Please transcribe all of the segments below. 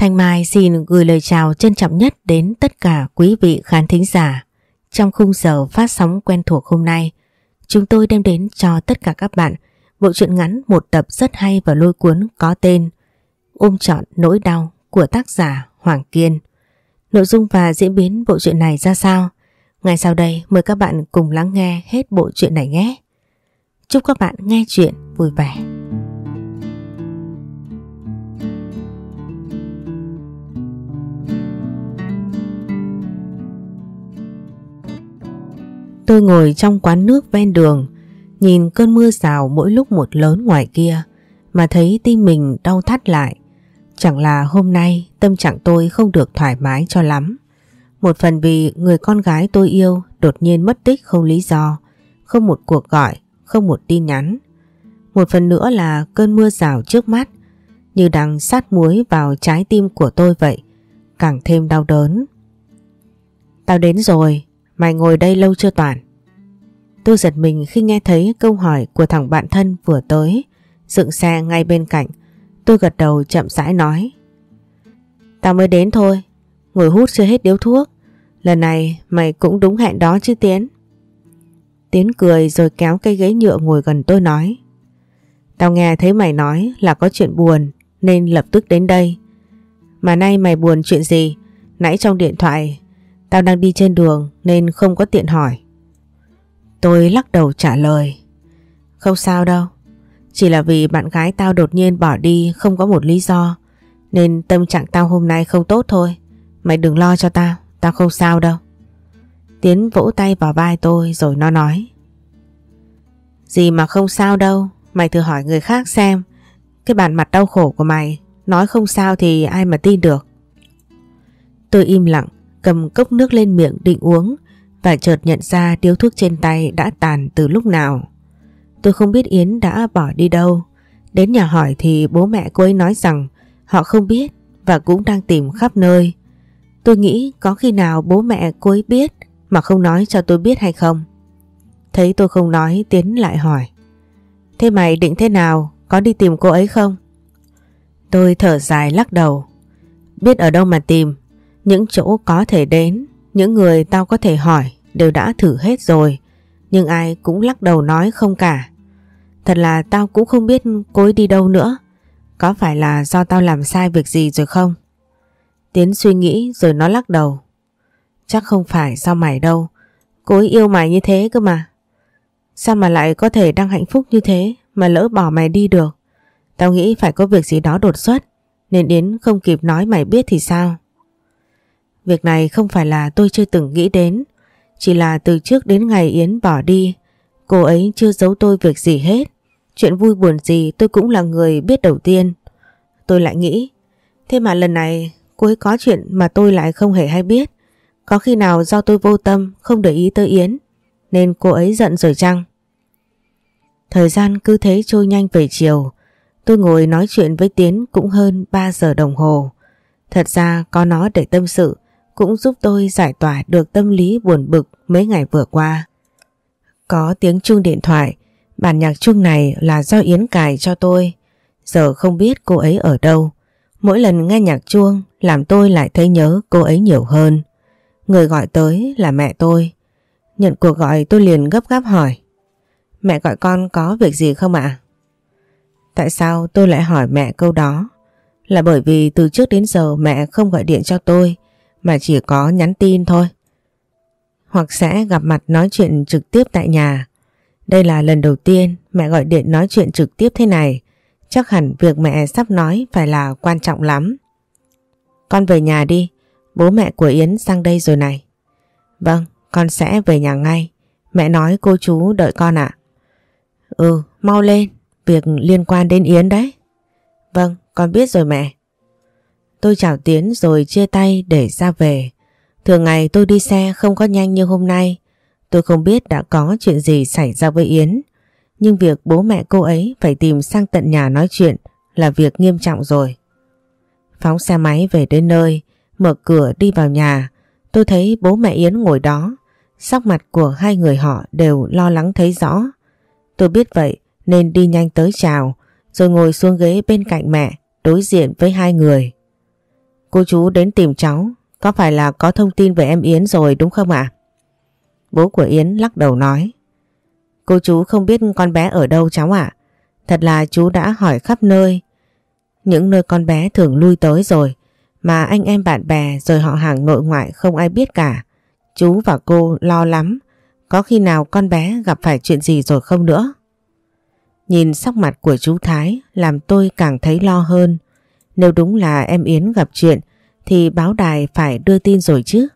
Thanh Mai xin gửi lời chào trân trọng nhất đến tất cả quý vị khán thính giả. Trong khung giờ phát sóng quen thuộc hôm nay, chúng tôi đem đến cho tất cả các bạn bộ truyện ngắn một tập rất hay và lôi cuốn có tên Ôm trọn nỗi đau của tác giả Hoàng Kiên. Nội dung và diễn biến bộ truyện này ra sao? Ngay sau đây mời các bạn cùng lắng nghe hết bộ truyện này nhé. Chúc các bạn nghe chuyện vui vẻ. Tôi ngồi trong quán nước ven đường, nhìn cơn mưa rào mỗi lúc một lớn ngoài kia mà thấy tim mình đau thắt lại. Chẳng là hôm nay tâm trạng tôi không được thoải mái cho lắm. Một phần vì người con gái tôi yêu đột nhiên mất tích không lý do, không một cuộc gọi, không một tin nhắn. Một phần nữa là cơn mưa rào trước mắt như đang sát muối vào trái tim của tôi vậy, càng thêm đau đớn. Tao đến rồi, mày ngồi đây lâu chưa Toàn? Tôi giật mình khi nghe thấy câu hỏi của thằng bạn thân vừa tới, dựng xe ngay bên cạnh. Tôi gật đầu chậm rãi nói. Tao mới đến thôi, ngồi hút chưa hết điếu thuốc. Lần này mày cũng đúng hẹn đó chứ Tiến. Tiến cười rồi kéo cây ghế nhựa ngồi gần tôi nói. Tao nghe thấy mày nói là có chuyện buồn nên lập tức đến đây. Mà nay mày buồn chuyện gì? Nãy trong điện thoại tao đang đi trên đường nên không có tiện hỏi. Tôi lắc đầu trả lời. Không sao đâu. Chỉ là vì bạn gái tao đột nhiên bỏ đi không có một lý do. Nên tâm trạng tao hôm nay không tốt thôi. Mày đừng lo cho tao. Tao không sao đâu. Tiến vỗ tay vào vai tôi rồi nó nói. Gì mà không sao đâu. Mày thử hỏi người khác xem. Cái bản mặt đau khổ của mày. Nói không sao thì ai mà tin được. Tôi im lặng. Cầm cốc nước lên miệng định uống. Và chợt nhận ra điếu thuốc trên tay đã tàn từ lúc nào. Tôi không biết Yến đã bỏ đi đâu. Đến nhà hỏi thì bố mẹ cô ấy nói rằng họ không biết và cũng đang tìm khắp nơi. Tôi nghĩ có khi nào bố mẹ cô ấy biết mà không nói cho tôi biết hay không. Thấy tôi không nói Tiến lại hỏi. Thế mày định thế nào? Có đi tìm cô ấy không? Tôi thở dài lắc đầu. Biết ở đâu mà tìm. Những chỗ có thể đến, những người tao có thể hỏi đều đã thử hết rồi. Nhưng ai cũng lắc đầu nói không cả. Thật là tao cũng không biết cô ấy đi đâu nữa. Có phải là do tao làm sai việc gì rồi không? Tiến suy nghĩ rồi nó lắc đầu. Chắc không phải do mày đâu. Cô ấy yêu mày như thế cơ mà. Sao mà lại có thể đang hạnh phúc như thế mà lỡ bỏ mày đi được? Tao nghĩ phải có việc gì đó đột xuất, nên Yến không kịp nói mày biết thì sao? Việc này không phải là tôi chưa từng nghĩ đến chỉ là từ trước đến ngày Yến bỏ đi, cô ấy chưa giấu tôi việc gì hết. Chuyện vui buồn gì tôi cũng là người biết đầu tiên. Tôi lại nghĩ, thế mà lần này cô ấy có chuyện mà tôi lại không hề hay biết. Có khi nào do tôi vô tâm, không để ý tới Yến, nên cô ấy giận rồi chăng? Thời gian cứ thế trôi nhanh về chiều. Tôi ngồi nói chuyện với Tiến cũng hơn 3 giờ đồng hồ. Thật ra có nó để tâm sự cũng giúp tôi giải tỏa được tâm lý buồn bực mấy ngày vừa qua. Có tiếng chuông điện thoại, bản nhạc chuông này là do Yến cài cho tôi. Giờ không biết cô ấy ở đâu. Mỗi lần nghe nhạc chuông làm tôi lại thấy nhớ cô ấy nhiều hơn. Người gọi tới là mẹ tôi. Nhận cuộc gọi tôi liền gấp gáp hỏi. Mẹ gọi con có việc gì không ạ? Tại sao tôi lại hỏi mẹ câu đó? Là bởi vì từ trước đến giờ mẹ không gọi điện cho tôi mà chỉ có nhắn tin thôi. Hoặc sẽ gặp mặt nói chuyện trực tiếp tại nhà. Đây là lần đầu tiên mẹ gọi điện nói chuyện trực tiếp thế này. Chắc hẳn việc mẹ sắp nói phải là quan trọng lắm. Con về nhà đi, bố mẹ của Yến sang đây rồi này. Vâng, con sẽ về nhà ngay. Mẹ nói cô chú đợi con ạ. Ừ, mau lên, việc liên quan đến Yến đấy. Vâng, con biết rồi mẹ. Tôi chào Tiến rồi chia tay để ra về. Thường ngày tôi đi xe không có nhanh như hôm nay. Tôi không biết đã có chuyện gì xảy ra với Yến. Nhưng việc bố mẹ cô ấy phải tìm sang tận nhà nói chuyện là việc nghiêm trọng rồi. Phóng xe máy về đến nơi, mở cửa đi vào nhà. Tôi thấy bố mẹ Yến ngồi đó. Sắc mặt của hai người họ đều lo lắng thấy rõ. Tôi biết vậy nên đi nhanh tới chào rồi ngồi xuống ghế bên cạnh mẹ đối diện với hai người. Cô chú đến tìm cháu, có phải là có thông tin về em Yến rồi đúng không ạ? Bố của Yến lắc đầu nói. Cô chú không biết con bé ở đâu cháu ạ. Thật là chú đã hỏi khắp nơi. Những nơi con bé thường lui tới rồi. Mà anh em bạn bè rồi họ hàng nội ngoại không ai biết cả. Chú và cô lo lắm. Có khi nào con bé gặp phải chuyện gì rồi không nữa? Nhìn sắc mặt của chú Thái làm tôi càng thấy lo hơn. Nếu đúng là em Yến gặp chuyện, thì báo đài phải đưa tin rồi chứ.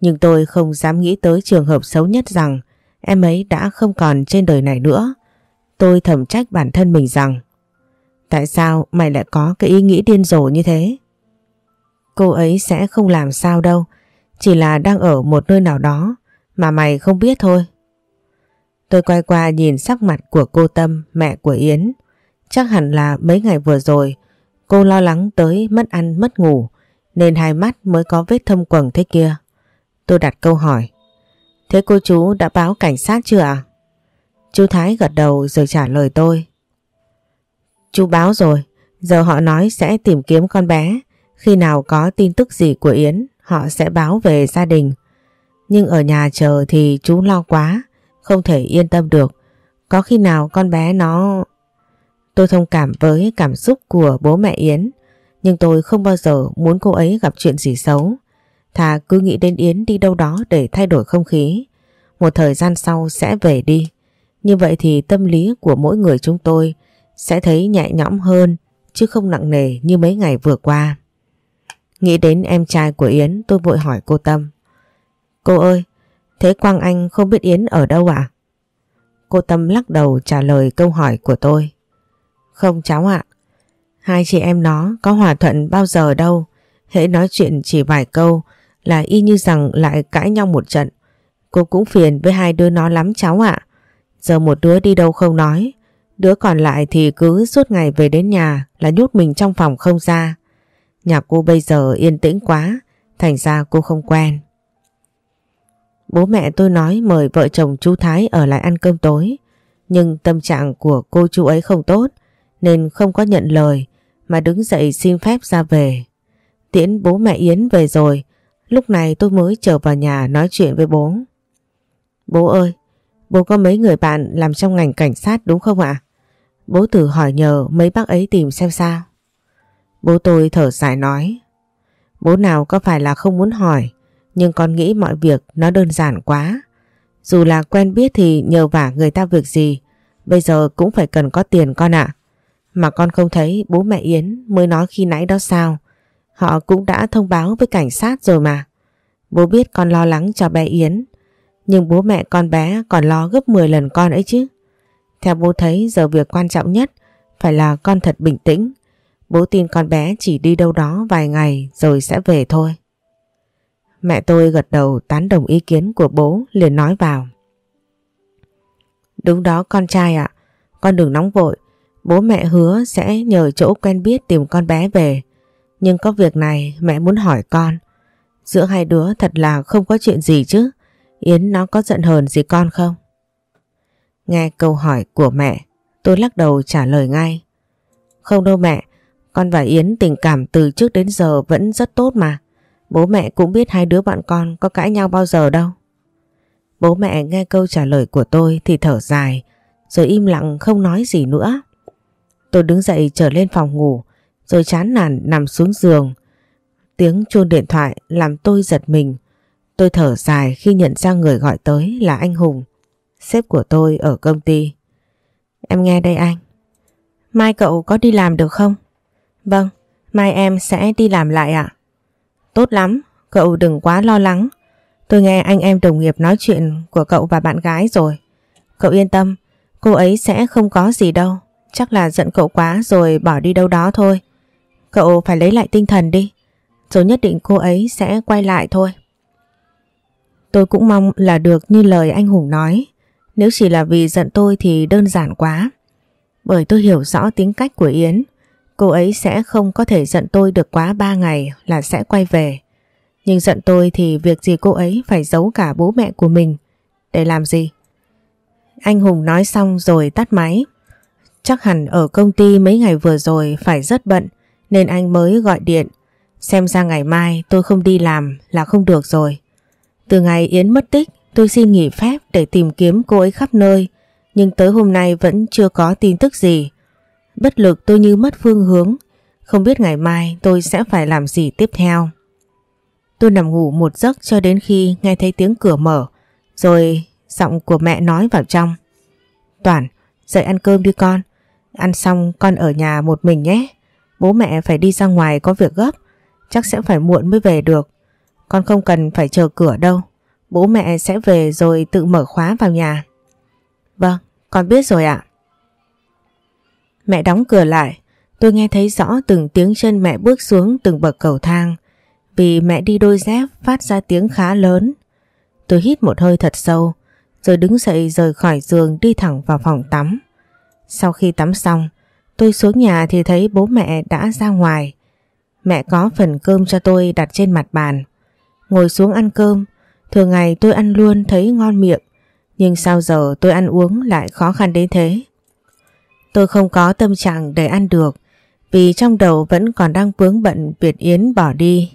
Nhưng tôi không dám nghĩ tới trường hợp xấu nhất rằng em ấy đã không còn trên đời này nữa. Tôi thầm trách bản thân mình rằng, Tại sao mày lại có cái ý nghĩ điên rồ như thế? Cô ấy sẽ không làm sao đâu, Chỉ là đang ở một nơi nào đó Mà mày không biết thôi Tôi quay qua nhìn sắc mặt của cô Tâm, Mẹ của Yến Chắc hẳn là mấy ngày vừa rồi Cô lo lắng tới mất ăn, mất ngủ, Nên hai mắt mới có vết thâm quầng thế kia. Tôi đặt câu hỏi, Thế cô chú đã báo cảnh sát chưa ạ? Chú Thái gật đầu rồi trả lời tôi, Chú báo rồi, Giờ họ nói sẽ tìm kiếm con bé. Khi nào có tin tức gì của Yến, Họ sẽ báo về gia đình. Nhưng ở nhà chờ thì chú lo quá, Không thể yên tâm được. Có khi nào con bé nó Tôi thông cảm với cảm xúc của bố mẹ Yến, Nhưng tôi không bao giờ muốn cô ấy gặp chuyện gì xấu. Thà cứ nghĩ đến Yến đi đâu đó để thay đổi không khí. Một thời gian sau sẽ về đi. Như vậy thì tâm lý của mỗi người chúng tôi Sẽ thấy nhẹ nhõm hơn, Chứ không nặng nề như mấy ngày vừa qua. Nghĩ đến em trai của Yến, tôi vội hỏi cô Tâm. Cô ơi, Thế Quang Anh không biết Yến ở đâu à? Cô Tâm lắc đầu trả lời câu hỏi của tôi. Không cháu ạ Hai chị em nó có hòa thuận bao giờ đâu Hễ nói chuyện chỉ vài câu là y như rằng lại cãi nhau một trận. Cô cũng phiền với hai đứa nó lắm cháu ạ. Giờ một đứa đi đâu không nói, đứa còn lại thì cứ suốt ngày về đến nhà là nhút mình trong phòng không ra. Nhà cô bây giờ yên tĩnh quá, thành ra cô không quen. Bố mẹ tôi nói mời vợ chồng chú Thái ở lại ăn cơm tối, nhưng tâm trạng của cô chú ấy không tốt nên không có nhận lời mà đứng dậy xin phép ra về. Tiễn bố mẹ Yến về rồi, Lúc này tôi mới trở vào nhà nói chuyện với bố. Bố ơi, bố có mấy người bạn làm trong ngành cảnh sát đúng không ạ? Bố thử hỏi nhờ mấy bác ấy tìm xem sao. Bố tôi thở dài nói. Bố nào có phải là không muốn hỏi, nhưng con nghĩ mọi việc nó đơn giản quá. Dù là quen biết thì nhờ vả người ta việc gì, bây giờ cũng phải cần có tiền con ạ. Mà con không thấy bố mẹ Yến mới nói khi nãy đó sao? Họ cũng đã thông báo với cảnh sát rồi mà. Bố biết con lo lắng cho bé Yến. Nhưng bố mẹ con bé còn lo gấp 10 lần con ấy chứ. Theo bố thấy giờ việc quan trọng nhất phải là con thật bình tĩnh. Bố tin con bé chỉ đi đâu đó vài ngày rồi sẽ về thôi. Mẹ tôi gật đầu tán đồng ý kiến của bố liền nói vào. Đúng đó con trai ạ, con đừng nóng vội. Bố mẹ hứa sẽ nhờ chỗ quen biết tìm con bé về. Nhưng có việc này mẹ muốn hỏi con. Giữa hai đứa thật là không có chuyện gì chứ. Yến nó có giận hờn gì con không? Nghe câu hỏi của mẹ, tôi lắc đầu trả lời ngay. Không đâu mẹ, con và Yến tình cảm từ trước đến giờ vẫn rất tốt mà. Bố mẹ cũng biết hai đứa bọn con có cãi nhau bao giờ đâu. Bố mẹ nghe câu trả lời của tôi thì thở dài, rồi im lặng không nói gì nữa. Tôi đứng dậy trở lên phòng ngủ, rồi chán nản nằm xuống giường. Tiếng chuông điện thoại làm tôi giật mình. Tôi thở dài khi nhận ra người gọi tới là anh Hùng, sếp của tôi ở công ty. Em nghe đây anh. Mai cậu có đi làm được không? Vâng, mai em sẽ đi làm lại ạ. Tốt lắm, cậu đừng quá lo lắng. Tôi nghe anh em đồng nghiệp nói chuyện của cậu và bạn gái rồi. Cậu yên tâm, cô ấy sẽ không có gì đâu. Chắc là giận cậu quá rồi bỏ đi đâu đó thôi. Cậu phải lấy lại tinh thần đi. Rồi nhất định cô ấy sẽ quay lại thôi. Tôi cũng mong là được như lời anh Hùng nói. Nếu chỉ là vì giận tôi thì đơn giản quá. Bởi tôi hiểu rõ tính cách của Yến. Cô ấy sẽ không có thể giận tôi được quá 3 ngày là sẽ quay về. Nhưng giận tôi thì việc gì cô ấy phải giấu cả bố mẹ của mình. Để làm gì? Anh Hùng nói xong rồi tắt máy. Chắc hẳn ở công ty mấy ngày vừa rồi phải rất bận nên anh mới gọi điện. Xem ra ngày mai tôi không đi làm là không được rồi. Từ ngày Yến mất tích tôi xin nghỉ phép để tìm kiếm cô ấy khắp nơi nhưng tới hôm nay vẫn chưa có tin tức gì. Bất lực tôi như mất phương hướng không biết ngày mai tôi sẽ phải làm gì tiếp theo. Tôi nằm ngủ một giấc cho đến khi nghe thấy tiếng cửa mở rồi giọng của mẹ nói vào trong. Toàn, dậy ăn cơm đi con. Ăn xong con ở nhà một mình nhé. Bố mẹ phải đi ra ngoài có việc gấp. Chắc sẽ phải muộn mới về được. Con không cần phải chờ cửa đâu. Bố mẹ sẽ về rồi tự mở khóa vào nhà. Vâng, con biết rồi ạ. Mẹ đóng cửa lại. Tôi nghe thấy rõ từng tiếng chân mẹ bước xuống từng bậc cầu thang. Vì mẹ đi đôi dép phát ra tiếng khá lớn. Tôi hít một hơi thật sâu. Rồi đứng dậy rời khỏi giường đi thẳng vào phòng tắm. Sau khi tắm xong, tôi xuống nhà thì thấy bố mẹ đã ra ngoài. Mẹ có phần cơm cho tôi đặt trên mặt bàn. Ngồi xuống ăn cơm, thường ngày tôi ăn luôn thấy ngon miệng. Nhưng sao giờ tôi ăn uống lại khó khăn đến thế? Tôi không có tâm trạng để ăn được vì trong đầu vẫn còn đang vướng bận Việt Yến bỏ đi.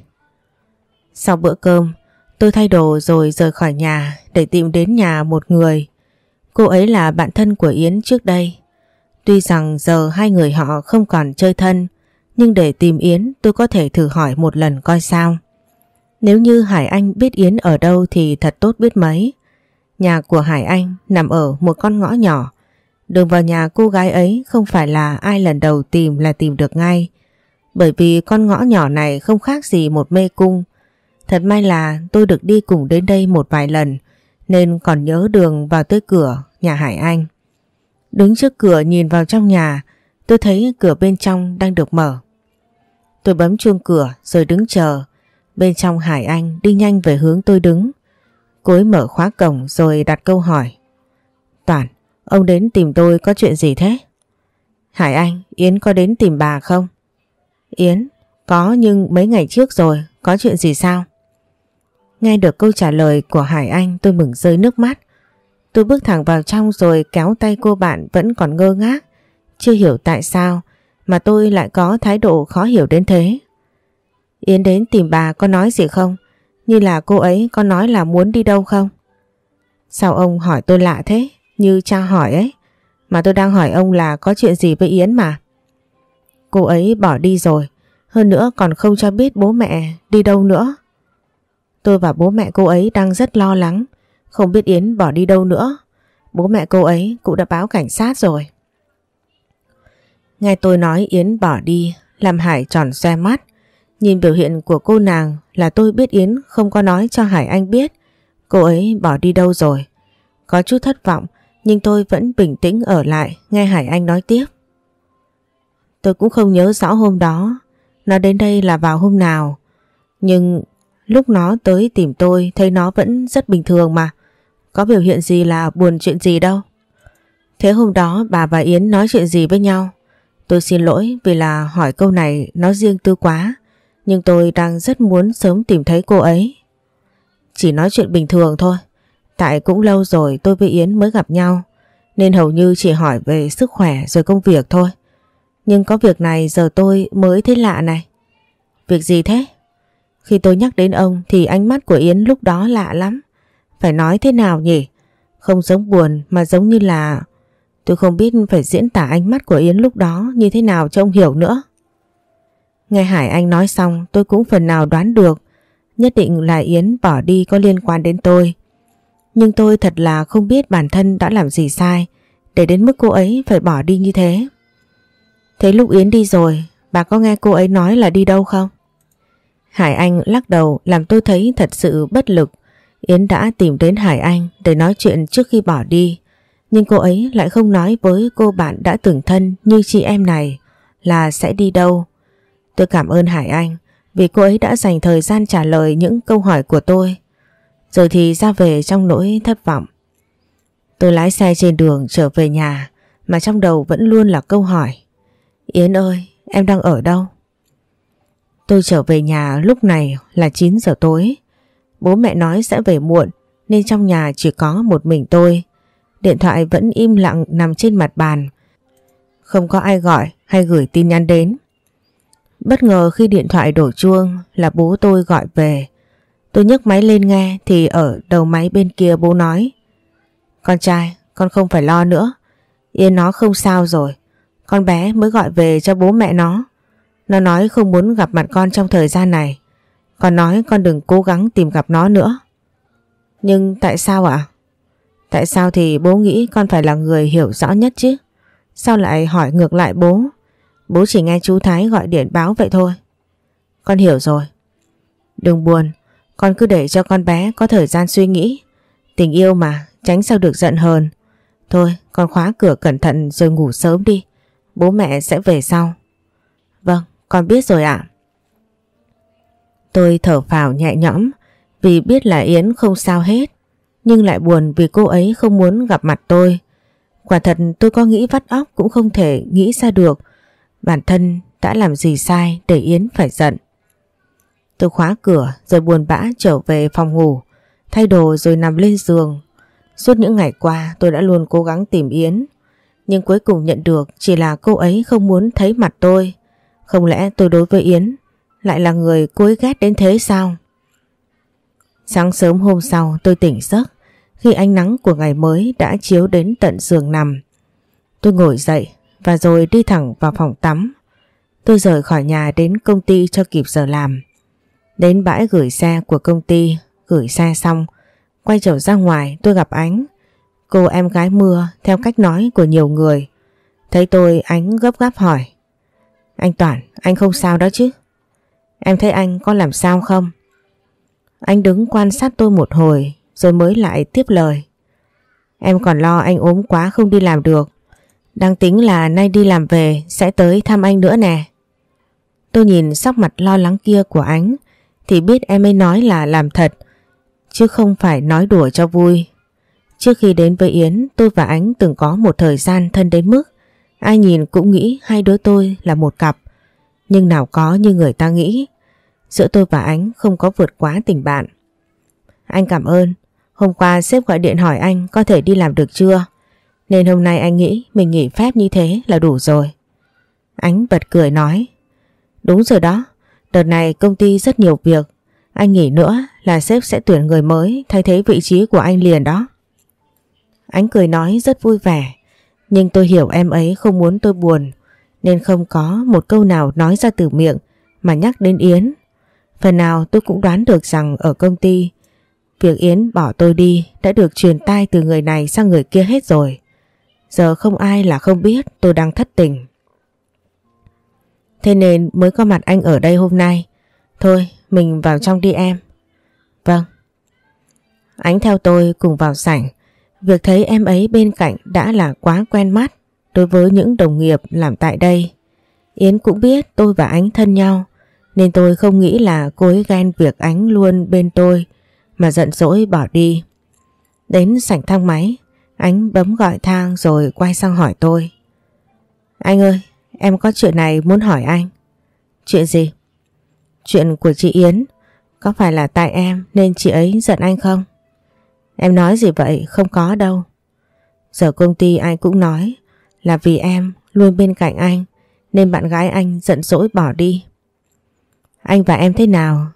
Sau bữa cơm, tôi thay đồ rồi rời khỏi nhà để tìm đến nhà một người. Cô ấy là bạn thân của Yến trước đây. Tuy rằng giờ hai người họ không còn chơi thân, nhưng để tìm Yến tôi có thể thử hỏi một lần coi sao. Nếu như Hải Anh biết Yến ở đâu thì thật tốt biết mấy. Nhà của Hải Anh nằm ở một con ngõ nhỏ. Đường vào nhà cô gái ấy không phải là ai lần đầu tìm là tìm được ngay. Bởi vì con ngõ nhỏ này không khác gì một mê cung. Thật may là tôi được đi cùng đến đây một vài lần nên còn nhớ đường vào tới cửa nhà Hải Anh. Đứng trước cửa nhìn vào trong nhà, tôi thấy cửa bên trong đang được mở. Tôi bấm chuông cửa rồi đứng chờ. Bên trong Hải Anh đi nhanh về hướng tôi đứng. Cô ấy mở khóa cổng rồi đặt câu hỏi. Toàn, ông đến tìm tôi có chuyện gì thế? Hải Anh, Yến có đến tìm bà không? Yến, có nhưng mấy ngày trước rồi, có chuyện gì sao? Nghe được câu trả lời của Hải Anh tôi mừng rơi nước mắt. Tôi bước thẳng vào trong rồi kéo tay cô bạn vẫn còn ngơ ngác. Chưa hiểu tại sao mà tôi lại có thái độ khó hiểu đến thế. Yến đến tìm bà có nói gì không? Như là cô ấy có nói là muốn đi đâu không? Sao ông hỏi tôi lạ thế? Như cha hỏi ấy. Mà tôi đang hỏi ông là có chuyện gì với Yến mà. Cô ấy bỏ đi rồi. Hơn nữa còn không cho biết bố mẹ đi đâu nữa. Tôi và bố mẹ cô ấy đang rất lo lắng. Không biết Yến bỏ đi đâu nữa. Bố mẹ cô ấy cũng đã báo cảnh sát rồi. Nghe tôi nói Yến bỏ đi, làm Hải tròn xe mắt. Nhìn biểu hiện của cô nàng là tôi biết Yến không có nói cho Hải Anh biết cô ấy bỏ đi đâu rồi. Có chút thất vọng nhưng tôi vẫn bình tĩnh ở lại nghe Hải Anh nói tiếp. Tôi cũng không nhớ rõ hôm đó nó đến đây là vào hôm nào nhưng lúc nó tới tìm tôi thấy nó vẫn rất bình thường mà. Có biểu hiện gì là buồn chuyện gì đâu. Thế hôm đó bà và Yến nói chuyện gì với nhau? Tôi xin lỗi vì là hỏi câu này nó riêng tư quá. Nhưng tôi đang rất muốn sớm tìm thấy cô ấy. Chỉ nói chuyện bình thường thôi. Tại cũng lâu rồi tôi với Yến mới gặp nhau. Nên hầu như chỉ hỏi về sức khỏe rồi công việc thôi. Nhưng có việc này giờ tôi mới thấy lạ này. Việc gì thế? Khi tôi nhắc đến ông thì ánh mắt của Yến lúc đó lạ lắm. Phải nói thế nào nhỉ? Không giống buồn mà giống như là... Tôi không biết phải diễn tả ánh mắt của Yến lúc đó như thế nào cho ông hiểu nữa. Nghe Hải Anh nói xong tôi cũng phần nào đoán được nhất định là Yến bỏ đi có liên quan đến tôi. Nhưng tôi thật là không biết bản thân đã làm gì sai để đến mức cô ấy phải bỏ đi như thế. Thế lúc Yến đi rồi, bà có nghe cô ấy nói là đi đâu không? Hải Anh lắc đầu làm tôi thấy thật sự bất lực. Yến đã tìm đến Hải Anh để nói chuyện trước khi bỏ đi. Nhưng cô ấy lại không nói với cô bạn đã từng thân như chị em này là sẽ đi đâu. Tôi cảm ơn Hải Anh vì cô ấy đã dành thời gian trả lời những câu hỏi của tôi. Rồi thì ra về trong nỗi thất vọng. Tôi lái xe trên đường trở về nhà mà trong đầu vẫn luôn là câu hỏi. Yến ơi, em đang ở đâu? Tôi trở về nhà lúc này là 9 giờ tối. Bố mẹ nói sẽ về muộn nên trong nhà chỉ có một mình tôi. Điện thoại vẫn im lặng nằm trên mặt bàn. Không có ai gọi hay gửi tin nhắn đến. Bất ngờ khi điện thoại đổ chuông là bố tôi gọi về. Tôi nhấc máy lên nghe thì ở đầu máy bên kia bố nói Con trai, con không phải lo nữa. Yên nó không sao rồi. Con bé mới gọi về cho bố mẹ nó. Nó nói không muốn gặp mặt con trong thời gian này. Con nói con đừng cố gắng tìm gặp nó nữa. Nhưng tại sao ạ? Tại sao thì bố nghĩ con phải là người hiểu rõ nhất chứ? Sao lại hỏi ngược lại bố? Bố chỉ nghe chú Thái gọi điện báo vậy thôi. Con hiểu rồi. Đừng buồn, con cứ để cho con bé có thời gian suy nghĩ. Tình yêu mà, tránh sao được giận hờn. Thôi, con khóa cửa cẩn thận rồi ngủ sớm đi. Bố mẹ sẽ về sau. Vâng, con biết rồi ạ. Tôi thở phào nhẹ nhõm vì biết là Yến không sao hết. Nhưng lại buồn vì cô ấy không muốn gặp mặt tôi. Quả thật tôi có nghĩ vắt óc cũng không thể nghĩ ra được bản thân đã làm gì sai để Yến phải giận. Tôi khóa cửa rồi buồn bã trở về phòng ngủ, thay đồ rồi nằm lên giường. Suốt những ngày qua tôi đã luôn cố gắng tìm Yến, nhưng cuối cùng nhận được chỉ là cô ấy không muốn thấy mặt tôi. Không lẽ tôi đối với Yến lại là người cối ghét đến thế sao? Sáng sớm hôm sau tôi tỉnh giấc khi ánh nắng của ngày mới đã chiếu đến tận giường nằm. Tôi ngồi dậy và rồi đi thẳng vào phòng tắm. Tôi rời khỏi nhà đến công ty cho kịp giờ làm. Đến bãi gửi xe của công ty, gửi xe xong, quay trở ra ngoài tôi gặp Ánh. Cô em gái mưa theo cách nói của nhiều người. Thấy tôi Ánh gấp gáp hỏi. Anh Toản, anh không sao đó chứ? Em thấy anh có làm sao không? Anh đứng quan sát tôi một hồi, rồi mới lại tiếp lời. Em còn lo anh ốm quá không đi làm được. Đang tính là nay đi làm về, sẽ tới thăm anh nữa nè. Tôi nhìn sắc mặt lo lắng kia của anh thì biết em ấy nói là làm thật, chứ không phải nói đùa cho vui. Trước khi đến với Yến, tôi và anh từng có một thời gian thân đến mức, ai nhìn cũng nghĩ hai đứa tôi là một cặp. Nhưng nào có như người ta nghĩ. Giữa tôi và anh không có vượt quá tình bạn. Anh cảm ơn. Hôm qua sếp gọi điện hỏi anh có thể đi làm được chưa? Nên hôm nay anh nghĩ mình nghỉ phép như thế là đủ rồi. Ánh bật cười nói. Đúng rồi đó. Đợt này công ty rất nhiều việc. Anh nghỉ nữa là sếp sẽ tuyển người mới thay thế vị trí của anh liền đó. Ánh cười nói rất vui vẻ. Nhưng tôi hiểu em ấy không muốn tôi buồn nên không có một câu nào nói ra từ miệng, mà nhắc đến Yến. Phần nào tôi cũng đoán được rằng ở công ty, việc Yến bỏ tôi đi đã được truyền tai từ người này sang người kia hết rồi. Giờ không ai là không biết tôi đang thất tình. Thế nên mới có mặt anh ở đây hôm nay. Thôi, mình vào trong đi em. Vâng. Ánh theo tôi cùng vào sảnh. Việc thấy em ấy bên cạnh đã là quá quen mắt đối với những đồng nghiệp làm tại đây. Yến cũng biết tôi và Ánh thân nhau nên tôi không nghĩ là cô ấy ghen việc Ánh luôn bên tôi mà giận dỗi bỏ đi. Đến sảnh thang máy Ánh bấm gọi thang rồi quay sang hỏi tôi. Anh ơi, em có chuyện này muốn hỏi anh. Chuyện gì? Chuyện của chị Yến. Có phải là tại em nên chị ấy giận anh không? Em nói gì vậy? Không có đâu. Giờ công ty ai cũng nói là vì em luôn bên cạnh anh nên bạn gái anh giận dỗi bỏ đi. Anh và em thế nào?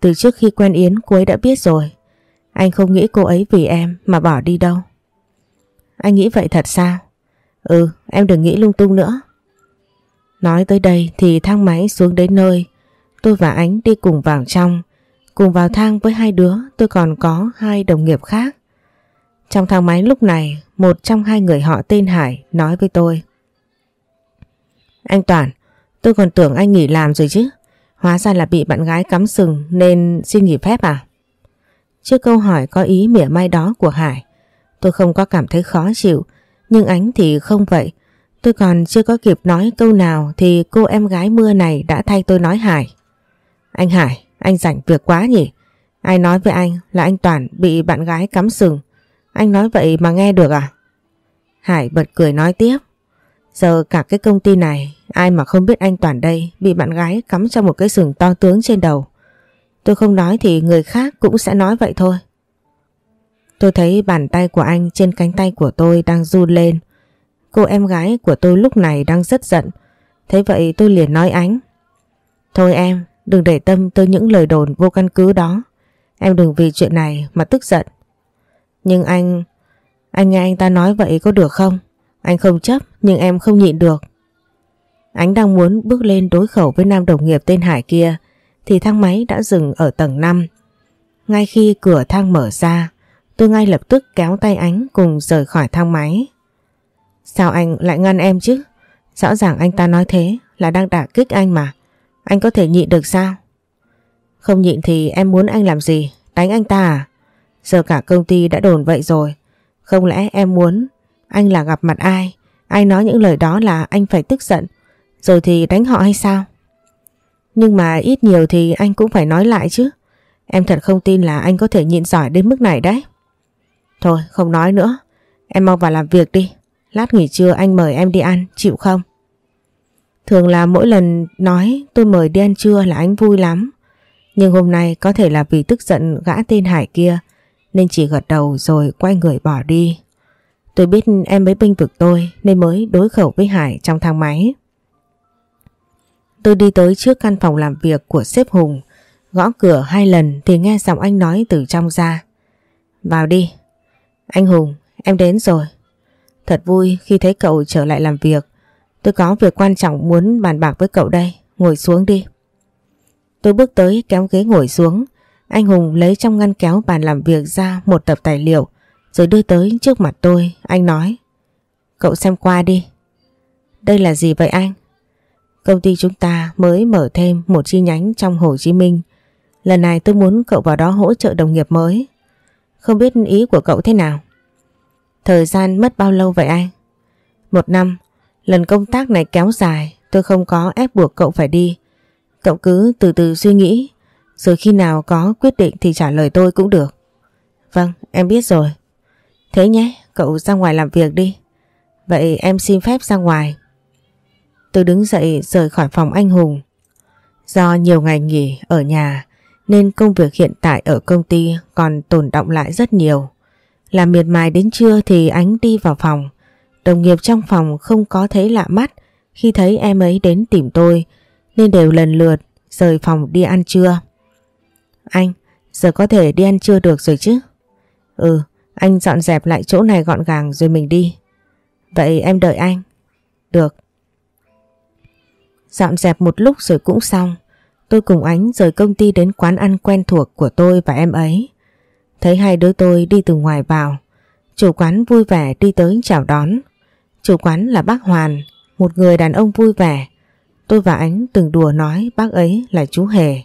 Từ trước khi quen Yến cô ấy đã biết rồi. Anh không nghĩ cô ấy vì em mà bỏ đi đâu. Anh nghĩ vậy thật sao? Ừ, em đừng nghĩ lung tung nữa. Nói tới đây thì thang máy xuống đến nơi. Tôi và Ánh đi cùng vào trong. Cùng vào thang với hai đứa tôi còn có hai đồng nghiệp khác. Trong thang máy lúc này một trong hai người họ tên Hải nói với tôi. Anh Toàn, tôi còn tưởng anh nghỉ làm rồi chứ. Hóa ra là bị bạn gái cắm sừng nên xin nghỉ phép à? Trước câu hỏi có ý mỉa mai đó của Hải, Tôi không có cảm thấy khó chịu, nhưng ánh thì không vậy. Tôi còn chưa có kịp nói câu nào thì cô em gái mưa này đã thay tôi nói Hải. Anh Hải, anh rảnh việc quá nhỉ? Ai nói với anh là anh Toàn bị bạn gái cắm sừng? Anh nói vậy mà nghe được à? Hải bật cười nói tiếp. Giờ cả cái công ty này, ai mà không biết anh Toàn đây bị bạn gái cắm trong một cái sừng to tướng trên đầu. Tôi không nói thì người khác cũng sẽ nói vậy thôi. Tôi thấy bàn tay của anh trên cánh tay của tôi đang run lên. Cô em gái của tôi lúc này đang rất giận. Thế vậy tôi liền nói ánh. Thôi em, đừng để tâm tới những lời đồn vô căn cứ đó. Em đừng vì chuyện này mà tức giận. Nhưng anh... Anh nghe anh ta nói vậy có được không? Anh không chấp nhưng em không nhịn được. Anh đang muốn bước lên đối khẩu với nam đồng nghiệp tên Hải kia thì thang máy đã dừng ở tầng 5. Ngay khi cửa thang mở ra, tôi ngay lập tức kéo tay ánh cùng rời khỏi thang máy. Sao anh lại ngăn em chứ? Rõ ràng anh ta nói thế là đang đả kích anh mà. Anh có thể nhịn được sao? Không nhịn thì em muốn anh làm gì? Đánh anh ta à? Giờ cả công ty đã đồn vậy rồi. Không lẽ em muốn anh là gặp mặt ai? Ai nói những lời đó là anh phải tức giận rồi thì đánh họ hay sao? Nhưng mà ít nhiều thì anh cũng phải nói lại chứ. Em thật không tin là anh có thể nhịn giỏi đến mức này đấy. Thôi không nói nữa. Em mau vào làm việc đi. Lát nghỉ trưa anh mời em đi ăn, chịu không? Thường là mỗi lần nói tôi mời đi ăn trưa là anh vui lắm. Nhưng hôm nay có thể là vì tức giận gã tên Hải kia nên chỉ gật đầu rồi quay người bỏ đi. Tôi biết em mới binh vực tôi nên mới đối khẩu với Hải trong thang máy. Tôi đi tới trước căn phòng làm việc của sếp Hùng, gõ cửa hai lần thì nghe giọng anh nói từ trong ra. Vào đi. Anh Hùng, em đến rồi. Thật vui khi thấy cậu trở lại làm việc. Tôi có việc quan trọng muốn bàn bạc với cậu đây. Ngồi xuống đi. Tôi bước tới kéo ghế ngồi xuống. Anh Hùng lấy trong ngăn kéo bàn làm việc ra một tập tài liệu rồi đưa tới trước mặt tôi. Anh nói Cậu xem qua đi. Đây là gì vậy anh? Công ty chúng ta mới mở thêm một chi nhánh trong Hồ Chí Minh. Lần này tôi muốn cậu vào đó hỗ trợ đồng nghiệp mới. Không biết ý của cậu thế nào? Thời gian mất bao lâu vậy anh? Một năm. Lần công tác này kéo dài, tôi không có ép buộc cậu phải đi. Cậu cứ từ từ suy nghĩ, rồi khi nào có quyết định thì trả lời tôi cũng được. Vâng, em biết rồi. Thế nhé, cậu ra ngoài làm việc đi. Vậy em xin phép ra ngoài. Tôi đứng dậy rời khỏi phòng anh Hùng. Do nhiều ngày nghỉ ở nhà nên công việc hiện tại ở công ty còn tồn động lại rất nhiều. Làm miệt mài đến trưa thì ánh đi vào phòng. Đồng nghiệp trong phòng không có thấy lạ mắt khi thấy em ấy đến tìm tôi nên đều lần lượt rời phòng đi ăn trưa. Anh, giờ có thể đi ăn trưa được rồi chứ? Ừ, anh dọn dẹp lại chỗ này gọn gàng rồi mình đi. Vậy em đợi anh. Được. Dọn dẹp một lúc rồi cũng xong. Tôi cùng Ánh rời công ty đến quán ăn quen thuộc của tôi và em ấy. Thấy hai đứa tôi đi từ ngoài vào. Chủ quán vui vẻ đi tới chào đón. Chủ quán là bác Hoàn, một người đàn ông vui vẻ. Tôi và Ánh từng đùa nói bác ấy là chú Hề.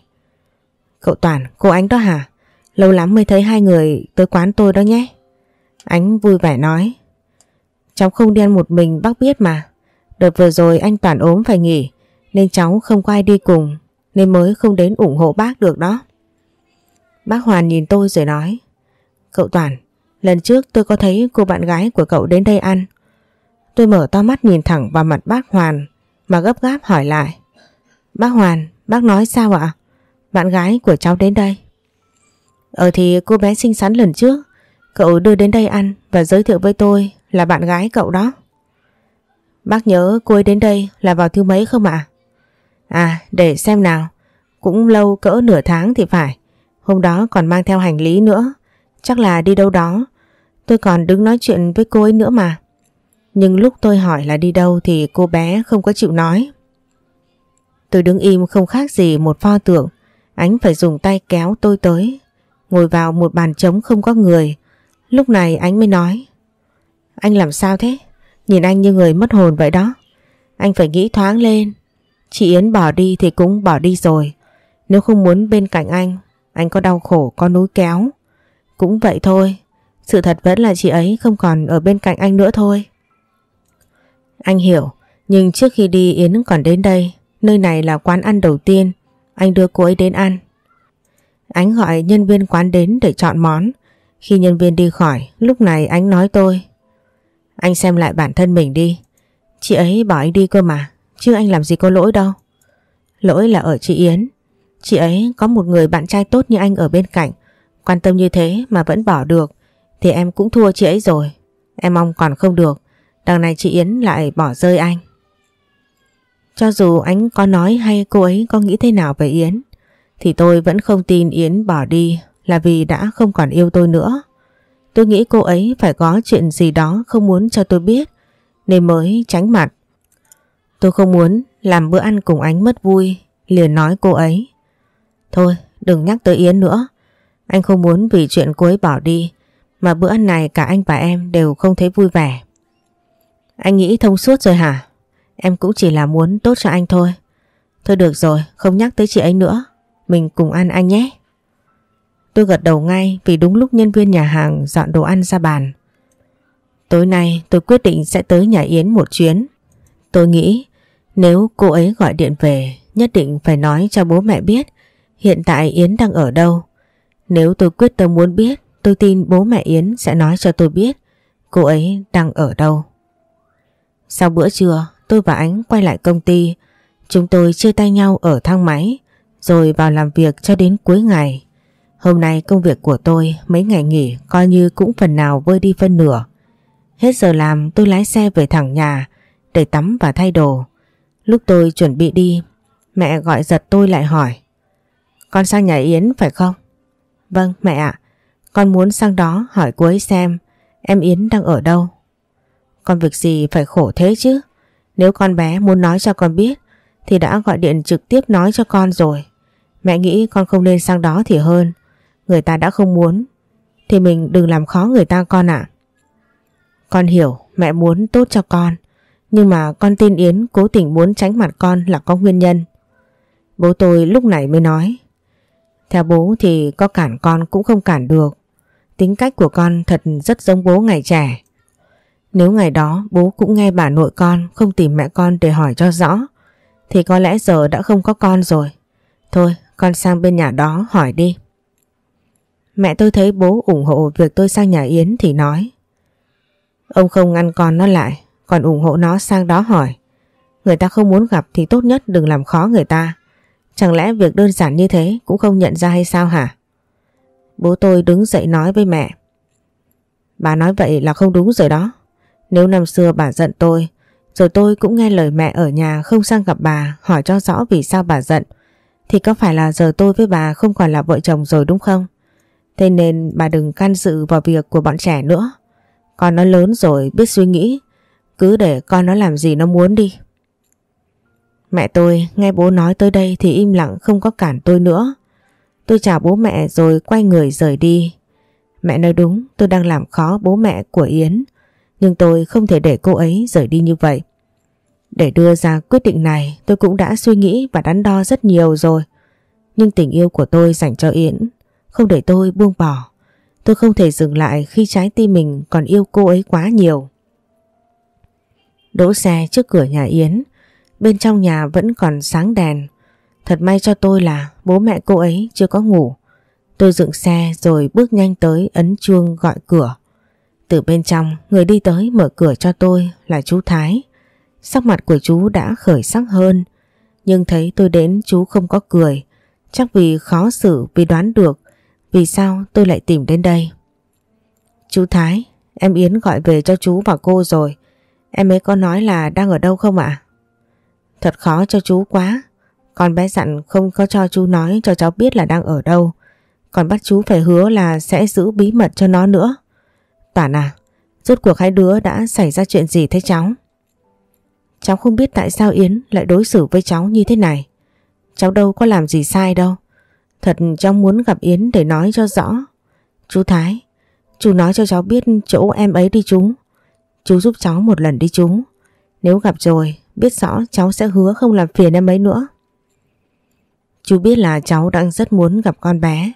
Cậu Toàn, cô Ánh đó hả? Lâu lắm mới thấy hai người tới quán tôi đó nhé. Ánh vui vẻ nói. Cháu không đi ăn một mình bác biết mà. Đợt vừa rồi anh Toàn ốm phải nghỉ nên cháu không có ai đi cùng nên mới không đến ủng hộ bác được đó. Bác Hoàn nhìn tôi rồi nói Cậu Toàn, lần trước tôi có thấy cô bạn gái của cậu đến đây ăn. Tôi mở to mắt nhìn thẳng vào mặt bác Hoàn mà gấp gáp hỏi lại. Bác Hoàn, bác nói sao ạ? Bạn gái của cháu đến đây. Ờ thì cô bé xinh xắn lần trước, Cậu đưa đến đây ăn và giới thiệu với tôi là bạn gái cậu đó. Bác nhớ cô ấy đến đây là vào thứ mấy không ạ? À để xem nào, Cũng lâu cỡ nửa tháng thì phải, Hôm đó còn mang theo hành lý nữa, Chắc là đi đâu đó Tôi còn đứng nói chuyện với cô ấy nữa mà Nhưng lúc tôi hỏi là đi đâu Thì cô bé không có chịu nói Tôi đứng im không khác gì một pho tượng Ánh phải dùng tay kéo tôi tới. Ngồi vào một bàn trống không có người. Lúc này anh mới nói Anh làm sao thế? Nhìn anh như người mất hồn vậy đó. Anh phải nghĩ thoáng lên. Chị Yến bỏ đi thì cũng bỏ đi rồi. Nếu không muốn bên cạnh anh, anh có đau khổ, có núi kéo. Cũng vậy thôi, sự thật vẫn là chị ấy không còn ở bên cạnh anh nữa thôi. Anh hiểu, nhưng trước khi đi Yến còn đến đây, nơi này là quán ăn đầu tiên, anh đưa cô ấy đến ăn. Anh gọi nhân viên quán đến để chọn món. Khi nhân viên đi khỏi, lúc này anh nói tôi. Anh xem lại bản thân mình đi. Chị ấy bỏ anh đi cơ mà, Chứ anh làm gì có lỗi đâu Lỗi là ở chị Yến Chị ấy có một người bạn trai tốt như anh ở bên cạnh Quan tâm như thế mà vẫn bỏ được Thì em cũng thua chị ấy rồi Em mong còn không được Đằng này chị Yến lại bỏ rơi anh cho dù anh có nói hay cô ấy có nghĩ thế nào về Yến, thì tôi vẫn không tin Yến bỏ đi là vì đã không còn yêu tôi nữa. Tôi nghĩ cô ấy phải có chuyện gì đó không muốn cho tôi biết, nên mới tránh mặt. Tôi không muốn làm bữa ăn cùng anh mất vui, liền nói cô ấy. Thôi, đừng nhắc tới Yến nữa. Anh không muốn vì chuyện cô ấy bỏ đi, mà bữa ăn này cả anh và em đều không thấy vui vẻ. Anh nghĩ thông suốt rồi hả? Em cũng chỉ là muốn tốt cho anh thôi. Thôi được rồi, không nhắc tới chị ấy nữa. Mình cùng ăn anh nhé. Tôi gật đầu ngay vì đúng lúc nhân viên nhà hàng dọn đồ ăn ra bàn. Tối nay tôi quyết định sẽ tới nhà Yến một chuyến. Tôi nghĩ nếu cô ấy gọi điện về nhất định phải nói cho bố mẹ biết hiện tại Yến đang ở đâu. Nếu tôi quyết tâm muốn biết tôi tin bố mẹ Yến sẽ nói cho tôi biết cô ấy đang ở đâu. Sau bữa trưa tôi và Ánh quay lại công ty. Chúng tôi chia tay nhau ở thang máy rồi vào làm việc cho đến cuối ngày. Hôm nay công việc của tôi mấy ngày nghỉ coi như cũng phần nào vơi đi phân nửa. Hết giờ làm tôi lái xe về thẳng nhà để tắm và thay đồ. Lúc tôi chuẩn bị đi, mẹ gọi giật tôi lại hỏi. Con sang nhà Yến phải không? Vâng mẹ ạ, con muốn sang đó hỏi cô ấy xem em Yến đang ở đâu. Con việc gì phải khổ thế chứ? Nếu con bé muốn nói cho con biết, thì đã gọi điện trực tiếp nói cho con rồi. Mẹ nghĩ con không nên sang đó thì hơn. Người ta đã không muốn, thì mình đừng làm khó người ta con ạ. Con hiểu mẹ muốn tốt cho con, nhưng mà con tin Yến cố tình muốn tránh mặt con là có nguyên nhân. Bố tôi lúc này mới nói, Theo bố thì có cản con cũng không cản được. Tính cách của con thật rất giống bố ngày trẻ. Nếu ngày đó bố cũng nghe bà nội con không tìm mẹ con để hỏi cho rõ, thì có lẽ giờ đã không có con rồi. Thôi, con sang bên nhà đó hỏi đi. Mẹ tôi thấy bố ủng hộ việc tôi sang nhà Yến thì nói, Ông không ngăn con nó lại, còn ủng hộ nó sang đó hỏi. Người ta không muốn gặp thì tốt nhất đừng làm khó người ta. Chẳng lẽ việc đơn giản như thế cũng không nhận ra hay sao hả? Bố tôi đứng dậy nói với mẹ. Bà nói vậy là không đúng rồi đó. Nếu năm xưa bà giận tôi, rồi tôi cũng nghe lời mẹ ở nhà không sang gặp bà hỏi cho rõ vì sao bà giận, thì có phải là giờ tôi với bà không còn là vợ chồng rồi đúng không? Thế nên bà đừng can dự vào việc của bọn trẻ nữa. Con nó lớn rồi biết suy nghĩ, cứ để con nó làm gì nó muốn đi. Mẹ tôi nghe bố nói tới đây thì im lặng không có cản tôi nữa. Tôi chào bố mẹ rồi quay người rời đi. Mẹ nói đúng tôi đang làm khó bố mẹ của Yến. Nhưng tôi không thể để cô ấy rời đi như vậy. Để đưa ra quyết định này tôi cũng đã suy nghĩ và đắn đo rất nhiều rồi. Nhưng tình yêu của tôi dành cho Yến không để tôi buông bỏ. Tôi không thể dừng lại khi trái tim mình còn yêu cô ấy quá nhiều. Đỗ xe trước cửa nhà Yến, bên trong nhà vẫn còn sáng đèn. Thật may cho tôi là bố mẹ cô ấy chưa có ngủ. Tôi dựng xe rồi bước nhanh tới ấn chuông gọi cửa. Từ bên trong, người đi tới mở cửa cho tôi là chú Thái. Sắc mặt của chú đã khởi sắc hơn, nhưng thấy tôi đến chú không có cười. Chắc vì khó xử vì đoán được vì sao tôi lại tìm đến đây. Chú Thái, em Yến gọi về cho chú và cô rồi. Em ấy có nói là đang ở đâu không ạ? Thật khó cho chú quá. Con bé dặn không có cho chú nói cho cháu biết là đang ở đâu. Còn bắt chú phải hứa là sẽ giữ bí mật cho nó nữa. Toản à, rốt cuộc hai đứa đã xảy ra chuyện gì thế cháu? Cháu không biết tại sao Yến lại đối xử với cháu như thế này. Cháu đâu có làm gì sai đâu. Thật cháu muốn gặp Yến để nói cho rõ. Chú Thái, chú nói cho cháu biết chỗ em ấy đi chú. Chú giúp cháu một lần đi chú. Nếu gặp rồi, biết rõ cháu sẽ hứa không làm phiền em ấy nữa. Chú biết là cháu đang rất muốn gặp con bé.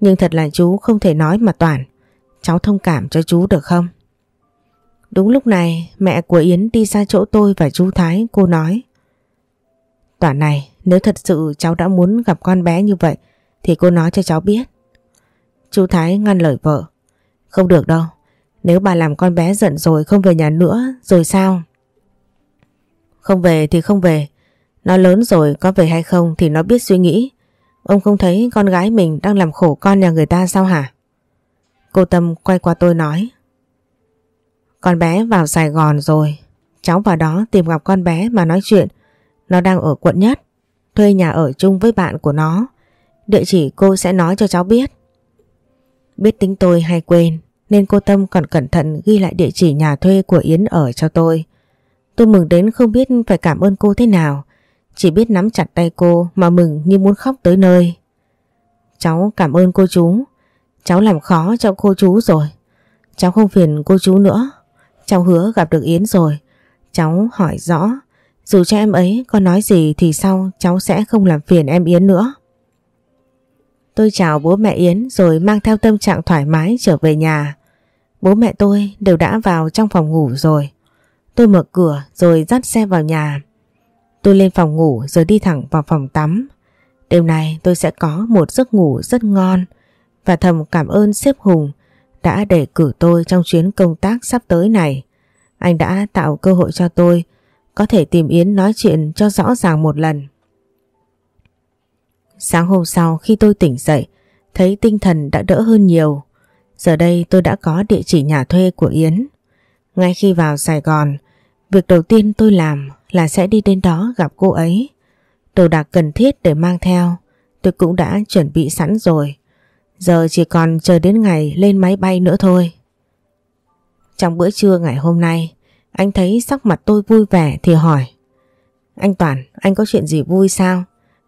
Nhưng thật là chú không thể nói mà toàn. Cháu thông cảm cho chú được không? Đúng lúc này mẹ của Yến đi ra chỗ tôi và chú Thái cô nói Toàn này nếu thật sự cháu đã muốn gặp con bé như vậy thì cô nói cho cháu biết. Chú Thái ngăn lời vợ. Không được đâu, nếu bà làm con bé giận rồi không về nhà nữa rồi sao? Không về thì không về. Nó lớn rồi có về hay không thì nó biết suy nghĩ. Ông không thấy con gái mình đang làm khổ con nhà người ta sao hả? Cô Tâm quay qua tôi nói. Con bé vào Sài Gòn rồi. Cháu vào đó tìm gặp con bé mà nói chuyện. Nó đang ở quận nhất, thuê nhà ở chung với bạn của nó. Địa chỉ cô sẽ nói cho cháu biết. Biết tính tôi hay quên nên cô Tâm còn cẩn thận ghi lại địa chỉ nhà thuê của Yến ở cho tôi. Tôi mừng đến không biết phải cảm ơn cô thế nào. Chỉ biết nắm chặt tay cô mà mừng như muốn khóc tới nơi. Cháu cảm ơn cô chú. Cháu làm khó cho cô chú rồi. Cháu không phiền cô chú nữa. Cháu hứa gặp được Yến rồi. Cháu hỏi rõ. Dù cho em ấy có nói gì thì sau cháu sẽ không làm phiền em Yến nữa. Tôi chào bố mẹ Yến rồi mang theo tâm trạng thoải mái trở về nhà. Bố mẹ tôi đều đã vào trong phòng ngủ rồi. Tôi mở cửa rồi dắt xe vào nhà. Tôi lên phòng ngủ rồi đi thẳng vào phòng tắm. Đêm nay tôi sẽ có một giấc ngủ rất ngon và thầm cảm ơn sếp Hùng đã để cử tôi trong chuyến công tác sắp tới này. Anh đã tạo cơ hội cho tôi có thể tìm Yến nói chuyện cho rõ ràng một lần. Sáng hôm sau khi tôi tỉnh dậy, thấy tinh thần đã đỡ hơn nhiều. Giờ đây tôi đã có địa chỉ nhà thuê của Yến. Ngay khi vào Sài Gòn, việc đầu tiên tôi làm là sẽ đi đến đó gặp cô ấy. Đồ đạc cần thiết để mang theo, tôi cũng đã chuẩn bị sẵn rồi. Giờ chỉ còn chờ đến ngày lên máy bay nữa thôi. Trong bữa trưa ngày hôm nay, anh thấy sắc mặt tôi vui vẻ thì hỏi. Anh Toàn, anh có chuyện gì vui sao?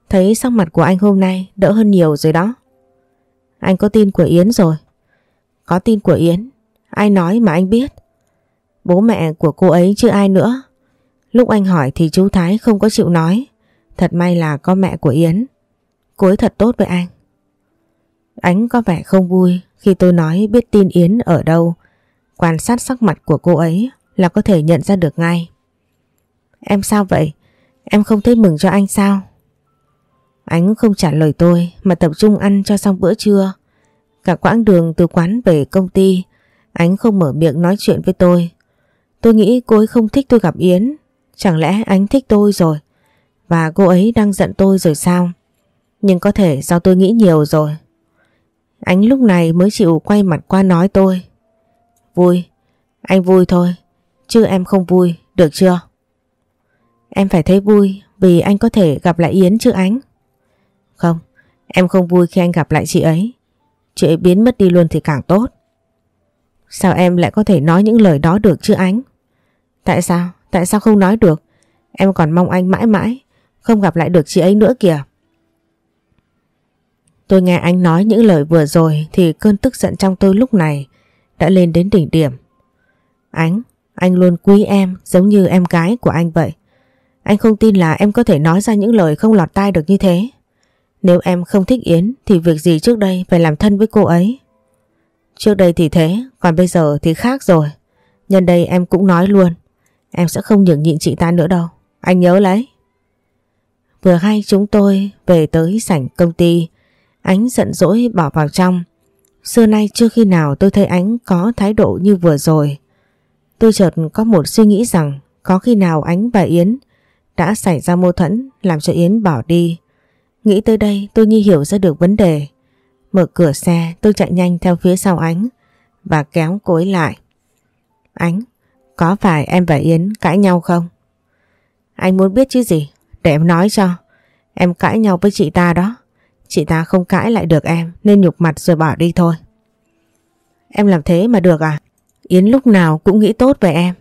Thấy sắc mặt của anh hôm nay đỡ hơn nhiều rồi đó. Anh có tin của Yến rồi. Có tin của Yến. Ai nói mà anh biết. Bố mẹ của cô ấy chứ ai nữa. Lúc anh hỏi thì chú Thái không có chịu nói. Thật may là có mẹ của Yến. Cô ấy thật tốt với anh. Ánh có vẻ không vui khi tôi nói biết tin Yến ở đâu. Quan sát sắc mặt của cô ấy là có thể nhận ra được ngay. Em sao vậy? Em không thấy mừng cho anh sao? Ánh không trả lời tôi mà tập trung ăn cho xong bữa trưa. Cả quãng đường từ quán về công ty, Ánh không mở miệng nói chuyện với tôi. Tôi nghĩ cô ấy không thích tôi gặp Yến. Chẳng lẽ Ánh thích tôi rồi? Và cô ấy đang giận tôi rồi sao? Nhưng có thể do tôi nghĩ nhiều rồi. Ánh lúc này mới chịu quay mặt qua nói tôi. Vui, anh vui thôi, chứ em không vui, được chưa? Em phải thấy vui vì anh có thể gặp lại Yến chứ Ánh. Không, em không vui khi anh gặp lại chị ấy. Chị ấy biến mất đi luôn thì càng tốt. Sao em lại có thể nói những lời đó được chứ Ánh? Tại sao? Tại sao không nói được? Em còn mong anh mãi mãi không gặp lại được chị ấy nữa kìa. Tôi nghe anh nói những lời vừa rồi thì cơn tức giận trong tôi lúc này đã lên đến đỉnh điểm. Ánh, anh luôn quý em giống như em gái của anh vậy. Anh không tin là em có thể nói ra những lời không lọt tai được như thế. Nếu em không thích Yến thì việc gì trước đây phải làm thân với cô ấy? Trước đây thì thế, còn bây giờ thì khác rồi. Nhân đây em cũng nói luôn, em sẽ không nhường nhịn chị ta nữa đâu. Anh nhớ lấy. Vừa hay chúng tôi về tới sảnh công ty, Ánh giận dỗi bỏ vào trong. Xưa nay chưa khi nào tôi thấy Ánh có thái độ như vừa rồi. Tôi chợt có một suy nghĩ rằng có khi nào Ánh và Yến đã xảy ra mâu thuẫn làm cho Yến bỏ đi. Nghĩ tới đây tôi như hiểu ra được vấn đề. Mở cửa xe tôi chạy nhanh theo phía sau Ánh và kéo cô ấy lại. Ánh, có phải em và Yến cãi nhau không? Anh muốn biết chứ gì? Để em nói cho. Em cãi nhau với chị ta đó. Chị ta không cãi lại được em, nên nhục mặt rồi bỏ đi thôi. Em làm thế mà được à? Yến lúc nào cũng nghĩ tốt về em.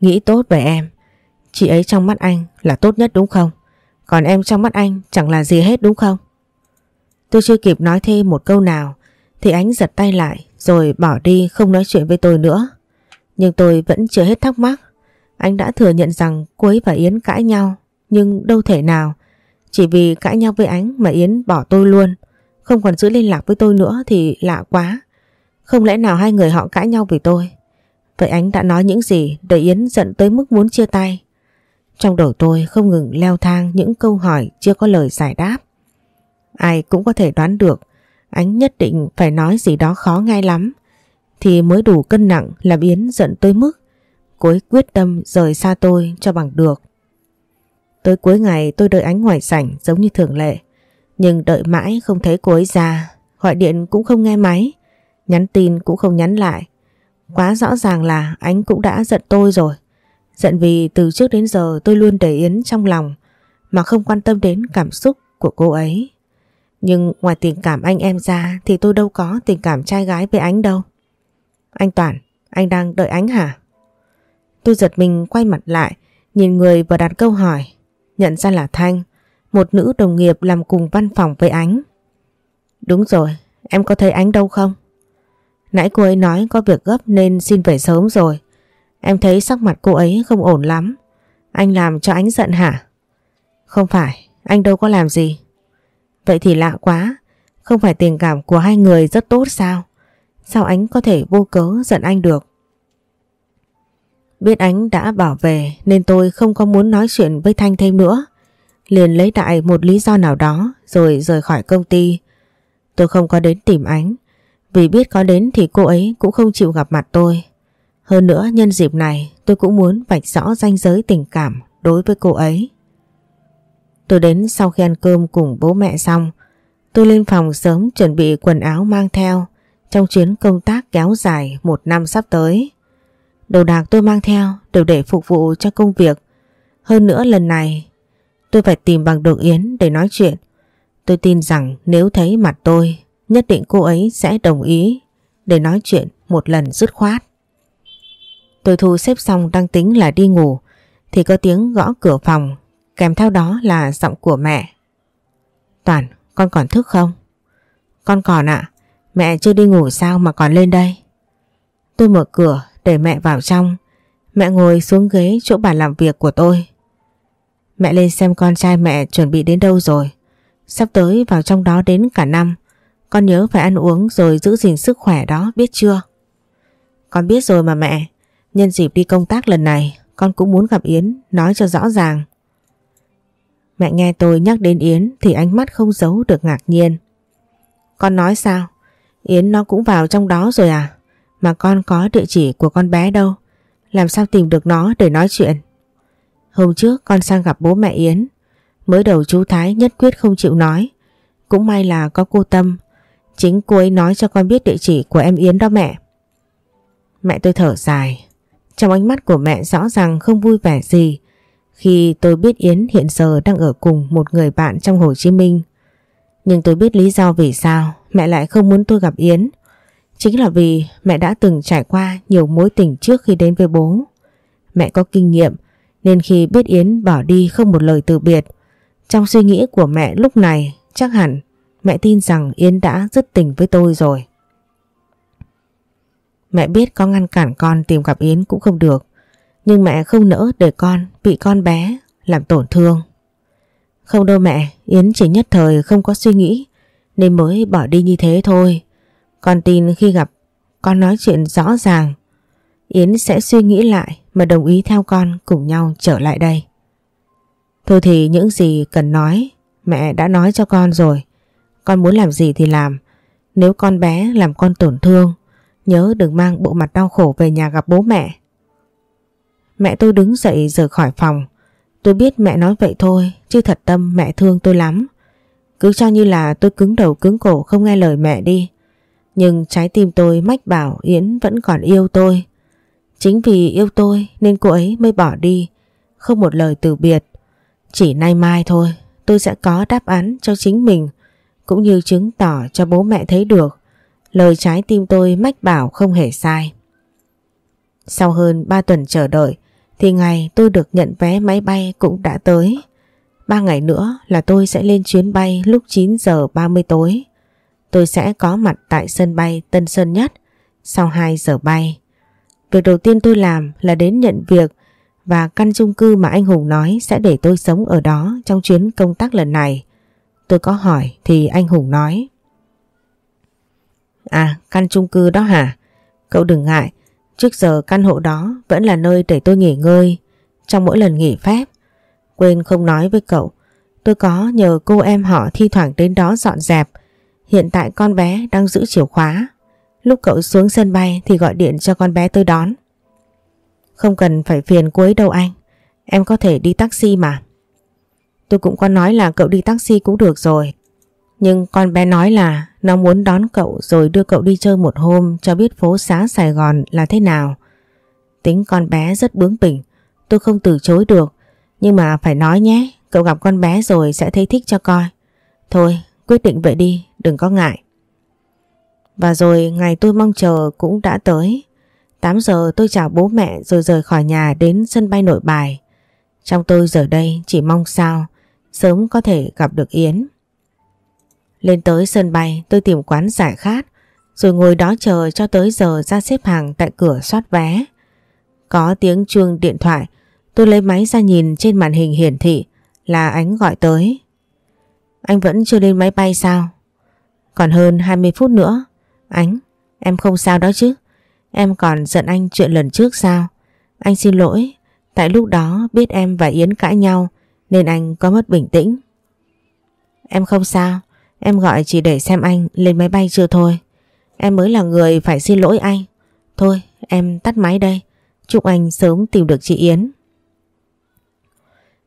Nghĩ tốt về em. Chị ấy trong mắt anh là tốt nhất đúng không? Còn em trong mắt anh chẳng là gì hết đúng không? Tôi chưa kịp nói thêm một câu nào, thì ánh giật tay lại rồi bỏ đi không nói chuyện với tôi nữa. Nhưng tôi vẫn chưa hết thắc mắc. Anh đã thừa nhận rằng cô ấy và Yến cãi nhau, nhưng đâu thể nào. Chỉ vì cãi nhau với ánh mà Yến bỏ tôi luôn. Không còn giữ liên lạc với tôi nữa thì lạ quá. Không lẽ nào hai người họ cãi nhau vì tôi? Vậy ánh đã nói những gì để Yến giận tới mức muốn chia tay? Trong đầu tôi không ngừng leo thang những câu hỏi chưa có lời giải đáp. Ai cũng có thể đoán được, Ánh nhất định phải nói gì đó khó ngay lắm thì mới đủ cân nặng làm Yến giận tới mức Cuối quyết tâm rời xa tôi cho bằng được. Tới cuối ngày tôi đợi ánh ngoài sảnh giống như thường lệ nhưng đợi mãi không thấy cô ấy ra gọi điện cũng không nghe máy nhắn tin cũng không nhắn lại quá rõ ràng là ánh cũng đã giận tôi rồi. Giận vì từ trước đến giờ tôi luôn để Yến trong lòng mà không quan tâm đến cảm xúc của cô ấy. Nhưng ngoài tình cảm anh em ra thì tôi đâu có tình cảm trai gái với ánh đâu. Anh Toàn, anh đang đợi ánh hả? Tôi giật mình quay mặt lại, nhìn người vừa đặt câu hỏi, nhận ra là Thanh, một nữ đồng nghiệp làm cùng văn phòng với ánh. Đúng rồi, em có thấy ánh đâu không? Nãy cô ấy nói có việc gấp nên xin về sớm rồi. Em thấy sắc mặt cô ấy không ổn lắm. Anh làm cho ánh giận hả? Không phải, anh đâu có làm gì. Vậy thì lạ quá, không phải tình cảm của hai người rất tốt sao? Sao ánh có thể vô cớ giận anh được? Biết ánh đã bảo về nên tôi không có muốn nói chuyện với Thanh thêm nữa. Liền lấy đại một lý do nào đó, rồi rời khỏi công ty. Tôi không có đến tìm ánh. Vì biết có đến thì cô ấy cũng không chịu gặp mặt tôi. Hơn nữa, nhân dịp này, tôi cũng muốn vạch rõ ranh giới tình cảm đối với cô ấy. Tôi đến sau khi ăn cơm cùng bố mẹ xong. Tôi lên phòng sớm chuẩn bị quần áo mang theo, trong chuyến công tác kéo dài một năm sắp tới. Đồ đạc tôi mang theo đều để phục vụ cho công việc. Hơn nữa lần này tôi phải tìm bằng được Yến để nói chuyện. Tôi tin rằng nếu thấy mặt tôi nhất định cô ấy sẽ đồng ý để nói chuyện một lần dứt khoát. Tôi thu xếp xong đang tính là đi ngủ thì có tiếng gõ cửa phòng kèm theo đó là giọng của mẹ. Toàn, con còn thức không? Con còn ạ, mẹ chưa đi ngủ sao mà còn lên đây? Tôi mở cửa để mẹ vào trong. Mẹ ngồi xuống ghế chỗ bàn làm việc của tôi. Mẹ lên xem con trai mẹ chuẩn bị đến đâu rồi. Sắp tới vào trong đó đến cả năm. Con nhớ phải ăn uống rồi giữ gìn sức khỏe đó, biết chưa? Con biết rồi mà mẹ. Nhân dịp đi công tác lần này, con cũng muốn gặp Yến, nói cho rõ ràng. Mẹ nghe tôi nhắc đến Yến thì ánh mắt không giấu được ngạc nhiên. Con nói sao? Yến nó cũng vào trong đó rồi à? Mà con có địa chỉ của con bé đâu? Làm sao tìm được nó để nói chuyện? Hôm trước con sang gặp bố mẹ Yến. Mới đầu chú Thái nhất quyết không chịu nói. Cũng may là có cô Tâm. Chính cô ấy nói cho con biết địa chỉ của em Yến đó mẹ. Mẹ tôi thở dài. Trong ánh mắt của mẹ rõ ràng không vui vẻ gì khi tôi biết Yến hiện giờ đang ở cùng một người bạn trong Hồ Chí Minh. Nhưng tôi biết lý do vì sao mẹ lại không muốn tôi gặp Yến. Chính là vì mẹ đã từng trải qua nhiều mối tình trước khi đến với bố. Mẹ có kinh nghiệm nên khi biết Yến bỏ đi không một lời từ biệt. Trong suy nghĩ của mẹ lúc này chắc hẳn mẹ tin rằng Yến đã dứt tình với tôi rồi. Mẹ biết có ngăn cản con tìm gặp Yến cũng không được. Nhưng mẹ không nỡ để con bị con bé làm tổn thương. Không đâu mẹ, Yến chỉ nhất thời không có suy nghĩ nên mới bỏ đi như thế thôi. Con tin khi gặp, con nói chuyện rõ ràng Yến sẽ suy nghĩ lại mà đồng ý theo con cùng nhau trở lại đây. Thôi thì những gì cần nói, mẹ đã nói cho con rồi. Con muốn làm gì thì làm. Nếu con bé làm con tổn thương, nhớ đừng mang bộ mặt đau khổ về nhà gặp bố mẹ. Mẹ tôi đứng dậy rời khỏi phòng. Tôi biết mẹ nói vậy thôi, chứ thật tâm mẹ thương tôi lắm. Cứ cho như là tôi cứng đầu cứng cổ không nghe lời mẹ đi. Nhưng trái tim tôi mách bảo Yến vẫn còn yêu tôi. Chính vì yêu tôi nên cô ấy mới bỏ đi, không một lời từ biệt. Chỉ nay mai thôi tôi sẽ có đáp án cho chính mình cũng như chứng tỏ cho bố mẹ thấy được lời trái tim tôi mách bảo không hề sai. Sau hơn 3 tuần chờ đợi thì ngày tôi được nhận vé máy bay cũng đã tới. Ba ngày nữa là tôi sẽ lên chuyến bay lúc 9 giờ 30 tối. Tôi sẽ có mặt tại sân bay Tân Sơn Nhất sau 2 giờ bay. Việc đầu tiên tôi làm là đến nhận việc và căn chung cư mà anh Hùng nói sẽ để tôi sống ở đó trong chuyến công tác lần này. Tôi có hỏi thì anh Hùng nói. À, căn chung cư đó hả? Cậu đừng ngại, trước giờ căn hộ đó vẫn là nơi để tôi nghỉ ngơi trong mỗi lần nghỉ phép. Quên không nói với cậu, tôi có nhờ cô em họ thi thoảng đến đó dọn dẹp. Hiện tại con bé đang giữ chìa khóa. Lúc cậu xuống sân bay thì gọi điện cho con bé tôi đón. Không cần phải phiền cô ấy đâu anh. Em có thể đi taxi mà. Tôi cũng có nói là cậu đi taxi cũng được rồi. Nhưng con bé nói là nó muốn đón cậu rồi đưa cậu đi chơi một hôm cho biết phố xá Sài Gòn là thế nào. Tính con bé rất bướng bỉnh, tôi không từ chối được. Nhưng mà phải nói nhé, Cậu gặp con bé rồi sẽ thấy thích cho coi. Thôi, quyết định vậy đi, đừng có ngại. Và rồi ngày tôi mong chờ cũng đã tới. 8 giờ tôi chào bố mẹ rồi rời khỏi nhà đến sân bay nội bài. Trong tôi giờ đây chỉ mong sao sớm có thể gặp được Yến. Lên tới sân bay tôi tìm quán giải khát rồi ngồi đó chờ cho tới giờ ra xếp hàng tại cửa soát vé. Có tiếng chuông điện thoại tôi lấy máy ra nhìn trên màn hình hiển thị là ánh gọi tới. Anh vẫn chưa lên máy bay sao? Còn hơn 20 phút nữa. Ánh, em không sao đó chứ? Em còn giận anh chuyện lần trước sao? Anh xin lỗi, tại lúc đó biết em và Yến cãi nhau nên anh có mất bình tĩnh. Em không sao, em gọi chỉ để xem anh lên máy bay chưa thôi. Em mới là người phải xin lỗi anh. Thôi, em tắt máy đây. Chúc anh sớm tìm được chị Yến.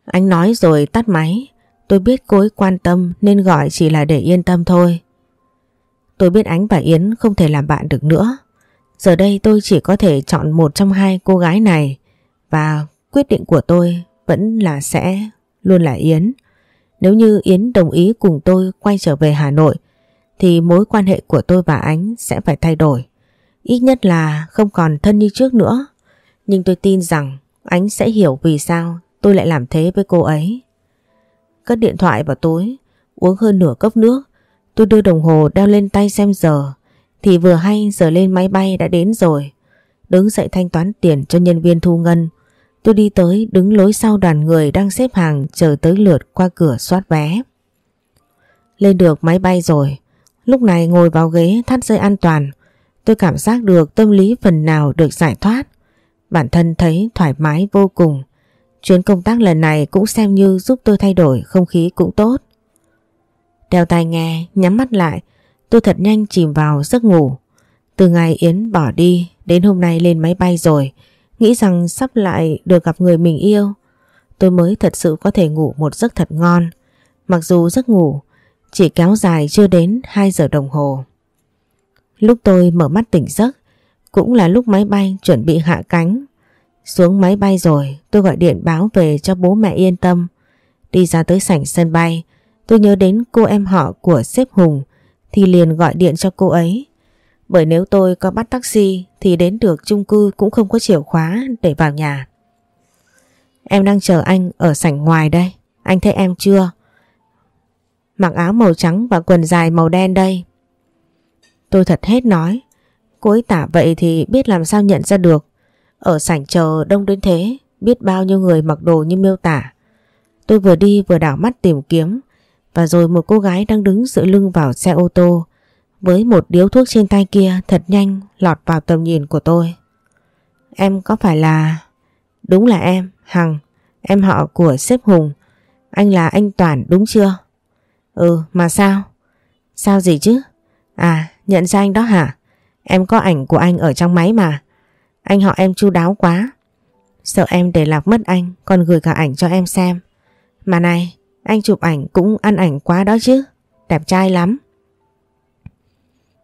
Anh nói rồi tắt máy. Tôi biết cô ấy quan tâm nên gọi chỉ là để yên tâm thôi. Tôi biết Ánh và Yến không thể làm bạn được nữa. Giờ đây tôi chỉ có thể chọn một trong hai cô gái này và quyết định của tôi vẫn là sẽ luôn là Yến. Nếu như Yến đồng ý cùng tôi quay trở về Hà Nội, thì mối quan hệ của tôi và Ánh sẽ phải thay đổi. Ít nhất là không còn thân như trước nữa. Nhưng tôi tin rằng Ánh sẽ hiểu vì sao tôi lại làm thế với cô ấy. Cất điện thoại vào túi, uống hơn nửa cốc nước. Tôi đưa đồng hồ đeo lên tay xem giờ. Thì vừa hay giờ lên máy bay đã đến rồi. Đứng dậy thanh toán tiền cho nhân viên thu ngân. Tôi đi tới đứng lối sau đoàn người đang xếp hàng chờ tới lượt qua cửa soát vé. Lên được máy bay rồi. Lúc này ngồi vào ghế thắt dây an toàn. Tôi cảm giác được tâm lý phần nào được giải thoát. Bản thân thấy thoải mái vô cùng. Chuyến công tác lần này cũng xem như giúp tôi thay đổi không khí cũng tốt. Đeo tai nghe, nhắm mắt lại, tôi thật nhanh chìm vào giấc ngủ. Từ ngày Yến bỏ đi đến hôm nay lên máy bay rồi, nghĩ rằng sắp lại được gặp người mình yêu. Tôi mới thật sự có thể ngủ một giấc thật ngon. Mặc dù giấc ngủ chỉ kéo dài chưa đến 2 giờ đồng hồ. Lúc tôi mở mắt tỉnh giấc, cũng là lúc máy bay chuẩn bị hạ cánh. Xuống máy bay rồi, tôi gọi điện báo về cho bố mẹ yên tâm. Đi ra tới sảnh sân bay, tôi nhớ đến cô em họ của sếp Hùng, thì liền gọi điện cho cô ấy. Bởi nếu tôi có bắt taxi, thì đến được chung cư cũng không có chìa khóa để vào nhà. Em đang chờ anh ở sảnh ngoài đây. Anh thấy em chưa? Mặc áo màu trắng và quần dài màu đen đây. Tôi thật hết nói. Cô ấy tả vậy thì biết làm sao nhận ra được. Ở sảnh chờ đông đến thế, biết bao nhiêu người mặc đồ như miêu tả. Tôi vừa đi vừa đảo mắt tìm kiếm, và rồi một cô gái đang đứng dựa lưng vào xe ô tô, với một điếu thuốc trên tay kia thật nhanh lọt vào tầm nhìn của tôi. Em có phải là... Đúng là em, Hằng, em họ của sếp Hùng. Anh là anh Toàn đúng chưa? Ừ, mà sao? Sao gì chứ? À, nhận ra anh đó hả? Em có ảnh của anh ở trong máy mà. Anh họ em chu đáo quá. Sợ em để lạc mất anh còn gửi cả ảnh cho em xem. Mà này, anh chụp ảnh cũng ăn ảnh quá đó chứ. Đẹp trai lắm.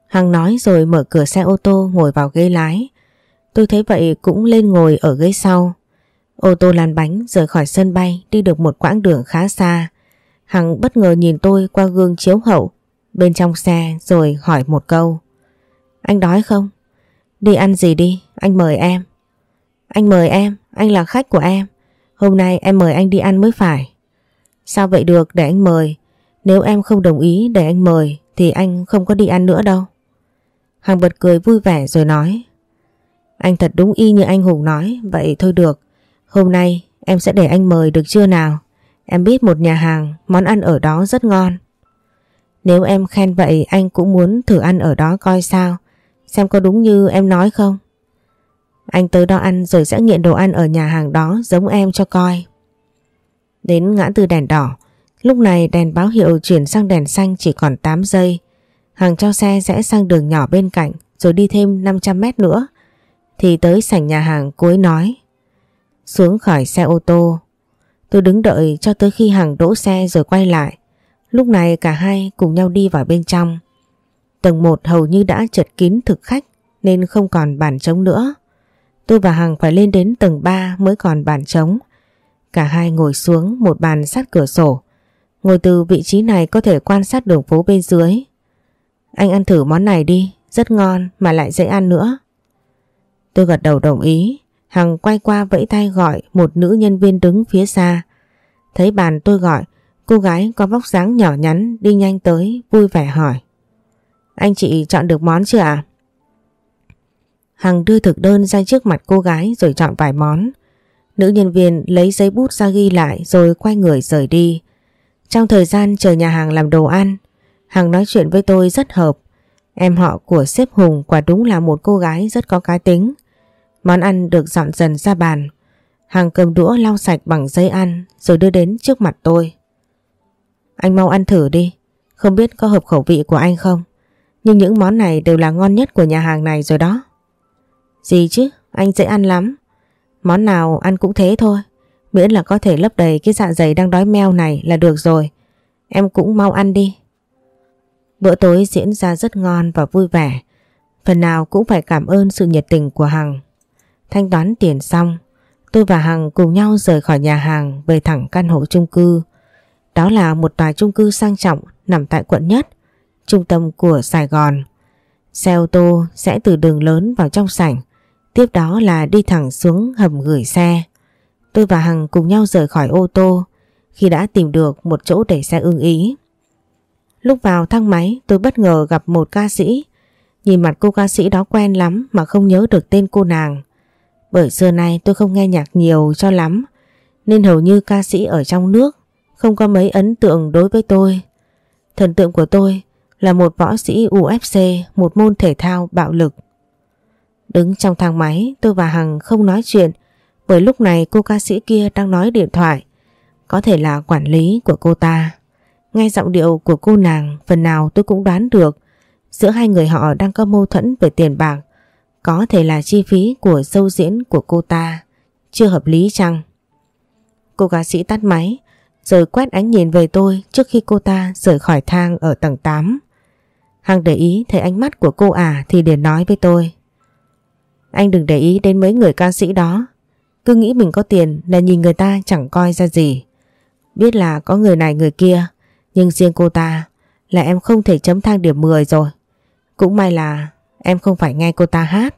Hằng nói rồi mở cửa xe ô tô ngồi vào ghế lái. Tôi thấy vậy cũng lên ngồi ở ghế sau. Ô tô lăn bánh rời khỏi sân bay đi được một quãng đường khá xa. Hằng bất ngờ nhìn tôi qua gương chiếu hậu bên trong xe rồi hỏi một câu. Anh đói không? Đi ăn gì đi, anh mời em. Anh mời em, anh là khách của em. Hôm nay em mời anh đi ăn mới phải. Sao vậy được để anh mời? Nếu em không đồng ý để anh mời thì anh không có đi ăn nữa đâu. Hằng bật cười vui vẻ rồi nói. Anh thật đúng y như anh Hùng nói, vậy thôi được. Hôm nay em sẽ để anh mời được chưa nào? Em biết một nhà hàng, món ăn ở đó rất ngon. Nếu em khen vậy anh cũng muốn thử ăn ở đó coi sao. Xem có đúng như em nói không? Anh tới đó ăn rồi sẽ nghiện đồ ăn ở nhà hàng đó giống em cho coi. Đến ngã tư đèn đỏ, lúc này đèn báo hiệu chuyển sang đèn xanh chỉ còn 8 giây. Hàng cho xe rẽ sang đường nhỏ bên cạnh rồi đi thêm 500 mét nữa. Thì tới sảnh nhà hàng cuối nói. Xuống khỏi xe ô tô. Tôi đứng đợi cho tới khi hàng đỗ xe rồi quay lại. Lúc này cả hai cùng nhau đi vào bên trong. Tầng 1 hầu như đã chật kín thực khách nên không còn bàn trống nữa. Tôi và Hằng phải lên đến tầng 3 mới còn bàn trống. Cả hai ngồi xuống một bàn sát cửa sổ. Ngồi từ vị trí này có thể quan sát đường phố bên dưới. Anh ăn thử món này đi, rất ngon mà lại dễ ăn nữa. Tôi gật đầu đồng ý. Hằng quay qua vẫy tay gọi một nữ nhân viên đứng phía xa. Thấy bàn tôi gọi, cô gái có vóc dáng nhỏ nhắn đi nhanh tới vui vẻ hỏi. Anh chị chọn được món chưa ạ? Hằng đưa thực đơn ra trước mặt cô gái rồi chọn vài món. Nữ nhân viên lấy giấy bút ra ghi lại rồi quay người rời đi. Trong thời gian chờ nhà hàng làm đồ ăn, Hằng nói chuyện với tôi rất hợp. Em họ của sếp Hùng quả đúng là một cô gái rất có cá tính. Món ăn được dọn dần ra bàn. Hằng cầm đũa lau sạch bằng giấy ăn rồi đưa đến trước mặt tôi. Anh mau ăn thử đi, không biết có hợp khẩu vị của anh không? Nhưng những món này đều là ngon nhất của nhà hàng này rồi đó. Gì chứ, anh dễ ăn lắm. Món nào ăn cũng thế thôi. Miễn là có thể lấp đầy cái dạ dày đang đói meo này là được rồi. Em cũng mau ăn đi. Bữa tối diễn ra rất ngon và vui vẻ. Phần nào cũng phải cảm ơn sự nhiệt tình của Hằng. Thanh toán tiền xong, tôi và Hằng cùng nhau rời khỏi nhà hàng về thẳng căn hộ chung cư. Đó là một tòa chung cư sang trọng nằm tại quận nhất, trung tâm của Sài Gòn. Xe ô tô sẽ từ đường lớn vào trong sảnh, tiếp đó là đi thẳng xuống hầm gửi xe. Tôi và Hằng cùng nhau rời khỏi ô tô khi đã tìm được một chỗ để xe ưng ý. Lúc vào thang máy tôi bất ngờ gặp một ca sĩ. Nhìn mặt cô ca sĩ đó quen lắm mà không nhớ được tên cô nàng. Bởi xưa nay tôi không nghe nhạc nhiều cho lắm nên hầu như ca sĩ ở trong nước không có mấy ấn tượng đối với tôi. Thần tượng của tôi là một võ sĩ UFC, một môn thể thao bạo lực. Đứng trong thang máy tôi và Hằng không nói chuyện bởi lúc này cô ca sĩ kia đang nói điện thoại. Có thể là quản lý của cô ta. Nghe giọng điệu của cô nàng phần nào tôi cũng đoán được giữa hai người họ đang có mâu thuẫn về tiền bạc. Có thể là chi phí của sâu diễn của cô ta. Chưa hợp lý chăng? Cô ca sĩ tắt máy rồi quét ánh nhìn về tôi trước khi cô ta rời khỏi thang ở tầng 8. Hằng để ý thấy ánh mắt của cô ả thì liền nói với tôi. Anh đừng để ý đến mấy người ca sĩ đó. Cứ nghĩ mình có tiền là nhìn người ta chẳng coi ra gì. Biết là có người này người kia, nhưng riêng cô ta là em không thể chấm thang điểm 10 rồi. Cũng may là em không phải nghe cô ta hát.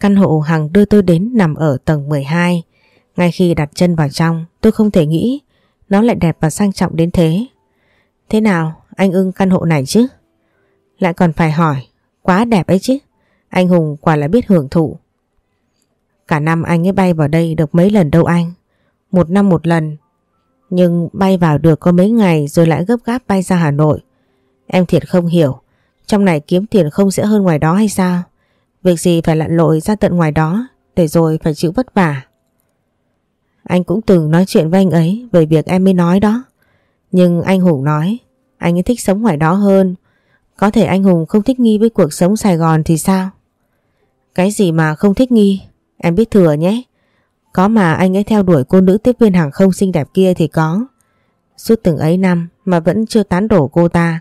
Căn hộ Hằng đưa tôi đến nằm ở tầng 12. Ngay khi đặt chân vào trong, tôi không thể nghĩ nó lại đẹp và sang trọng đến thế. Thế nào, anh ưng căn hộ này chứ? Lại còn phải hỏi, quá đẹp ấy chứ. Anh Hùng quả là biết hưởng thụ. Cả năm anh ấy bay vào đây được mấy lần đâu anh. Một năm một lần. Nhưng bay vào được có mấy ngày rồi lại gấp gáp bay ra Hà Nội. Em thiệt không hiểu. Trong này kiếm tiền không dễ hơn ngoài đó hay sao? Việc gì phải lặn lội ra tận ngoài đó để rồi phải chịu vất vả. Anh cũng từng nói chuyện với anh ấy về việc em mới nói đó. Nhưng anh Hùng nói anh ấy thích sống ngoài đó hơn. Có thể anh Hùng không thích nghi với cuộc sống Sài Gòn thì sao? Cái gì mà không thích nghi? Em biết thừa nhé. Có mà anh ấy theo đuổi cô nữ tiếp viên hàng không xinh đẹp kia thì có. Suốt từng ấy năm mà vẫn chưa tán đổ cô ta.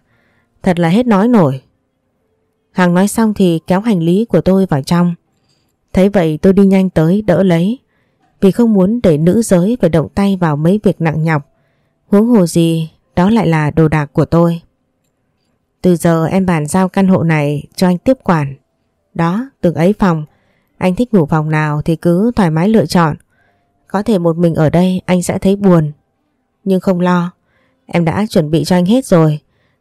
Thật là hết nói nổi. Hằng nói xong thì kéo hành lý của tôi vào trong. Thấy vậy tôi đi nhanh tới, đỡ lấy. Vì không muốn để nữ giới phải động tay vào mấy việc nặng nhọc. Huống hồ gì đó lại là đồ đạc của tôi. Từ giờ em bàn giao căn hộ này cho anh tiếp quản. Đó, từng ấy phòng. Anh thích ngủ phòng nào thì cứ thoải mái lựa chọn. Có thể một mình ở đây anh sẽ thấy buồn. Nhưng không lo. Em đã chuẩn bị cho anh hết rồi.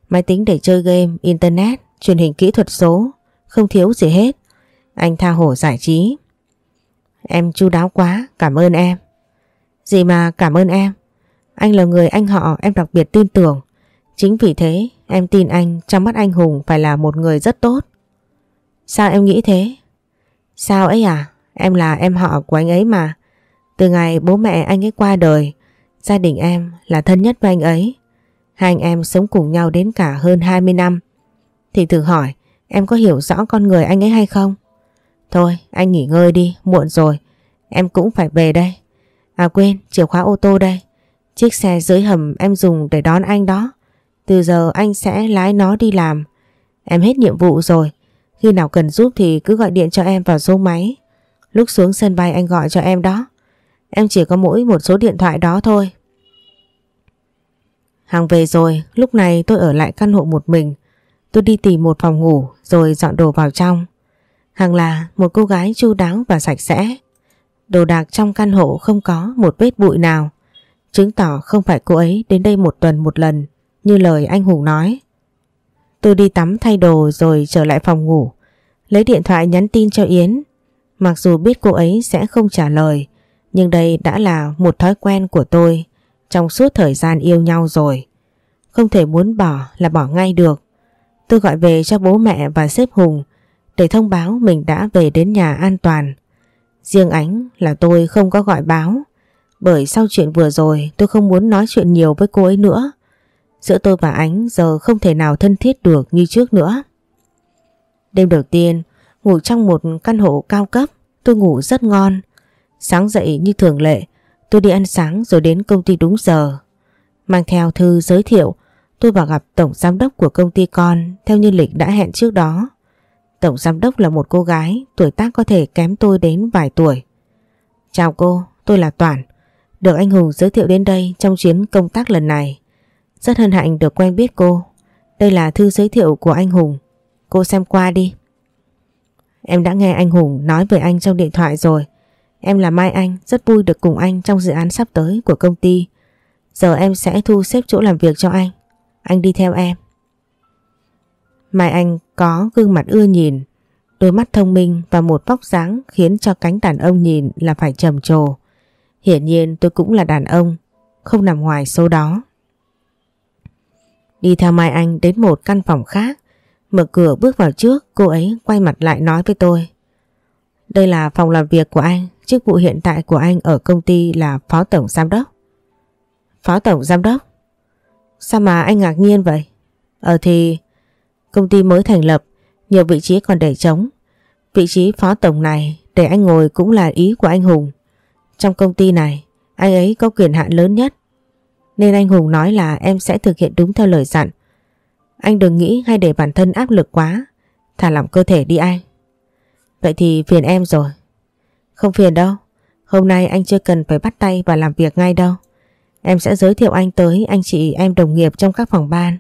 Máy tính để chơi game, internet, truyền hình kỹ thuật số. Không thiếu gì hết. Anh tha hồ giải trí. Em chu đáo quá, cảm ơn em. Gì mà cảm ơn em. Anh là người anh họ em đặc biệt tin tưởng. Chính vì thế em tin anh trong mắt anh Hùng phải là một người rất tốt. Sao em nghĩ thế? Sao ấy à? Em là em họ của anh ấy mà. Từ ngày bố mẹ anh ấy qua đời, gia đình em là thân nhất với anh ấy. Hai anh em sống cùng nhau đến cả hơn 20 năm. Thì thử hỏi, em có hiểu rõ con người anh ấy hay không? Thôi, anh nghỉ ngơi đi, muộn rồi. Em cũng phải về đây. À quên, chìa khóa ô tô đây. Chiếc xe dưới hầm em dùng để đón anh đó. Từ giờ anh sẽ lái nó đi làm. Em hết nhiệm vụ rồi. Khi nào cần giúp thì cứ gọi điện cho em vào số máy. Lúc xuống sân bay anh gọi cho em đó. Em chỉ có mỗi một số điện thoại đó thôi. hàng về rồi, lúc này tôi ở lại căn hộ một mình. Tôi đi tìm một phòng ngủ rồi dọn đồ vào trong. Hằng là một cô gái chu đáo và sạch sẽ. Đồ đạc trong căn hộ không có một vết bụi nào. Chứng tỏ không phải cô ấy đến đây một tuần một lần, như lời anh Hùng nói. Tôi đi tắm thay đồ rồi trở lại phòng ngủ. Lấy điện thoại nhắn tin cho Yến. Mặc dù biết cô ấy sẽ không trả lời, nhưng đây đã là một thói quen của tôi trong suốt thời gian yêu nhau rồi. Không thể muốn bỏ là bỏ ngay được. Tôi gọi về cho bố mẹ và sếp Hùng để thông báo mình đã về đến nhà an toàn. Riêng ánh là tôi không có gọi báo bởi sau chuyện vừa rồi tôi không muốn nói chuyện nhiều với cô ấy nữa. Giữa tôi và ánh giờ không thể nào thân thiết được như trước nữa. Đêm đầu tiên, ngủ trong một căn hộ cao cấp, tôi ngủ rất ngon. Sáng dậy như thường lệ, tôi đi ăn sáng rồi đến công ty đúng giờ. Mang theo thư giới thiệu, tôi vào gặp tổng giám đốc của công ty con theo như lịch đã hẹn trước đó. Tổng giám đốc là một cô gái, tuổi tác có thể kém tôi đến vài tuổi. Chào cô, tôi là Toản. Được anh Hùng giới thiệu đến đây trong chuyến công tác lần này. Rất hân hạnh được quen biết cô. Đây là thư giới thiệu của anh Hùng. Cô xem qua đi. Em đã nghe anh Hùng nói về anh trong điện thoại rồi. Em là Mai Anh, rất vui được cùng anh trong dự án sắp tới của công ty. Giờ em sẽ thu xếp chỗ làm việc cho anh. Anh đi theo em. Mai Anh có gương mặt ưa nhìn, đôi mắt thông minh và một vóc dáng khiến cho cánh đàn ông nhìn là phải trầm trồ. Hiển nhiên tôi cũng là đàn ông, không nằm ngoài số đó. Đi theo Mai Anh đến một căn phòng khác, mở cửa bước vào trước, cô ấy quay mặt lại nói với tôi. Đây là phòng làm việc của anh, chức vụ hiện tại của anh ở công ty là Phó Tổng Giám Đốc. Phó Tổng Giám Đốc? Sao mà anh ngạc nhiên vậy? Ờ thì công ty mới thành lập, nhiều vị trí còn để trống. Vị trí Phó Tổng này để anh ngồi cũng là ý của anh Hùng. Trong công ty này, anh ấy có quyền hạn lớn nhất. Nên anh Hùng nói là em sẽ thực hiện đúng theo lời dặn. Anh đừng nghĩ hay để bản thân áp lực quá. Thả lỏng cơ thể đi anh. Vậy thì phiền em rồi. Không phiền đâu. Hôm nay anh chưa cần phải bắt tay và làm việc ngay đâu. Em sẽ giới thiệu anh tới anh chị em đồng nghiệp trong các phòng ban.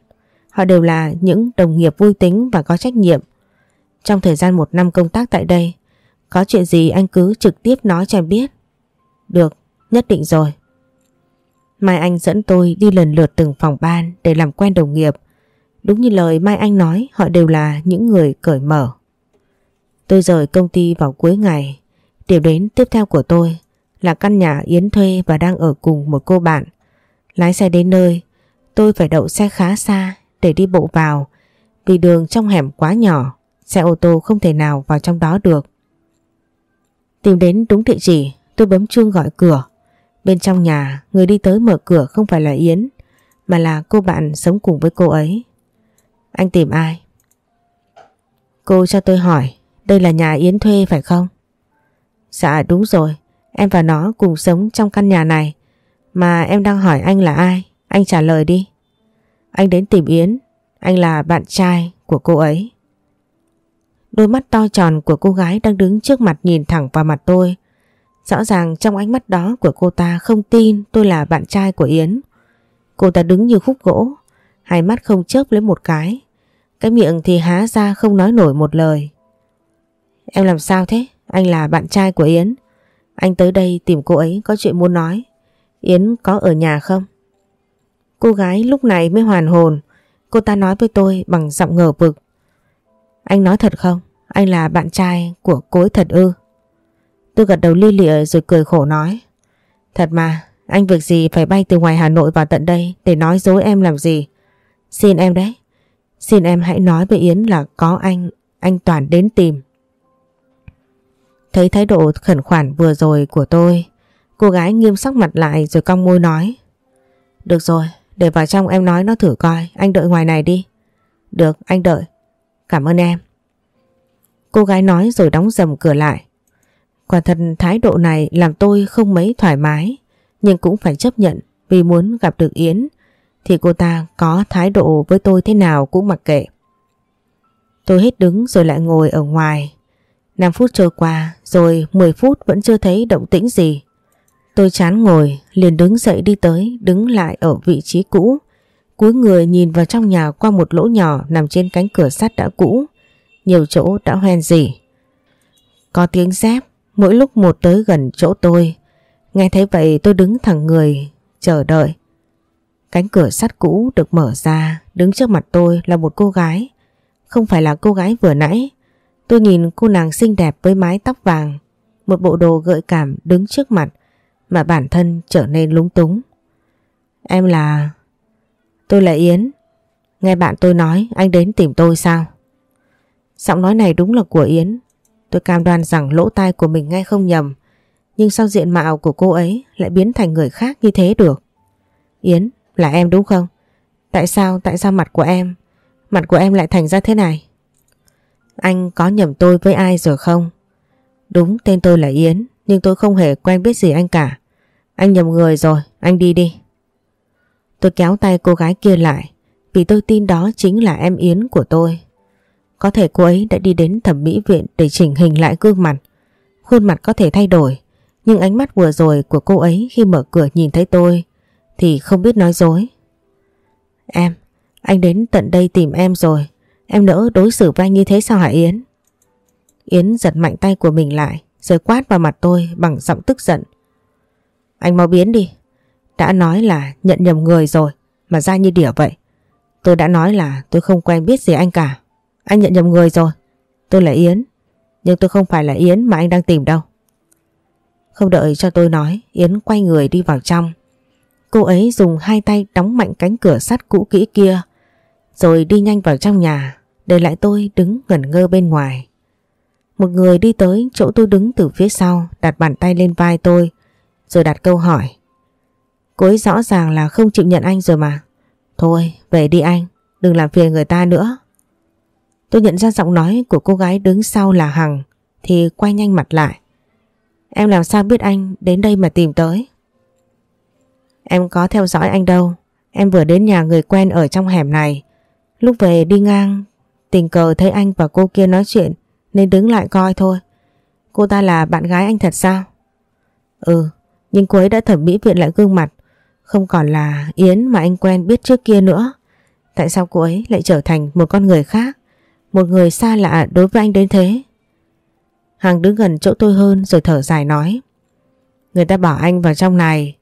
Họ đều là những đồng nghiệp vui tính và có trách nhiệm. Trong thời gian một năm công tác tại đây, có chuyện gì anh cứ trực tiếp nói cho em biết. Được, nhất định rồi. Mai Anh dẫn tôi đi lần lượt từng phòng ban để làm quen đồng nghiệp. Đúng như lời Mai Anh nói, họ đều là những người cởi mở. Tôi rời công ty vào cuối ngày. Điểm đến tiếp theo của tôi là căn nhà Yến thuê và đang ở cùng một cô bạn. Lái xe đến nơi, tôi phải đậu xe khá xa để đi bộ vào vì đường trong hẻm quá nhỏ, xe ô tô không thể nào vào trong đó được. Tìm đến đúng địa chỉ, tôi bấm chuông gọi cửa. Bên trong nhà, người đi tới mở cửa không phải là Yến, mà là cô bạn sống cùng với cô ấy. Anh tìm ai? Cô cho tôi hỏi, đây là nhà Yến thuê phải không? Dạ đúng rồi, em và nó cùng sống trong căn nhà này. Mà em đang hỏi anh là ai? Anh trả lời đi. Anh đến tìm Yến, anh là bạn trai của cô ấy. Đôi mắt to tròn của cô gái đang đứng trước mặt nhìn thẳng vào mặt tôi. Rõ ràng trong ánh mắt đó của cô ta không tin tôi là bạn trai của Yến. Cô ta đứng như khúc gỗ, hai mắt không chớp lấy một cái. Cái miệng thì há ra không nói nổi một lời. Em làm sao thế? Anh là bạn trai của Yến. Anh tới đây tìm cô ấy có chuyện muốn nói. Yến có ở nhà không? Cô gái lúc này mới hoàn hồn. Cô ta nói với tôi bằng giọng ngờ vực. Anh nói thật không? Anh là bạn trai của cối thật ư? Tôi gật đầu li lịa rồi cười khổ nói. Thật mà, anh việc gì phải bay từ ngoài Hà Nội vào tận đây để nói dối em làm gì? Xin em đấy. Xin em hãy nói với Yến là có anh, anh Toàn đến tìm. Thấy thái độ khẩn khoản vừa rồi của tôi, cô gái nghiêm sắc mặt lại rồi cong môi nói. Được rồi, để vào trong em nói nó thử coi, anh đợi ngoài này đi. Được, anh đợi. Cảm ơn em. Cô gái nói rồi đóng dầm cửa lại. Quả thật thái độ này làm tôi không mấy thoải mái, nhưng cũng phải chấp nhận vì muốn gặp được Yến thì cô ta có thái độ với tôi thế nào cũng mặc kệ. Tôi hết đứng rồi lại ngồi ở ngoài 5 phút trôi qua rồi 10 phút vẫn chưa thấy động tĩnh gì. Tôi chán ngồi, liền đứng dậy đi tới, đứng lại ở vị trí cũ. Cúi người nhìn vào trong nhà qua một lỗ nhỏ nằm trên cánh cửa sắt đã cũ. Nhiều chỗ đã hoen dỉ. Có tiếng dép, mỗi lúc một tới gần chỗ tôi. Nghe thấy vậy tôi đứng thẳng người, chờ đợi. Cánh cửa sắt cũ được mở ra, đứng trước mặt tôi là một cô gái. Không phải là cô gái vừa nãy. Tôi nhìn cô nàng xinh đẹp với mái tóc vàng, một bộ đồ gợi cảm đứng trước mặt mà bản thân trở nên lúng túng. Em là... Tôi là Yến. Nghe bạn tôi nói anh đến tìm tôi sao? Giọng nói này đúng là của Yến. Tôi cam đoan rằng lỗ tai của mình nghe không nhầm. Nhưng sao diện mạo của cô ấy lại biến thành người khác như thế được? Yến, là em đúng không? Tại sao, tại sao mặt của em, mặt của em lại thành ra thế này? Anh có nhầm tôi với ai rồi không? Đúng tên tôi là Yến, nhưng tôi không hề quen biết gì anh cả. Anh nhầm người rồi, anh đi đi. Tôi kéo tay cô gái kia lại, vì tôi tin đó chính là em Yến của tôi. Có thể cô ấy đã đi đến thẩm mỹ viện để chỉnh hình lại gương mặt. Khuôn mặt có thể thay đổi, nhưng ánh mắt vừa rồi của cô ấy khi mở cửa nhìn thấy tôi thì không biết nói dối. Em, anh đến tận đây tìm em rồi. Em nỡ đối xử với anh như thế sao hả Yến? Yến giật mạnh tay của mình lại rồi quát vào mặt tôi bằng giọng tức giận. Anh mau biến đi. Đã nói là nhận nhầm người rồi mà ra như đỉa vậy. Tôi đã nói là tôi không quen biết gì anh cả. Anh nhận nhầm người rồi. Tôi là Yến. Nhưng tôi không phải là Yến mà anh đang tìm đâu. Không đợi cho tôi nói, Yến quay người đi vào trong. Cô ấy dùng hai tay đóng mạnh cánh cửa sắt cũ kỹ kia, rồi đi nhanh vào trong nhà, để lại tôi đứng ngẩn ngơ bên ngoài. Một người đi tới chỗ tôi đứng từ phía sau, đặt bàn tay lên vai tôi, rồi đặt câu hỏi. Cô ấy rõ ràng là không chịu nhận anh rồi mà. Thôi, về đi anh, đừng làm phiền người ta nữa. Tôi nhận ra giọng nói của cô gái đứng sau là Hằng, thì quay nhanh mặt lại. Em làm sao biết anh đến đây mà tìm tới? Em có theo dõi anh đâu. Em vừa đến nhà người quen ở trong hẻm này. Lúc về đi ngang, tình cờ thấy anh và cô kia nói chuyện nên đứng lại coi thôi. Cô ta là bạn gái anh thật sao? Ừ, nhưng cô ấy đã thẩm mỹ viện lại gương mặt. Không còn là Yến mà anh quen biết trước kia nữa. Tại sao cô ấy lại trở thành một con người khác? Một người xa lạ đối với anh đến thế? Hằng đứng gần chỗ tôi hơn rồi thở dài nói. Người ta bảo anh vào trong này,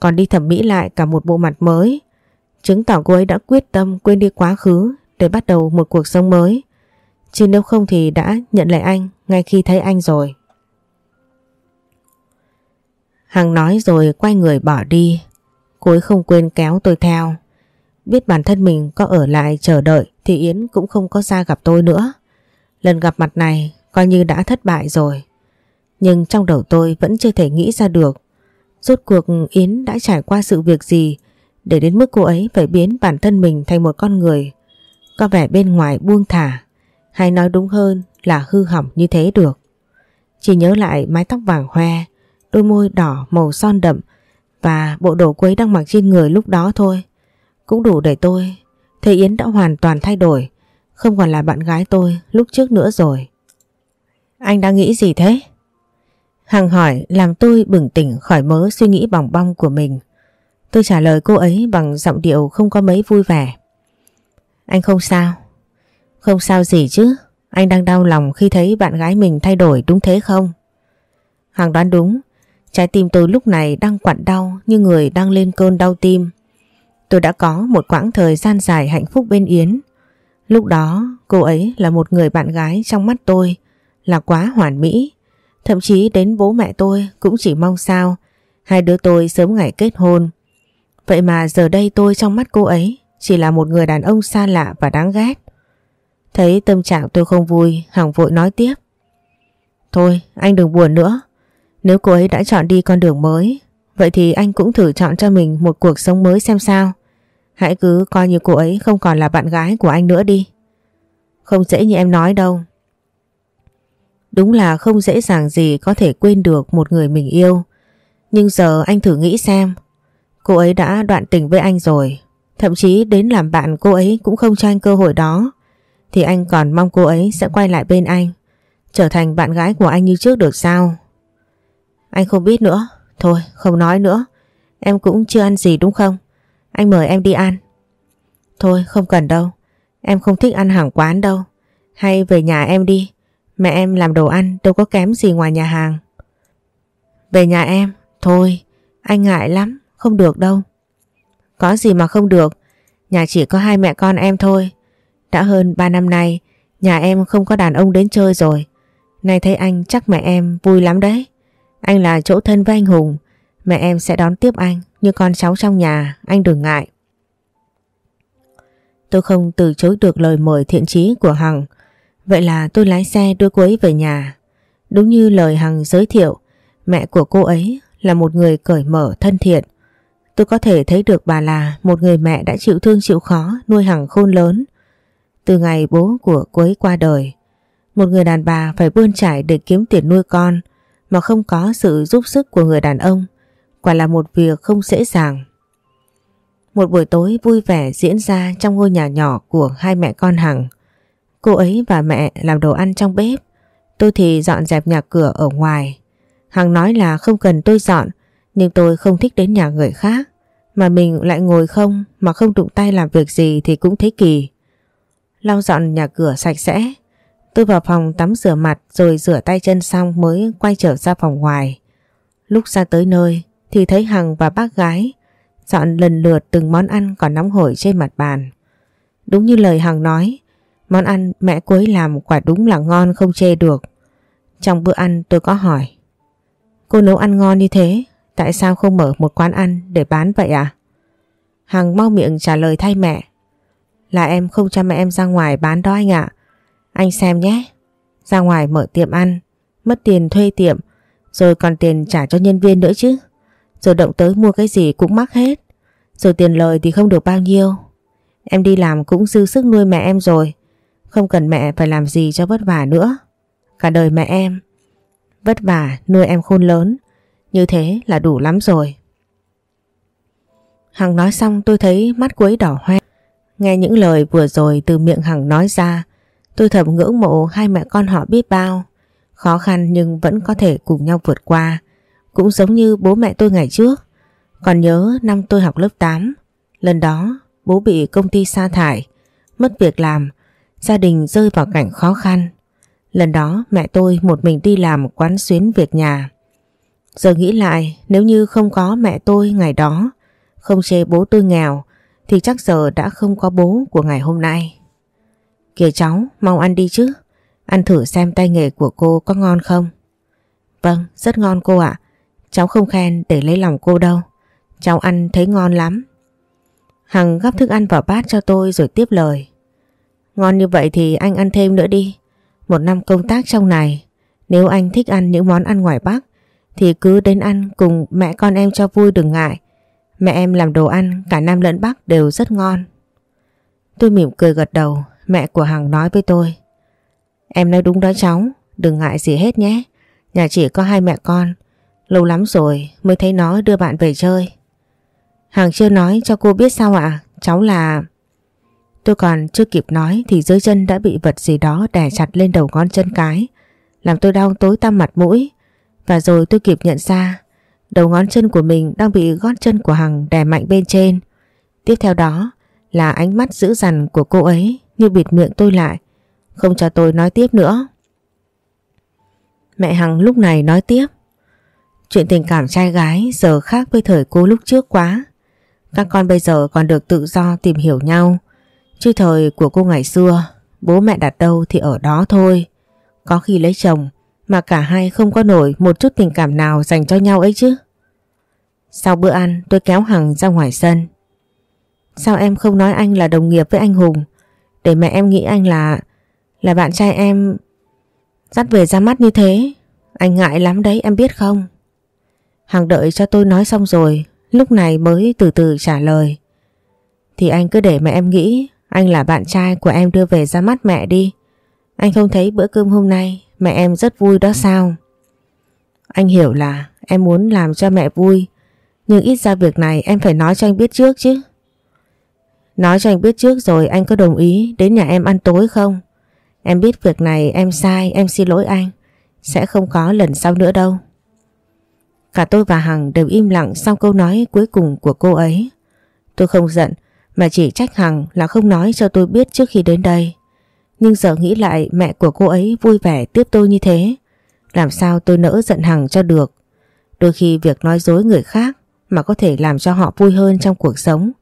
còn đi thẩm mỹ lại cả một bộ mặt mới. Chứng tỏ cô ấy đã quyết tâm quên đi quá khứ để bắt đầu một cuộc sống mới. Chứ nếu không thì đã nhận lại anh ngay khi thấy anh rồi. Hằng nói rồi quay người bỏ đi. Cô ấy không quên kéo tôi theo. Biết bản thân mình có ở lại chờ đợi thì Yến cũng không có ra gặp tôi nữa. Lần gặp mặt này coi như đã thất bại rồi. Nhưng trong đầu tôi vẫn chưa thể nghĩ ra được rốt cuộc Yến đã trải qua sự việc gì để đến mức cô ấy phải biến bản thân mình thành một con người có vẻ bên ngoài buông thả hay nói đúng hơn là hư hỏng như thế được. Chỉ nhớ lại mái tóc vàng hoe, đôi môi đỏ màu son đậm và bộ đồ quấy đang mặc trên người lúc đó thôi. Cũng đủ để tôi thấy Yến đã hoàn toàn thay đổi, không còn là bạn gái tôi lúc trước nữa rồi. Anh đang nghĩ gì thế? Hằng hỏi làm tôi bừng tỉnh khỏi mớ suy nghĩ bòng bong của mình. Tôi trả lời cô ấy bằng giọng điệu không có mấy vui vẻ. Anh không sao. Không sao gì chứ. Anh đang đau lòng khi thấy bạn gái mình thay đổi đúng thế không? Hằng đoán đúng. Trái tim tôi lúc này đang quặn đau như người đang lên cơn đau tim. Tôi đã có một quãng thời gian dài hạnh phúc bên Yến. Lúc đó cô ấy là một người bạn gái trong mắt tôi là quá hoàn mỹ. Thậm chí đến bố mẹ tôi cũng chỉ mong sao hai đứa tôi sớm ngày kết hôn. Vậy mà giờ đây tôi trong mắt cô ấy chỉ là một người đàn ông xa lạ và đáng ghét. Thấy tâm trạng tôi không vui, Hằng vội nói tiếp. Thôi, anh đừng buồn nữa. Nếu cô ấy đã chọn đi con đường mới, vậy thì anh cũng thử chọn cho mình một cuộc sống mới xem sao. Hãy cứ coi như cô ấy không còn là bạn gái của anh nữa đi. Không dễ như em nói đâu. Đúng là không dễ dàng gì có thể quên được một người mình yêu. Nhưng giờ anh thử nghĩ xem, cô ấy đã đoạn tình với anh rồi, thậm chí đến làm bạn cô ấy cũng không cho anh cơ hội đó, thì anh còn mong cô ấy sẽ quay lại bên anh, trở thành bạn gái của anh như trước được sao? Anh không biết nữa, Thôi không nói nữa. Em cũng chưa ăn gì đúng không? Anh mời em đi ăn. Thôi không cần đâu. Em không thích ăn hàng quán đâu. Hay về nhà em đi. Mẹ em làm đồ ăn đâu có kém gì ngoài nhà hàng. Về nhà em. Thôi, anh ngại lắm. Không được đâu. Có gì mà không được. Nhà chỉ có hai mẹ con em thôi. Đã hơn ba năm nay, nhà em không có đàn ông đến chơi rồi. Nay thấy anh chắc mẹ em vui lắm đấy. Anh là chỗ thân với anh Hùng. Mẹ em sẽ đón tiếp anh như con cháu trong nhà, anh đừng ngại. Tôi không từ chối được lời mời thiện chí của Hằng. Vậy là tôi lái xe đưa cô ấy về nhà. Đúng như lời Hằng giới thiệu, mẹ của cô ấy là một người cởi mở thân thiện. Tôi có thể thấy được bà là một người mẹ đã chịu thương chịu khó nuôi Hằng khôn lớn. Từ ngày bố của cô ấy qua đời, một người đàn bà phải bươn trải để kiếm tiền nuôi con mà không có sự giúp sức của người đàn ông quả là một việc không dễ dàng. Một buổi tối vui vẻ diễn ra trong ngôi nhà nhỏ của hai mẹ con Hằng. Cô ấy và mẹ làm đồ ăn trong bếp, tôi thì dọn dẹp nhà cửa ở ngoài. Hằng nói là không cần tôi dọn, nhưng tôi không thích đến nhà người khác. Mà mình lại ngồi không mà không đụng tay làm việc gì thì cũng thấy kỳ. Lau dọn nhà cửa sạch sẽ. Tôi vào phòng tắm rửa mặt rồi rửa tay chân xong mới quay trở ra phòng ngoài. Lúc ra tới nơi thì thấy Hằng và bác gái dọn lần lượt từng món ăn còn nóng hổi trên mặt bàn. Đúng như lời Hằng nói, món ăn mẹ cuối làm quả đúng là ngon không chê được. Trong bữa ăn tôi có hỏi, cô nấu ăn ngon như thế, tại sao không mở một quán ăn để bán vậy à? Hằng mau miệng trả lời thay mẹ. Là em không cho mẹ em ra ngoài bán đó anh ạ. Anh xem nhé. Ra ngoài mở tiệm ăn, mất tiền thuê tiệm, rồi còn tiền trả cho nhân viên nữa chứ. Rồi động tới mua cái gì cũng mắc hết. Rồi tiền lời thì không được bao nhiêu. Em đi làm cũng dư sức nuôi mẹ em rồi. Không cần mẹ phải làm gì cho vất vả nữa. Cả đời mẹ em. Vất vả nuôi em khôn lớn. Như thế là đủ lắm rồi. Hằng nói xong tôi thấy mắt cuối đỏ hoe. Nghe những lời vừa rồi từ miệng Hằng nói ra, tôi thầm ngưỡng mộ hai mẹ con họ biết bao. Khó khăn nhưng vẫn có thể cùng nhau vượt qua. Cũng giống như bố mẹ tôi ngày trước. Còn nhớ năm tôi học lớp 8, lần đó bố bị công ty sa thải, mất việc làm, gia đình rơi vào cảnh khó khăn. Lần đó mẹ tôi một mình đi làm quán xuyến việc nhà. Giờ nghĩ lại nếu như không có mẹ tôi ngày đó, không chê bố tôi nghèo, thì chắc giờ đã không có bố của ngày hôm nay. Kìa cháu, mau ăn đi chứ. Ăn thử xem tay nghề của cô có ngon không? Vâng, rất ngon cô ạ. Cháu không khen để lấy lòng cô đâu. Cháu ăn thấy ngon lắm. Hằng gắp thức ăn vào bát cho tôi rồi tiếp lời. Ngon như vậy thì anh ăn thêm nữa đi. Một năm công tác trong này, nếu anh thích ăn những món ăn ngoài Bắc, thì cứ đến ăn cùng mẹ con em cho vui đừng ngại. Mẹ em làm đồ ăn cả Nam lẫn Bắc đều rất ngon. Tôi mỉm cười gật đầu, mẹ của Hằng nói với tôi. Em nói đúng đó cháu, đừng ngại gì hết nhé. Nhà chỉ có hai mẹ con, lâu lắm rồi mới thấy nó đưa bạn về chơi. Hằng chưa nói cho cô biết sao ạ, cháu là... Tôi còn chưa kịp nói thì dưới chân đã bị vật gì đó đè chặt lên đầu ngón chân cái, làm tôi đau tối tăm mặt mũi. Và rồi tôi kịp nhận ra đầu ngón chân của mình đang bị gót chân của Hằng đè mạnh bên trên. Tiếp theo đó là ánh mắt dữ dằn của cô ấy như bịt miệng tôi lại, không cho tôi nói tiếp nữa. Mẹ Hằng lúc này nói tiếp. Chuyện tình cảm trai gái giờ khác với thời cô lúc trước quá. Các con bây giờ còn được tự do tìm hiểu nhau. Chứ thời của cô ngày xưa, bố mẹ đặt đâu thì ở đó thôi. Có khi lấy chồng mà cả hai không có nổi một chút tình cảm nào dành cho nhau ấy chứ. Sau bữa ăn tôi kéo Hằng ra ngoài sân. Sao em không nói anh là đồng nghiệp với anh Hùng để mẹ em nghĩ anh là là bạn trai em dắt về ra mắt như thế. Anh ngại lắm đấy em biết không? Hằng đợi cho tôi nói xong rồi, lúc này mới từ từ trả lời. Thì anh cứ để mẹ em nghĩ, anh là bạn trai của em đưa về ra mắt mẹ đi. Anh không thấy bữa cơm hôm nay mẹ em rất vui đó sao? Anh hiểu là em muốn làm cho mẹ vui, nhưng ít ra việc này em phải nói cho anh biết trước chứ. Nói cho anh biết trước rồi anh có đồng ý đến nhà em ăn tối không? Em biết việc này em sai, em xin lỗi anh. Sẽ không có lần sau nữa đâu. Cả tôi và Hằng đều im lặng sau câu nói cuối cùng của cô ấy. Tôi không giận mà chỉ trách Hằng là không nói cho tôi biết trước khi đến đây. Nhưng giờ nghĩ lại mẹ của cô ấy vui vẻ tiếp tôi như thế. Làm sao tôi nỡ giận Hằng cho được. Đôi khi việc nói dối người khác mà có thể làm cho họ vui hơn trong cuộc sống.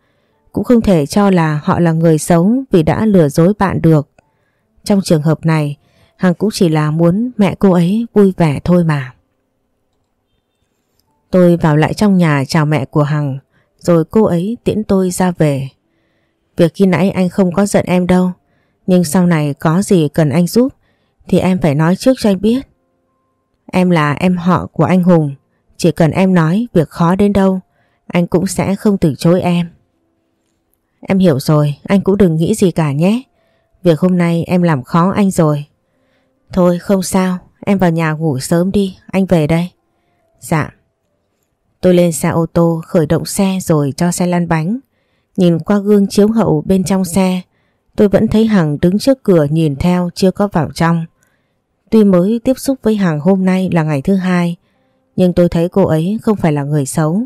Cũng không thể cho là họ là người xấu vì đã lừa dối bạn được. Trong trường hợp này, Hằng cũng chỉ là muốn mẹ cô ấy vui vẻ thôi mà. Tôi vào lại trong nhà chào mẹ của Hằng, rồi cô ấy tiễn tôi ra về. Việc khi nãy anh không có giận em đâu, nhưng sau này có gì cần anh giúp thì em phải nói trước cho anh biết. Em là em họ của anh Hùng, chỉ cần em nói việc khó đến đâu, anh cũng sẽ không từ chối em. Em hiểu rồi, anh cũng đừng nghĩ gì cả nhé. Việc hôm nay em làm khó anh rồi. Thôi không sao, em vào nhà ngủ sớm đi, anh về đây. Dạ. Tôi lên xe ô tô khởi động xe rồi cho xe lăn bánh. Nhìn qua gương chiếu hậu bên trong xe, tôi vẫn thấy Hằng đứng trước cửa nhìn theo chưa có vào trong. Tuy mới tiếp xúc với Hằng hôm nay là ngày thứ hai, nhưng tôi thấy cô ấy không phải là người xấu.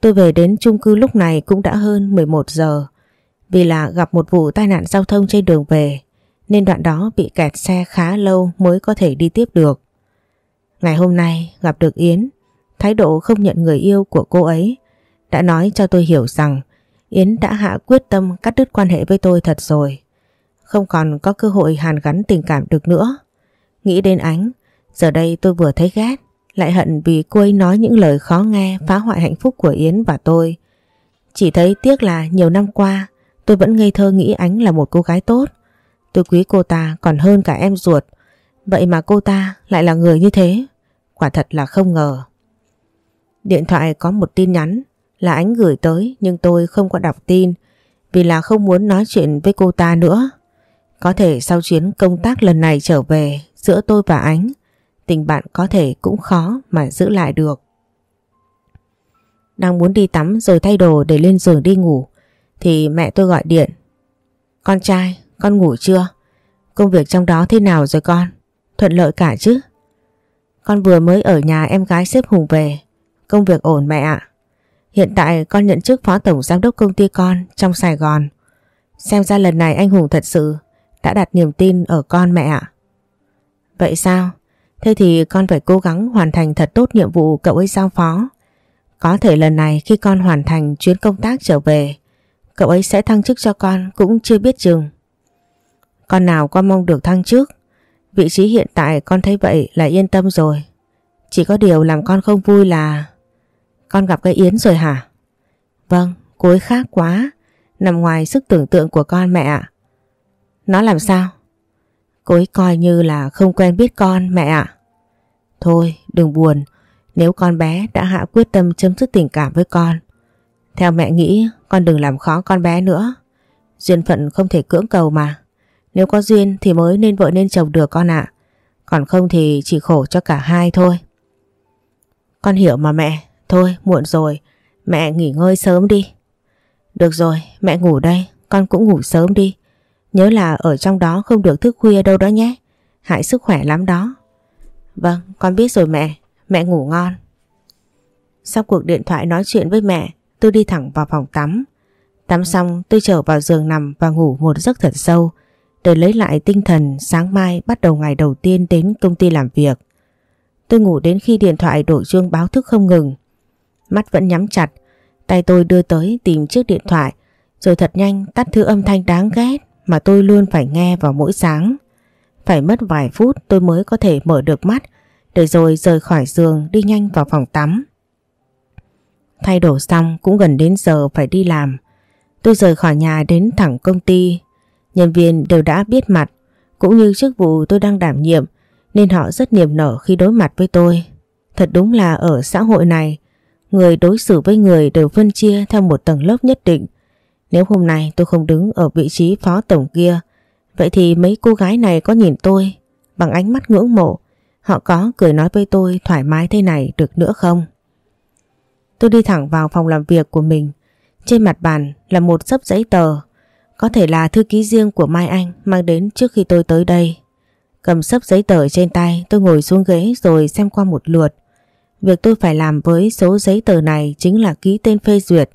Tôi về đến chung cư lúc này cũng đã hơn 11 giờ. Vì là gặp một vụ tai nạn giao thông trên đường về, nên đoạn đó bị kẹt xe khá lâu mới có thể đi tiếp được. Ngày hôm nay gặp được Yến, thái độ không nhận người yêu của cô ấy đã nói cho tôi hiểu rằng Yến đã hạ quyết tâm cắt đứt quan hệ với tôi thật rồi. Không còn có cơ hội hàn gắn tình cảm được nữa. Nghĩ đến ánh, giờ đây tôi vừa thấy ghét, lại hận vì cô ấy nói những lời khó nghe phá hoại hạnh phúc của Yến và tôi. Chỉ thấy tiếc là nhiều năm qua tôi vẫn ngây thơ nghĩ ánh là một cô gái tốt. Tôi quý cô ta còn hơn cả em ruột. Vậy mà cô ta lại là người như thế. Quả thật là không ngờ. Điện thoại có một tin nhắn là ánh gửi tới nhưng tôi không có đọc tin vì là không muốn nói chuyện với cô ta nữa. Có thể sau chuyến công tác lần này trở về giữa tôi và ánh tình bạn có thể cũng khó mà giữ lại được. Đang muốn đi tắm rồi thay đồ để lên giường đi ngủ thì mẹ tôi gọi điện. Con trai, con ngủ chưa? Công việc trong đó thế nào rồi con? Thuận lợi cả chứ? Con vừa mới ở nhà em gái xếp Hùng về. Công việc ổn mẹ ạ. Hiện tại con nhận chức phó tổng giám đốc công ty con trong Sài Gòn. Xem ra lần này anh Hùng thật sự đã đặt niềm tin ở con mẹ ạ. Vậy sao? Thế thì con phải cố gắng hoàn thành thật tốt nhiệm vụ cậu ấy giao phó. Có thể lần này khi con hoàn thành chuyến công tác trở về, cậu ấy sẽ thăng chức cho con cũng chưa biết chừng. Con nào con mong được thăng chức, vị trí hiện tại con thấy vậy là yên tâm rồi. Chỉ có điều làm con không vui là... Con gặp cái Yến rồi hả? Vâng, cô ấy khác quá, nằm ngoài sức tưởng tượng của con mẹ ạ. Nó làm sao? Cô ấy coi như là không quen biết con mẹ ạ. Thôi đừng buồn Nếu con bé đã hạ quyết tâm chấm dứt tình cảm với con Theo mẹ nghĩ con đừng làm khó con bé nữa Duyên phận không thể cưỡng cầu mà Nếu có duyên thì mới nên vợ nên chồng được con ạ Còn không thì chỉ khổ cho cả hai thôi Con hiểu mà mẹ Thôi muộn rồi Mẹ nghỉ ngơi sớm đi Được rồi mẹ ngủ đây Con cũng ngủ sớm đi Nhớ là ở trong đó không được thức khuya đâu đó nhé Hại sức khỏe lắm đó Vâng, con biết rồi mẹ. Mẹ ngủ ngon. Sau cuộc điện thoại nói chuyện với mẹ, tôi đi thẳng vào phòng tắm. Tắm xong tôi trở vào giường nằm và ngủ một giấc thật sâu để lấy lại tinh thần sáng mai bắt đầu ngày đầu tiên đến công ty làm việc. Tôi ngủ đến khi điện thoại đổ chuông báo thức không ngừng. Mắt vẫn nhắm chặt, tay tôi đưa tới tìm chiếc điện thoại rồi thật nhanh tắt thứ âm thanh đáng ghét mà tôi luôn phải nghe vào mỗi sáng. Phải mất vài phút tôi mới có thể mở được mắt để rồi rời khỏi giường đi nhanh vào phòng tắm. Thay đổi xong cũng gần đến giờ phải đi làm. Tôi rời khỏi nhà đến thẳng công ty. Nhân viên đều đã biết mặt cũng như chức vụ tôi đang đảm nhiệm nên họ rất niềm nở khi đối mặt với tôi. Thật đúng là ở xã hội này người đối xử với người đều phân chia theo một tầng lớp nhất định. Nếu hôm nay tôi không đứng ở vị trí phó tổng kia Vậy thì mấy cô gái này có nhìn tôi bằng ánh mắt ngưỡng mộ, họ có cười nói với tôi thoải mái thế này được nữa không? Tôi đi thẳng vào phòng làm việc của mình. Trên mặt bàn là một sấp giấy tờ, có thể là thư ký riêng của Mai Anh mang đến trước khi tôi tới đây. Cầm sấp giấy tờ trên tay tôi ngồi xuống ghế rồi xem qua một lượt. Việc tôi phải làm với số giấy tờ này chính là ký tên phê duyệt,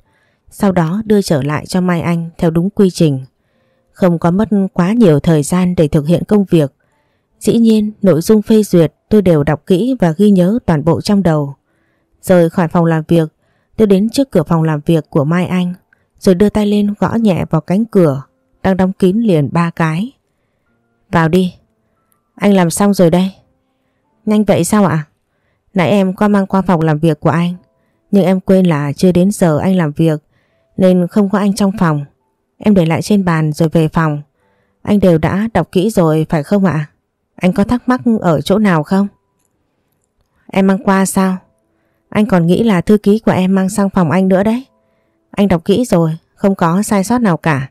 sau đó đưa trở lại cho Mai Anh theo đúng quy trình. Không có mất quá nhiều thời gian để thực hiện công việc. Dĩ nhiên, nội dung phê duyệt tôi đều đọc kỹ và ghi nhớ toàn bộ trong đầu. Rời khỏi phòng làm việc, tôi đến trước cửa phòng làm việc của Mai Anh, rồi đưa tay lên gõ nhẹ vào cánh cửa, đang đóng kín liền ba cái. Vào đi. Anh làm xong rồi đây. Nhanh vậy sao ạ? Nãy em có mang qua phòng làm việc của anh, nhưng em quên là chưa đến giờ anh làm việc, nên không có anh trong phòng. Em để lại trên bàn rồi về phòng. Anh đều đã đọc kỹ rồi phải không ạ? Anh có thắc mắc ở chỗ nào không? Em mang qua sao? Anh còn nghĩ là thư ký của em mang sang phòng anh nữa đấy. Anh đọc kỹ rồi, không có sai sót nào cả.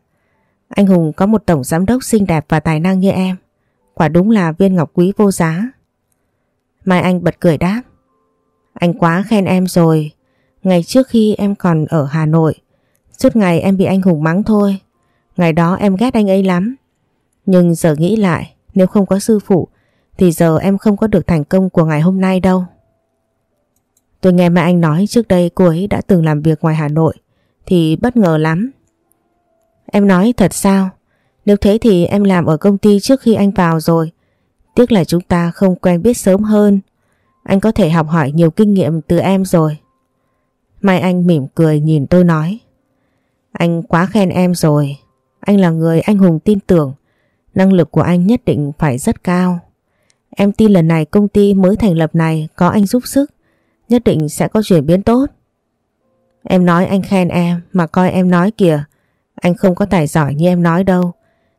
Anh Hùng có một tổng giám đốc xinh đẹp và tài năng như em. Quả đúng là viên ngọc quý vô giá. Mai Anh bật cười đáp. Anh quá khen em rồi. Ngày trước khi em còn ở Hà Nội, suốt ngày em bị anh Hùng mắng thôi. Ngày đó em ghét anh ấy lắm. Nhưng giờ nghĩ lại, nếu không có sư phụ, thì giờ em không có được thành công của ngày hôm nay đâu. Tôi nghe mẹ anh nói trước đây cô ấy đã từng làm việc ngoài Hà Nội, thì bất ngờ lắm. Em nói thật sao? Nếu thế thì em làm ở công ty trước khi anh vào rồi. Tiếc là chúng ta không quen biết sớm hơn. Anh có thể học hỏi nhiều kinh nghiệm từ em rồi. Mai Anh mỉm cười nhìn tôi nói. Anh quá khen em rồi. Anh là người anh hùng tin tưởng. Năng lực của anh nhất định phải rất cao. Em tin lần này công ty mới thành lập này có anh giúp sức. Nhất định sẽ có chuyển biến tốt. Em nói anh khen em mà coi em nói kìa. Anh không có tài giỏi như em nói đâu.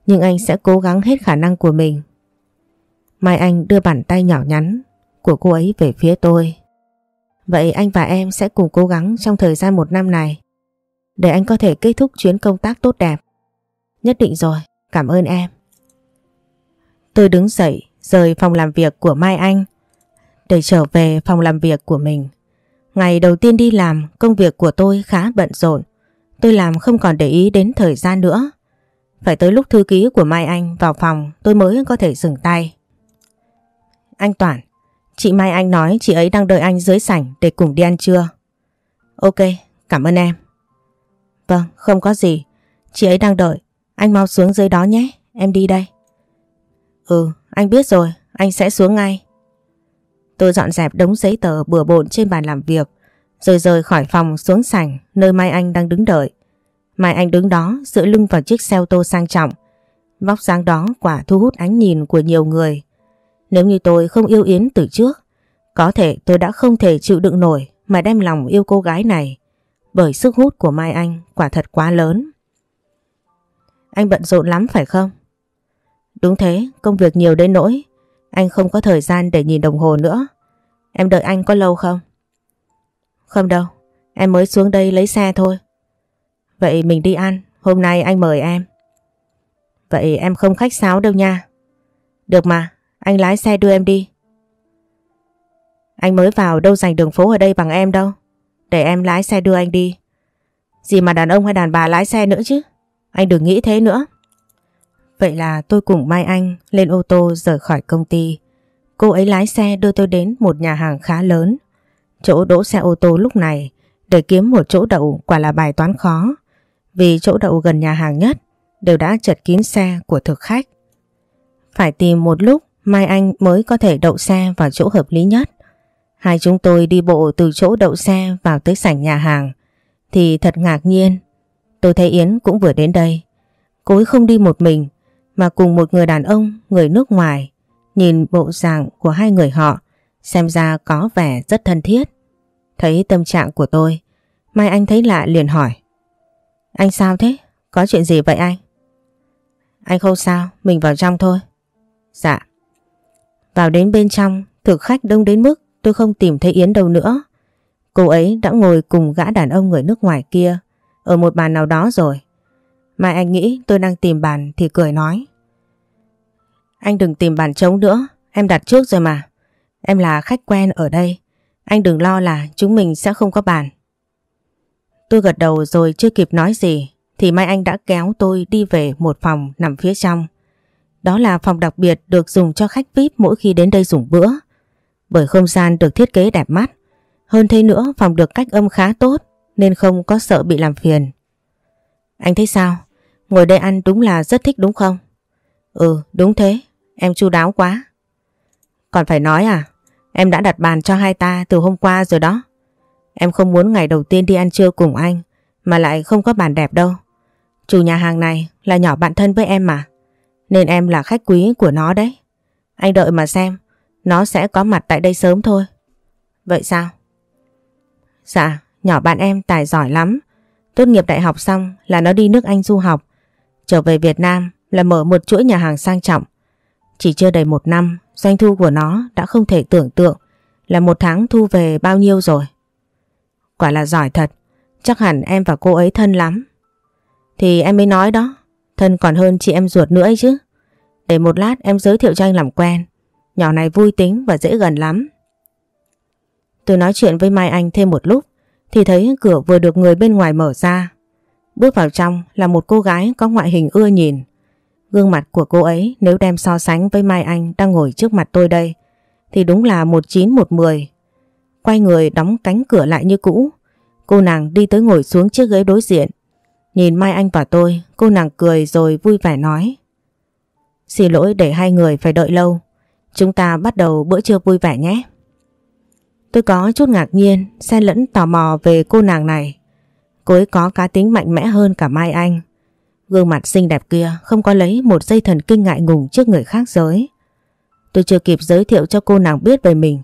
Nhưng anh sẽ cố gắng hết khả năng của mình. Mai Anh đưa bàn tay nhỏ nhắn của cô ấy về phía tôi. Vậy anh và em sẽ cùng cố gắng trong thời gian một năm này để anh có thể kết thúc chuyến công tác tốt đẹp. Nhất định rồi, cảm ơn em. Tôi đứng dậy rời phòng làm việc của Mai Anh để trở về phòng làm việc của mình. Ngày đầu tiên đi làm, công việc của tôi khá bận rộn. Tôi làm không còn để ý đến thời gian nữa. Phải tới lúc thư ký của Mai Anh vào phòng tôi mới có thể dừng tay. Anh Toản, chị Mai Anh nói chị ấy đang đợi anh dưới sảnh để cùng đi ăn trưa. Ok, cảm ơn em. Vâng, không có gì. Chị ấy đang đợi. Anh mau xuống dưới đó nhé, em đi đây. Ừ, anh biết rồi, anh sẽ xuống ngay. Tôi dọn dẹp đống giấy tờ bừa bộn trên bàn làm việc, rồi rời khỏi phòng xuống sảnh nơi Mai Anh đang đứng đợi. Mai Anh đứng đó dựa lưng vào chiếc xe ô tô sang trọng. Vóc dáng đó quả thu hút ánh nhìn của nhiều người. Nếu như tôi không yêu Yến từ trước, có thể tôi đã không thể chịu đựng nổi mà đem lòng yêu cô gái này. Bởi sức hút của Mai Anh quả thật quá lớn. Anh bận rộn lắm phải không? Đúng thế, công việc nhiều đến nỗi. Anh không có thời gian để nhìn đồng hồ nữa. Em đợi anh có lâu không? Không đâu, em mới xuống đây lấy xe thôi. Vậy mình đi ăn, hôm nay anh mời em. Vậy em không khách sáo đâu nha. Được mà, anh lái xe đưa em đi. Anh mới vào đâu dành đường phố ở đây bằng em đâu. Để em lái xe đưa anh đi. Gì mà đàn ông hay đàn bà lái xe nữa chứ. Anh đừng nghĩ thế nữa. Vậy là tôi cùng Mai Anh lên ô tô rời khỏi công ty. Cô ấy lái xe đưa tôi đến một nhà hàng khá lớn. Chỗ đỗ xe ô tô lúc này để kiếm một chỗ đậu quả là bài toán khó. Vì chỗ đậu gần nhà hàng nhất đều đã chật kín xe của thực khách. Phải tìm một lúc Mai Anh mới có thể đậu xe vào chỗ hợp lý nhất. Hai chúng tôi đi bộ từ chỗ đậu xe vào tới sảnh nhà hàng. Thì thật ngạc nhiên. Tôi thấy Yến cũng vừa đến đây. Cô ấy không đi một mình mà cùng một người đàn ông, người nước ngoài. Nhìn bộ dạng của hai người họ xem ra có vẻ rất thân thiết. Thấy tâm trạng của tôi, Mai Anh thấy lạ liền hỏi. Anh sao thế? Có chuyện gì vậy anh? Anh không sao, mình vào trong thôi. Dạ. Vào đến bên trong, thực khách đông đến mức tôi không tìm thấy Yến đâu nữa. Cô ấy đã ngồi cùng gã đàn ông người nước ngoài kia ở một bàn nào đó rồi. Mai anh nghĩ tôi đang tìm bàn thì cười nói. Anh đừng tìm bàn trống nữa, em đặt trước rồi mà. Em là khách quen ở đây, anh đừng lo là chúng mình sẽ không có bàn. Tôi gật đầu rồi chưa kịp nói gì thì Mai Anh đã kéo tôi đi về một phòng nằm phía trong. Đó là phòng đặc biệt được dùng cho khách VIP mỗi khi đến đây dùng bữa. Bởi không gian được thiết kế đẹp mắt, Hơn thế nữa phòng được cách âm khá tốt nên không có sợ bị làm phiền. Anh thấy sao? Ngồi đây ăn đúng là rất thích đúng không? Ừ đúng thế, em chu đáo quá. Còn phải nói à, em đã đặt bàn cho hai ta từ hôm qua rồi đó. Em không muốn ngày đầu tiên đi ăn trưa cùng anh mà lại không có bàn đẹp đâu. Chủ nhà hàng này là nhỏ bạn thân với em mà. Nên em là khách quý của nó đấy. Anh đợi mà xem, nó sẽ có mặt tại đây sớm thôi. Vậy sao? Dạ, nhỏ bạn em tài giỏi lắm. Tốt nghiệp đại học xong là nó đi nước Anh du học. Trở về Việt Nam là mở một chuỗi nhà hàng sang trọng. Chỉ chưa đầy một năm, doanh thu của nó đã không thể tưởng tượng là một tháng thu về bao nhiêu rồi. Quả là giỏi thật, chắc hẳn em và cô ấy thân lắm. Thì em mới nói đó, thân còn hơn chị em ruột nữa ấy chứ. Để một lát em giới thiệu cho anh làm quen. Nhỏ này vui tính và dễ gần lắm. Tôi nói chuyện với Mai Anh thêm một lúc, thì thấy cửa vừa được người bên ngoài mở ra. Bước vào trong là một cô gái có ngoại hình ưa nhìn. Gương mặt của cô ấy nếu đem so sánh với Mai Anh đang ngồi trước mặt tôi đây, thì đúng là một chín một mười. Quay người đóng cánh cửa lại như cũ. Cô nàng đi tới ngồi xuống chiếc ghế đối diện. Nhìn Mai Anh và tôi, cô nàng cười rồi vui vẻ nói. Xin lỗi để hai người phải đợi lâu. Chúng ta bắt đầu bữa trưa vui vẻ nhé. Tôi có chút ngạc nhiên, xen lẫn tò mò về cô nàng này. Cô ấy có cá tính mạnh mẽ hơn cả Mai Anh. Gương mặt xinh đẹp kia không có lấy một dây thần kinh ngại ngùng trước người khác giới. Tôi chưa kịp giới thiệu cho cô nàng biết về mình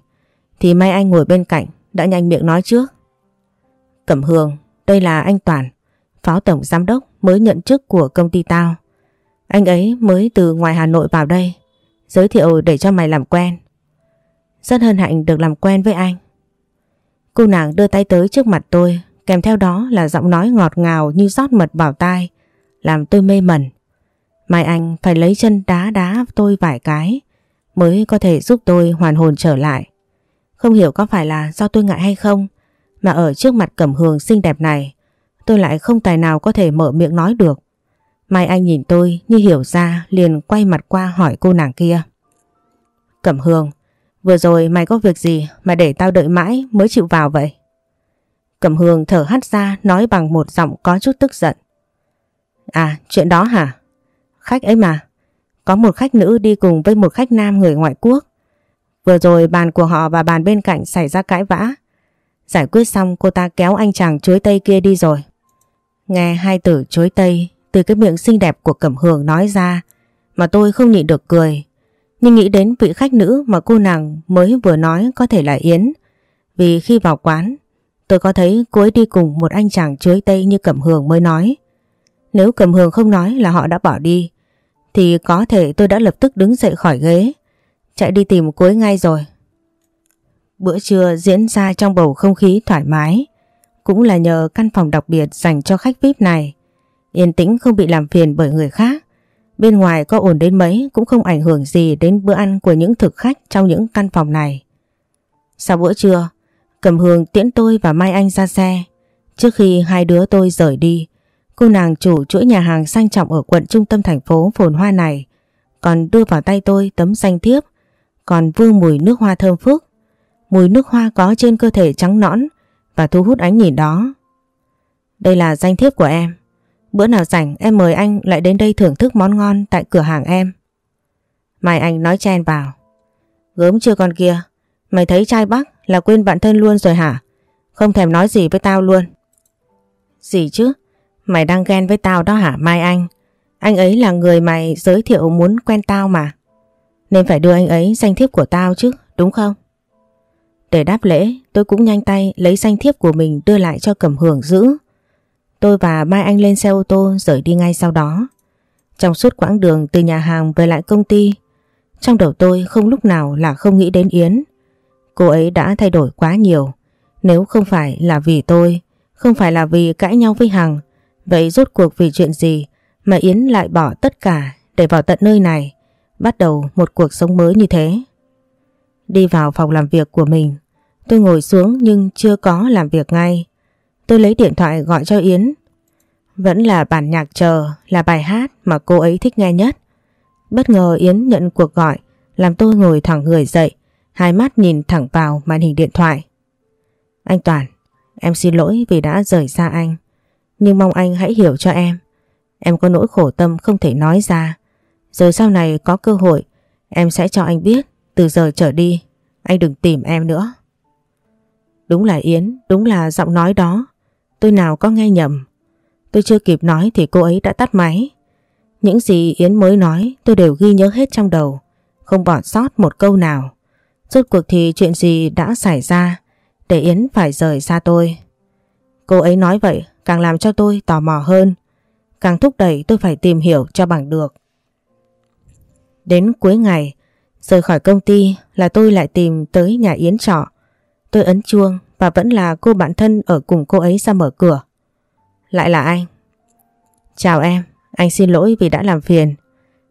thì Mai Anh ngồi bên cạnh đã nhanh miệng nói trước. Cẩm Hương, đây là anh Toàn, phó tổng giám đốc mới nhận chức của công ty tao. Anh ấy mới từ ngoài Hà Nội vào đây, giới thiệu để cho mày làm quen. Rất hân hạnh được làm quen với anh. Cô nàng đưa tay tới trước mặt tôi, kèm theo đó là giọng nói ngọt ngào như rót mật vào tai, làm tôi mê mẩn. Mai anh phải lấy chân đá đá tôi vài cái mới có thể giúp tôi hoàn hồn trở lại. Không hiểu có phải là do tôi ngại hay không mà ở trước mặt cẩm hường xinh đẹp này tôi lại không tài nào có thể mở miệng nói được. Mai anh nhìn tôi như hiểu ra liền quay mặt qua hỏi cô nàng kia. Cẩm hương, vừa rồi mày có việc gì mà để tao đợi mãi mới chịu vào vậy? Cẩm hương thở hắt ra nói bằng một giọng có chút tức giận. À chuyện đó hả? Khách ấy mà. Có một khách nữ đi cùng với một khách nam người ngoại quốc. Vừa rồi bàn của họ và bàn bên cạnh xảy ra cãi vã. Giải quyết xong cô ta kéo anh chàng chuối tây kia đi rồi. Nghe hai từ chuối tây, từ cái miệng xinh đẹp của Cẩm Hường nói ra, mà tôi không nhịn được cười. Nhưng nghĩ đến vị khách nữ mà cô nàng mới vừa nói có thể là Yến. Vì khi vào quán, tôi có thấy cô ấy đi cùng một anh chàng chuối tây như Cẩm Hường mới nói. Nếu Cẩm Hường không nói là họ đã bỏ đi, thì có thể tôi đã lập tức đứng dậy khỏi ghế chạy đi tìm cô ấy ngay rồi. Bữa trưa diễn ra trong bầu không khí thoải mái cũng là nhờ căn phòng đặc biệt dành cho khách VIP này. Yên tĩnh không bị làm phiền bởi người khác. Bên ngoài có ổn đến mấy cũng không ảnh hưởng gì đến bữa ăn của những thực khách trong những căn phòng này. Sau bữa trưa, Cầm Hương tiễn tôi và Mai Anh ra xe. Trước khi hai đứa tôi rời đi, cô nàng chủ chuỗi nhà hàng sang trọng ở quận trung tâm thành phố phồn hoa này còn đưa vào tay tôi tấm danh thiếp còn vương mùi nước hoa thơm phức. Mùi nước hoa có trên cơ thể trắng nõn và thu hút ánh nhìn đó. Đây là danh thiếp của em. Bữa nào rảnh em mời anh lại đến đây thưởng thức món ngon tại cửa hàng em. Mai Anh nói chen vào. Gớm chưa con kia, mày thấy trai Bắc là quên bạn thân luôn rồi hả? Không thèm nói gì với tao luôn. Gì chứ? Mày đang ghen với tao đó hả Mai Anh? Anh ấy là người mày giới thiệu muốn quen tao mà. Nên phải đưa anh ấy danh thiếp của tao chứ, đúng không? Để đáp lễ, tôi cũng nhanh tay lấy danh thiếp của mình đưa lại cho Cẩm Hưởng giữ. Tôi và Mai Anh lên xe ô tô rời đi ngay sau đó. Trong suốt quãng đường từ nhà hàng về lại công ty, trong đầu tôi không lúc nào là không nghĩ đến Yến. Cô ấy đã thay đổi quá nhiều. Nếu không phải là vì tôi, không phải là vì cãi nhau với Hằng, vậy rốt cuộc vì chuyện gì mà Yến lại bỏ tất cả để vào tận nơi này, bắt đầu một cuộc sống mới như thế. Đi vào phòng làm việc của mình, tôi ngồi xuống nhưng chưa có làm việc ngay. Tôi lấy điện thoại gọi cho Yến. Vẫn là bản nhạc chờ, là bài hát mà cô ấy thích nghe nhất. Bất ngờ Yến nhận cuộc gọi, làm tôi ngồi thẳng người dậy, hai mắt nhìn thẳng vào màn hình điện thoại. Anh Toàn, em xin lỗi vì đã rời xa anh. Nhưng mong anh hãy hiểu cho em. Em có nỗi khổ tâm không thể nói ra. Rồi sau này có cơ hội, em sẽ cho anh biết. Từ giờ trở đi, anh đừng tìm em nữa. Đúng là Yến, đúng là giọng nói đó. Tôi nào có nghe nhầm. Tôi chưa kịp nói thì cô ấy đã tắt máy. Những gì Yến mới nói tôi đều ghi nhớ hết trong đầu. Không bỏ sót một câu nào. Rốt cuộc thì chuyện gì đã xảy ra để Yến phải rời xa tôi. Cô ấy nói vậy càng làm cho tôi tò mò hơn. Càng thúc đẩy tôi phải tìm hiểu cho bằng được. Đến cuối ngày, rời khỏi công ty là tôi lại tìm tới nhà Yến trọ. Tôi ấn chuông và vẫn là cô bạn thân ở cùng cô ấy ra mở cửa. Lại là anh. Chào em, anh xin lỗi vì đã làm phiền.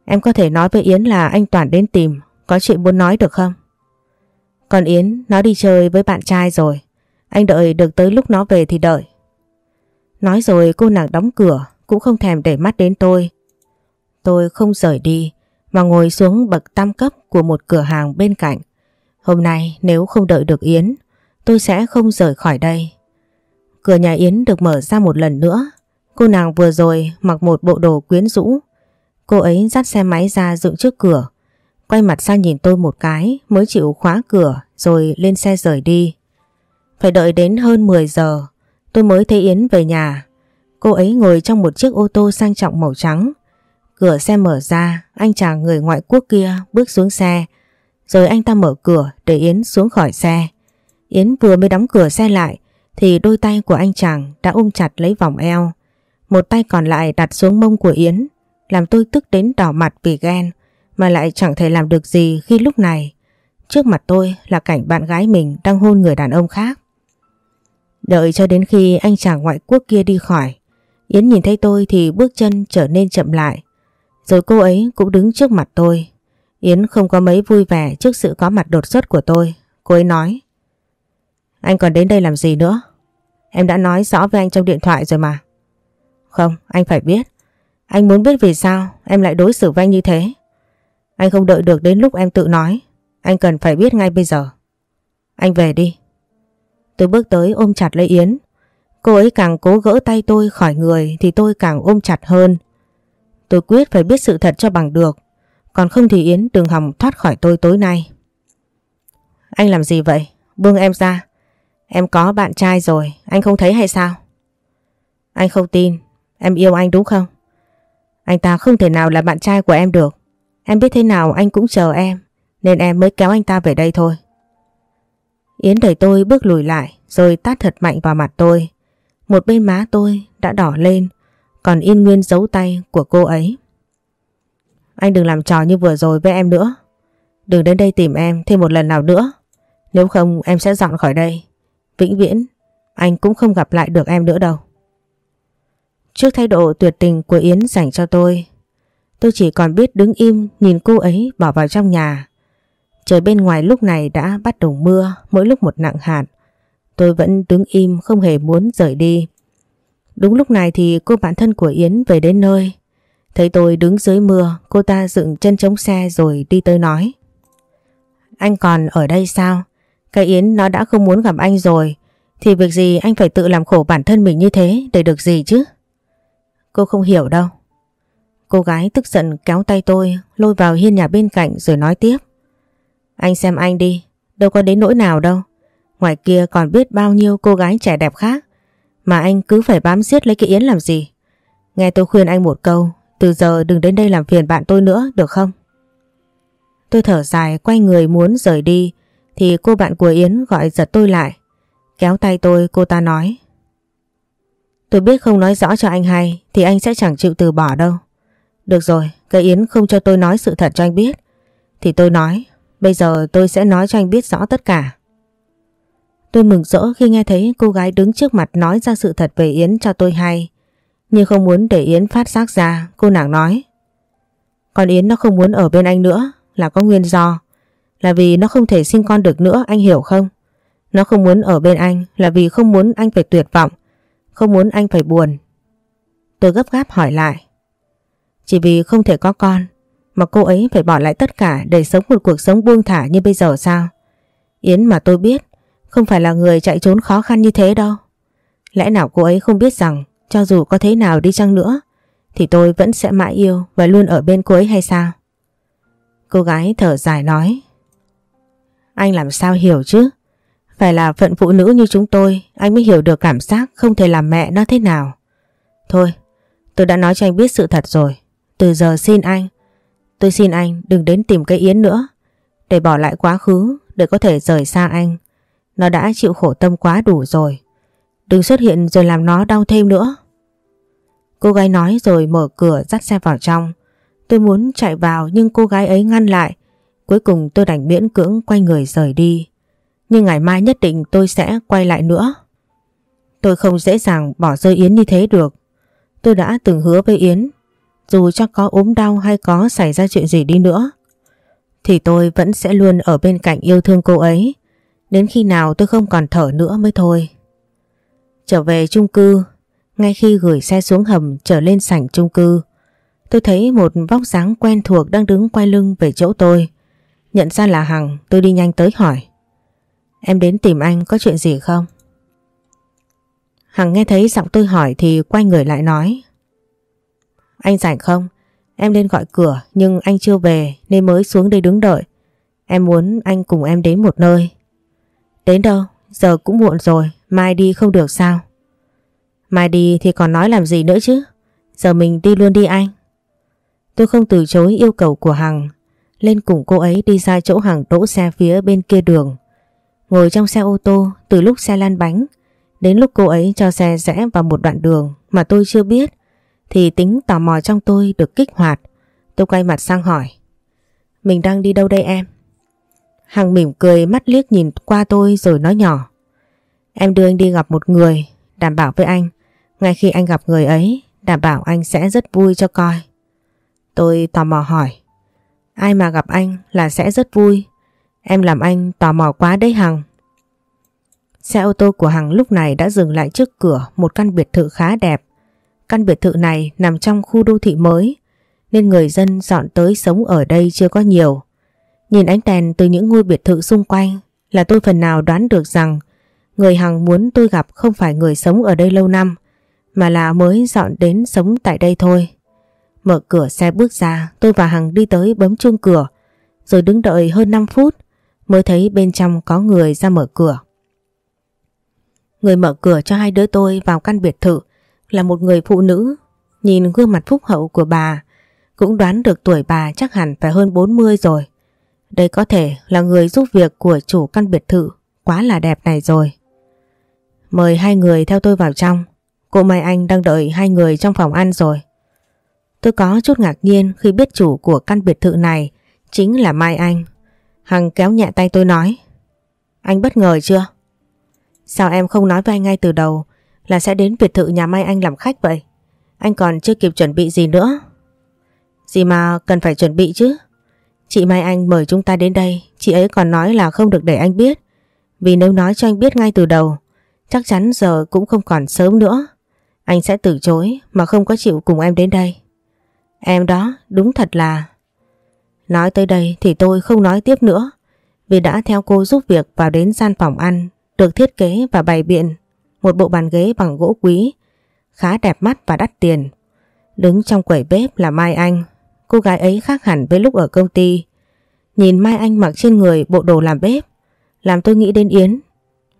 Em có thể nói với Yến là anh Toàn đến tìm, có chuyện muốn nói được không? Còn Yến nó đi chơi với bạn trai rồi, anh đợi được tới lúc nó về thì đợi. Nói rồi cô nàng đóng cửa, cũng không thèm để mắt đến tôi. Tôi không rời đi, mà ngồi xuống bậc tam cấp của một cửa hàng bên cạnh. Hôm nay nếu không đợi được Yến, tôi sẽ không rời khỏi đây. Cửa nhà Yến được mở ra một lần nữa. Cô nàng vừa rồi mặc một bộ đồ quyến rũ. Cô ấy dắt xe máy ra dựng trước cửa. Quay mặt sang nhìn tôi một cái mới chịu khóa cửa rồi lên xe rời đi. Phải đợi đến hơn 10 giờ tôi mới thấy Yến về nhà. Cô ấy ngồi trong một chiếc ô tô sang trọng màu trắng. Cửa xe mở ra, anh chàng người ngoại quốc kia bước xuống xe. Rồi anh ta mở cửa để Yến xuống khỏi xe. Yến vừa mới đóng cửa xe lại thì đôi tay của anh chàng đã ôm chặt lấy vòng eo. Một tay còn lại đặt xuống mông của Yến làm tôi tức đến đỏ mặt vì ghen mà lại chẳng thể làm được gì khi lúc này trước mặt tôi là cảnh bạn gái mình đang hôn người đàn ông khác. Đợi cho đến khi anh chàng ngoại quốc kia đi khỏi Yến nhìn thấy tôi thì bước chân trở nên chậm lại rồi cô ấy cũng đứng trước mặt tôi. Yến không có mấy vui vẻ trước sự có mặt đột xuất của tôi. Cô ấy nói Anh còn đến đây làm gì nữa? Em đã nói rõ với anh trong điện thoại rồi mà. Không, anh phải biết. Anh muốn biết vì sao em lại đối xử với anh như thế. Anh không đợi được đến lúc em tự nói. Anh cần phải biết ngay bây giờ. Anh về đi. Tôi bước tới ôm chặt lấy Yến. Cô ấy càng cố gỡ tay tôi khỏi người thì tôi càng ôm chặt hơn. Tôi quyết phải biết sự thật cho bằng được. Còn không thì Yến đừng hòng thoát khỏi tôi tối nay. Anh làm gì vậy? Buông em ra. Em có bạn trai rồi, anh không thấy hay sao? Anh không tin, em yêu anh đúng không? Anh ta không thể nào là bạn trai của em được. Em biết thế nào anh cũng chờ em, nên em mới kéo anh ta về đây thôi. Yến đẩy tôi bước lùi lại, rồi tát thật mạnh vào mặt tôi. Một bên má tôi đã đỏ lên, còn in nguyên dấu tay của cô ấy. Anh đừng làm trò như vừa rồi với em nữa. Đừng đến đây tìm em thêm một lần nào nữa. Nếu không em sẽ dọn khỏi đây. Vĩnh viễn, anh cũng không gặp lại được em nữa đâu. Trước thái độ tuyệt tình của Yến dành cho tôi, tôi chỉ còn biết đứng im nhìn cô ấy bỏ vào trong nhà. Trời bên ngoài lúc này đã bắt đầu mưa, mỗi lúc một nặng hạt. Tôi vẫn đứng im không hề muốn rời đi. Đúng lúc này thì cô bạn thân của Yến về đến nơi. Thấy tôi đứng dưới mưa, cô ta dựng chân chống xe rồi đi tới nói. Anh còn ở đây sao? Cái Yến nó đã không muốn gặp anh rồi. Thì việc gì anh phải tự làm khổ bản thân mình như thế để được gì chứ? Cô không hiểu đâu. Cô gái tức giận kéo tay tôi lôi vào hiên nhà bên cạnh rồi nói tiếp. Anh xem anh đi, đâu có đến nỗi nào đâu. Ngoài kia còn biết bao nhiêu cô gái trẻ đẹp khác mà anh cứ phải bám giết lấy cái Yến làm gì? Nghe tôi khuyên anh một câu, Từ giờ đừng đến đây làm phiền bạn tôi nữa, được không? Tôi thở dài, quay người muốn rời đi, Thì cô bạn của Yến gọi giật tôi lại. Kéo tay tôi, cô ta nói. Tôi biết không nói rõ cho anh hay, Thì anh sẽ chẳng chịu từ bỏ đâu. Được rồi, Cái Yến không cho tôi nói sự thật cho anh biết. Thì tôi nói, Bây giờ tôi sẽ nói cho anh biết rõ tất cả. Tôi mừng rỡ khi nghe thấy cô gái đứng trước mặt nói ra sự thật về Yến cho tôi hay. Nhưng không muốn để Yến phát giác ra, cô nàng nói. Còn Yến nó không muốn ở bên anh nữa là có nguyên do. Là vì nó không thể sinh con được nữa, anh hiểu không? Nó không muốn ở bên anh là vì không muốn anh phải tuyệt vọng, không muốn anh phải buồn. Tôi gấp gáp hỏi lại. Chỉ vì không thể có con mà cô ấy phải bỏ lại tất cả để sống một cuộc sống buông thả như bây giờ sao? Yến mà tôi biết không phải là người chạy trốn khó khăn như thế đâu. Lẽ nào cô ấy không biết rằng cho dù có thế nào đi chăng nữa thì tôi vẫn sẽ mãi yêu và luôn ở bên cô ấy hay sao? Cô gái thở dài nói Anh làm sao hiểu chứ? Phải là phận phụ nữ như chúng tôi anh mới hiểu được cảm giác không thể làm mẹ nó thế nào. Thôi, tôi đã nói cho anh biết sự thật rồi. Từ giờ xin anh, tôi xin anh đừng đến tìm cái Yến nữa. Để bỏ lại quá khứ, để có thể rời xa anh. Nó đã chịu khổ tâm quá đủ rồi. Đừng xuất hiện rồi làm nó đau thêm nữa. Cô gái nói rồi mở cửa dắt xe vào trong. Tôi muốn chạy vào nhưng cô gái ấy ngăn lại. Cuối cùng tôi đành miễn cưỡng quay người rời đi. Nhưng ngày mai nhất định tôi sẽ quay lại nữa. Tôi không dễ dàng bỏ rơi Yến như thế được. Tôi đã từng hứa với Yến, dù cho có ốm đau hay có xảy ra chuyện gì đi nữa, thì tôi vẫn sẽ luôn ở bên cạnh yêu thương cô ấy, đến khi nào tôi không còn thở nữa mới thôi. Trở về chung cư, ngay khi gửi xe xuống hầm trở lên sảnh chung cư, tôi thấy một vóc dáng quen thuộc đang đứng quay lưng về chỗ tôi. Nhận ra là Hằng, tôi đi nhanh tới hỏi. Em đến tìm anh có chuyện gì không? Hằng nghe thấy giọng tôi hỏi thì quay người lại nói. Anh rảnh không? Em lên gọi cửa nhưng anh chưa về nên mới xuống đây đứng đợi. Em muốn anh cùng em đến một nơi. Đến đâu? Giờ cũng muộn rồi, mai đi không được sao? Mai đi thì còn nói làm gì nữa chứ? Giờ mình đi luôn đi anh. Tôi không từ chối yêu cầu của Hằng. Lên cùng cô ấy đi ra chỗ Hằng đỗ xe phía bên kia đường. Ngồi trong xe ô tô từ lúc xe lăn bánh đến lúc cô ấy cho xe rẽ vào một đoạn đường mà tôi chưa biết thì tính tò mò trong tôi được kích hoạt. Tôi quay mặt sang hỏi. Mình đang đi đâu đây em? Hằng mỉm cười mắt liếc nhìn qua tôi rồi nói nhỏ. Em đưa anh đi gặp một người, đảm bảo với anh. Ngay khi anh gặp người ấy, đảm bảo anh sẽ rất vui cho coi. Tôi tò mò hỏi. Ai mà gặp anh là sẽ rất vui. Em làm anh tò mò quá đấy Hằng. Xe ô tô của Hằng lúc này đã dừng lại trước cửa một căn biệt thự khá đẹp. Căn biệt thự này nằm trong khu đô thị mới nên người dân dọn tới sống ở đây chưa có nhiều. Nhìn ánh đèn từ những ngôi biệt thự xung quanh là tôi phần nào đoán được rằng người Hằng muốn tôi gặp không phải người sống ở đây lâu năm mà là mới dọn đến sống tại đây thôi. Mở cửa xe bước ra tôi và Hằng đi tới bấm chuông cửa rồi đứng đợi hơn 5 phút mới thấy bên trong có người ra mở cửa. Người mở cửa cho hai đứa tôi vào căn biệt thự là một người phụ nữ. Nhìn gương mặt phúc hậu của bà, cũng đoán được tuổi bà chắc hẳn phải hơn 40 rồi. Đây có thể là người giúp việc của chủ căn biệt thự, quá là đẹp này rồi. Mời hai người theo tôi vào trong. Cô Mai Anh đang đợi hai người trong phòng ăn rồi. Tôi có chút ngạc nhiên khi biết chủ của căn biệt thự này chính là Mai Anh. Hằng kéo nhẹ tay tôi nói. Anh bất ngờ chưa? Sao em không nói với anh ngay từ đầu là sẽ đến biệt thự nhà Mai Anh làm khách vậy? Anh còn chưa kịp chuẩn bị gì nữa. Gì mà cần phải chuẩn bị chứ? Chị Mai Anh mời chúng ta đến đây, chị ấy còn nói là không được để anh biết. Vì nếu nói cho anh biết ngay từ đầu, chắc chắn giờ cũng không còn sớm nữa. Anh sẽ từ chối mà không có chịu cùng em đến đây. Em đó đúng thật là... Nói tới đây thì tôi không nói tiếp nữa vì đã theo cô giúp việc vào đến gian phòng ăn được thiết kế và bày biện một bộ bàn ghế bằng gỗ quý khá đẹp mắt và đắt tiền. Đứng trong quầy bếp là Mai Anh, cô gái ấy khác hẳn với lúc ở công ty. Nhìn Mai Anh mặc trên người bộ đồ làm bếp, làm tôi nghĩ đến Yến.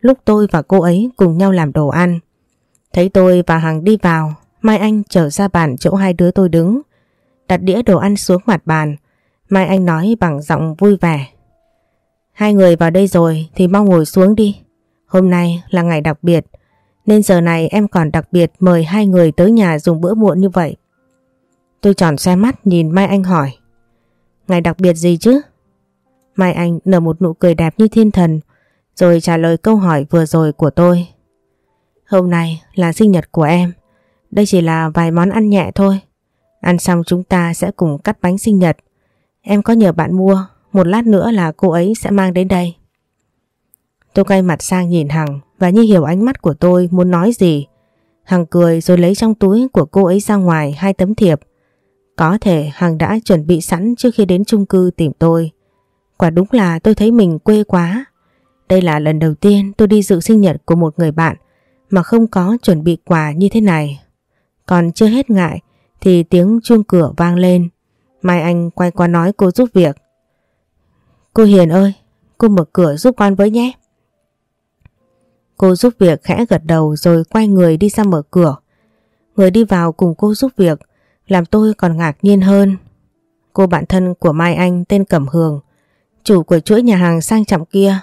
Lúc tôi và cô ấy cùng nhau làm đồ ăn. Thấy tôi và Hằng đi vào, Mai Anh trở ra bàn chỗ hai đứa tôi đứng, đặt đĩa đồ ăn xuống mặt bàn. Mai Anh nói bằng giọng vui vẻ. Hai người vào đây rồi thì mau ngồi xuống đi. Hôm nay là ngày đặc biệt, nên giờ này em còn đặc biệt mời hai người tới nhà dùng bữa muộn như vậy. Tôi tròn xe mắt nhìn Mai Anh hỏi. Ngày đặc biệt gì chứ? Mai Anh nở một nụ cười đẹp như thiên thần, rồi trả lời câu hỏi vừa rồi của tôi. Hôm nay là sinh nhật của em, đây chỉ là vài món ăn nhẹ thôi. Ăn xong chúng ta sẽ cùng cắt bánh sinh nhật. Em có nhờ bạn mua, một lát nữa là cô ấy sẽ mang đến đây. Tôi quay mặt sang nhìn Hằng và như hiểu ánh mắt của tôi muốn nói gì. Hằng cười rồi lấy trong túi của cô ấy ra ngoài hai tấm thiệp. Có thể Hằng đã chuẩn bị sẵn trước khi đến chung cư tìm tôi. Quả đúng là tôi thấy mình quê quá. Đây là lần đầu tiên tôi đi dự sinh nhật của một người bạn mà không có chuẩn bị quà như thế này. Còn chưa hết ngại thì tiếng chuông cửa vang lên. Mai Anh quay qua nói cô giúp việc. Cô Hiền ơi, cô mở cửa giúp con với nhé. Cô giúp việc khẽ gật đầu rồi quay người đi ra mở cửa. Người đi vào cùng cô giúp việc làm tôi còn ngạc nhiên hơn. Cô bạn thân của Mai Anh tên Cẩm Hường, chủ của chuỗi nhà hàng sang trọng kia,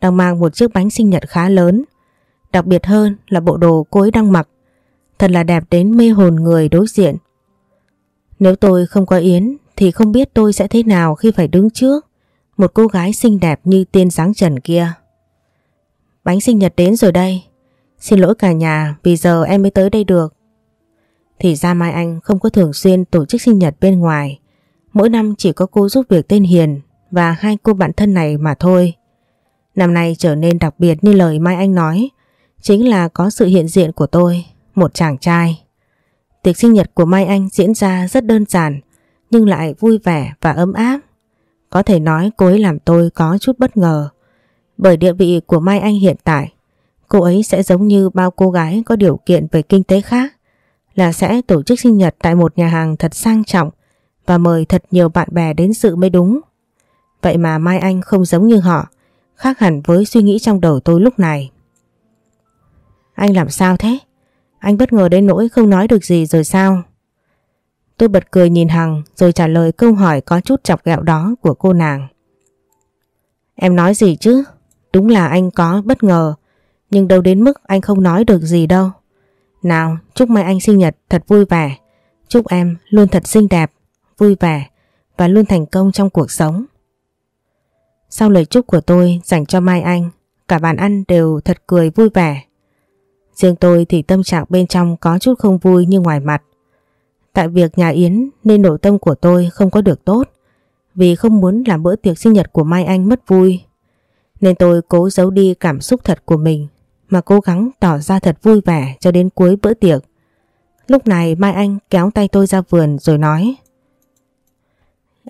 đang mang một chiếc bánh sinh nhật khá lớn. Đặc biệt hơn là bộ đồ cô ấy đang mặc. Thật là đẹp đến mê hồn người đối diện. Nếu tôi không có Yến thì không biết tôi sẽ thế nào khi phải đứng trước một cô gái xinh đẹp như tiên dáng trần kia. Bánh sinh nhật đến rồi đây. Xin lỗi cả nhà vì giờ em mới tới đây được. Thì ra Mai Anh không có thường xuyên tổ chức sinh nhật bên ngoài. Mỗi năm chỉ có cô giúp việc tên Hiền và hai cô bạn thân này mà thôi. Năm nay trở nên đặc biệt như lời Mai Anh nói, chính là có sự hiện diện của tôi, một chàng trai. Tiệc sinh nhật của Mai Anh diễn ra rất đơn giản, nhưng lại vui vẻ và ấm áp. Có thể nói cô ấy làm tôi có chút bất ngờ. Bởi địa vị của Mai Anh hiện tại, cô ấy sẽ giống như bao cô gái có điều kiện về kinh tế khác, là sẽ tổ chức sinh nhật tại một nhà hàng thật sang trọng và mời thật nhiều bạn bè đến dự mới đúng. Vậy mà Mai Anh không giống như họ, khác hẳn với suy nghĩ trong đầu tôi lúc này. Anh làm sao thế? Anh bất ngờ đến nỗi không nói được gì rồi sao? Tôi bật cười nhìn Hằng rồi trả lời câu hỏi có chút chọc ghẹo đó của cô nàng. Em nói gì chứ? Đúng là anh có bất ngờ, nhưng đâu đến mức anh không nói được gì đâu. Nào, chúc mai anh sinh nhật thật vui vẻ. Chúc em luôn thật xinh đẹp, vui vẻ và luôn thành công trong cuộc sống. Sau lời chúc của tôi dành cho Mai Anh, cả bàn ăn đều thật cười vui vẻ. Riêng tôi thì tâm trạng bên trong có chút không vui như ngoài mặt. Tại việc nhà Yến nên nội tâm của tôi không có được tốt vì không muốn làm bữa tiệc sinh nhật của Mai Anh mất vui. Nên tôi cố giấu đi cảm xúc thật của mình mà cố gắng tỏ ra thật vui vẻ cho đến cuối bữa tiệc. Lúc này Mai Anh kéo tay tôi ra vườn rồi nói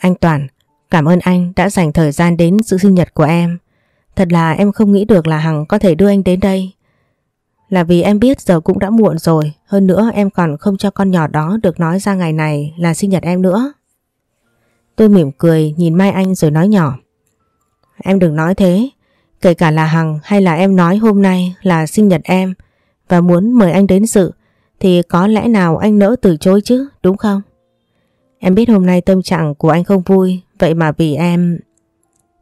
Anh Toàn, cảm ơn anh đã dành thời gian đến sự sinh nhật của em. Thật là em không nghĩ được là Hằng có thể đưa anh đến đây. Là vì em biết giờ cũng đã muộn rồi, hơn nữa em còn không cho con nhỏ đó được nói ra ngày này là sinh nhật em nữa. Tôi mỉm cười nhìn Mai Anh rồi nói nhỏ. Em đừng nói thế, kể cả là Hằng hay là em nói hôm nay là sinh nhật em và muốn mời anh đến dự thì có lẽ nào anh nỡ từ chối chứ, đúng không? Em biết hôm nay tâm trạng của anh không vui, vậy mà vì em...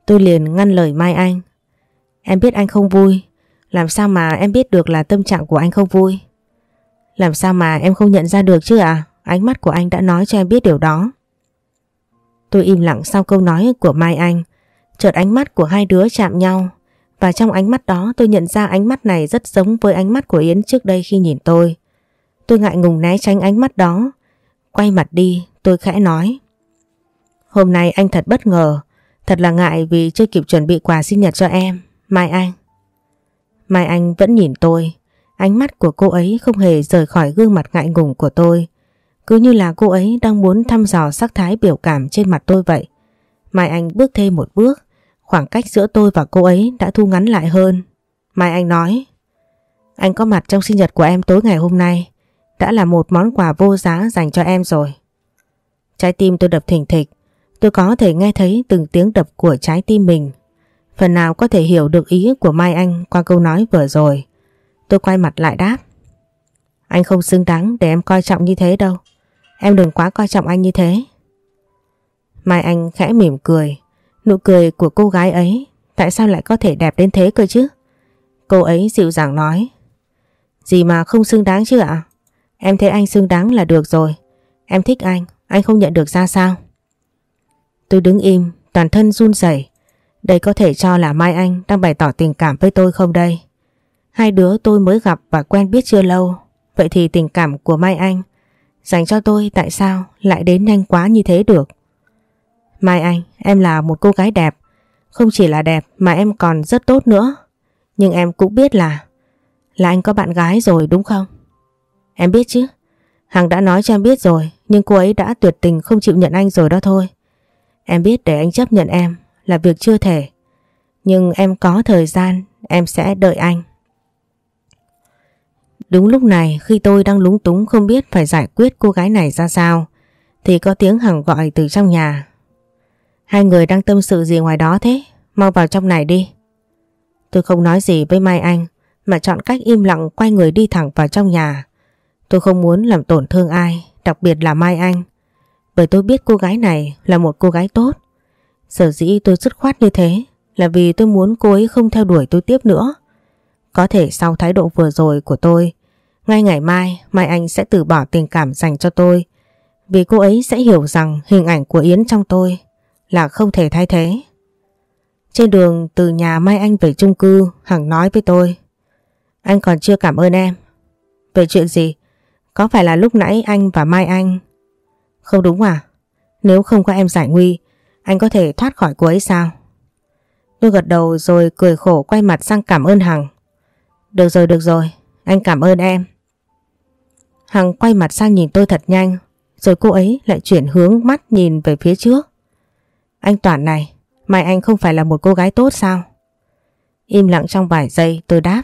Tôi liền ngăn lời Mai Anh. Em biết anh không vui, làm sao mà em biết được là tâm trạng của anh không vui? Làm sao mà em không nhận ra được chứ à? Ánh mắt của anh đã nói cho em biết điều đó. Tôi im lặng sau câu nói của Mai Anh. Chợt ánh mắt của hai đứa chạm nhau. Và trong ánh mắt đó tôi nhận ra ánh mắt này rất giống với ánh mắt của Yến trước đây khi nhìn tôi. Tôi ngại ngùng né tránh ánh mắt đó. Quay mặt đi, tôi khẽ nói. Hôm nay anh thật bất ngờ. Thật là ngại vì chưa kịp chuẩn bị quà sinh nhật cho em. Mai Anh. Mai Anh vẫn nhìn tôi. Ánh mắt của cô ấy không hề rời khỏi gương mặt ngại ngùng của tôi. Cứ như là cô ấy đang muốn thăm dò sắc thái biểu cảm trên mặt tôi vậy. Mai Anh bước thêm một bước. Khoảng cách giữa tôi và cô ấy đã thu ngắn lại hơn. Mai Anh nói. Anh có mặt trong sinh nhật của em tối ngày hôm nay. Đã là một món quà vô giá dành cho em rồi. Trái tim tôi đập thình thịch. Tôi có thể nghe thấy từng tiếng đập của trái tim mình Phần nào có thể hiểu được ý của Mai Anh qua câu nói vừa rồi. Tôi quay mặt lại đáp. Anh không xứng đáng để em coi trọng như thế đâu. Em đừng quá coi trọng anh như thế. Mai Anh khẽ mỉm cười. Nụ cười của cô gái ấy tại sao lại có thể đẹp đến thế cơ chứ? Cô ấy dịu dàng nói. Gì mà không xứng đáng chứ ạ? Em thấy anh xứng đáng là được rồi. Em thích anh, anh không nhận được ra sao? Tôi đứng im, toàn thân run rẩy. Đây có thể cho là Mai Anh đang bày tỏ tình cảm với tôi không đây? Hai đứa tôi mới gặp và quen biết chưa lâu. Vậy thì tình cảm của Mai Anh dành cho tôi tại sao lại đến nhanh quá như thế được? Mai Anh, em là một cô gái đẹp. Không chỉ là đẹp mà em còn rất tốt nữa. Nhưng em cũng biết là là anh có bạn gái rồi đúng không? Em biết chứ. Hằng đã nói cho em biết rồi nhưng cô ấy đã tuyệt tình không chịu nhận anh rồi đó thôi. Em biết để anh chấp nhận em là việc chưa thể. Nhưng em có thời gian, em sẽ đợi anh. Đúng lúc này khi tôi đang lúng túng không biết phải giải quyết cô gái này ra sao thì có tiếng Hằng gọi từ trong nhà. Hai người đang tâm sự gì ngoài đó thế? Mau vào trong này đi. Tôi không nói gì với Mai Anh mà chọn cách im lặng quay người đi thẳng vào trong nhà. Tôi không muốn làm tổn thương ai, đặc biệt là Mai Anh. Bởi tôi biết cô gái này là một cô gái tốt. Sở dĩ tôi dứt khoát như thế là vì tôi muốn cô ấy không theo đuổi tôi tiếp nữa. Có thể sau thái độ vừa rồi của tôi, ngay ngày mai Mai Anh sẽ từ bỏ tình cảm dành cho tôi vì cô ấy sẽ hiểu rằng hình ảnh của Yến trong tôi là không thể thay thế. Trên đường từ nhà Mai Anh về chung cư, Hằng nói với tôi. Anh còn chưa cảm ơn em. Về chuyện gì? Có phải là lúc nãy anh và Mai Anh... Không đúng à? Nếu không có em giải nguy, anh có thể thoát khỏi cô ấy sao? Tôi gật đầu rồi cười khổ quay mặt sang cảm ơn Hằng. Được rồi, được rồi, anh cảm ơn em. Hằng quay mặt sang nhìn tôi thật nhanh, rồi cô ấy lại chuyển hướng mắt nhìn về phía trước. Anh Toản này, Mai Anh không phải là một cô gái tốt sao? Im lặng trong vài giây tôi đáp.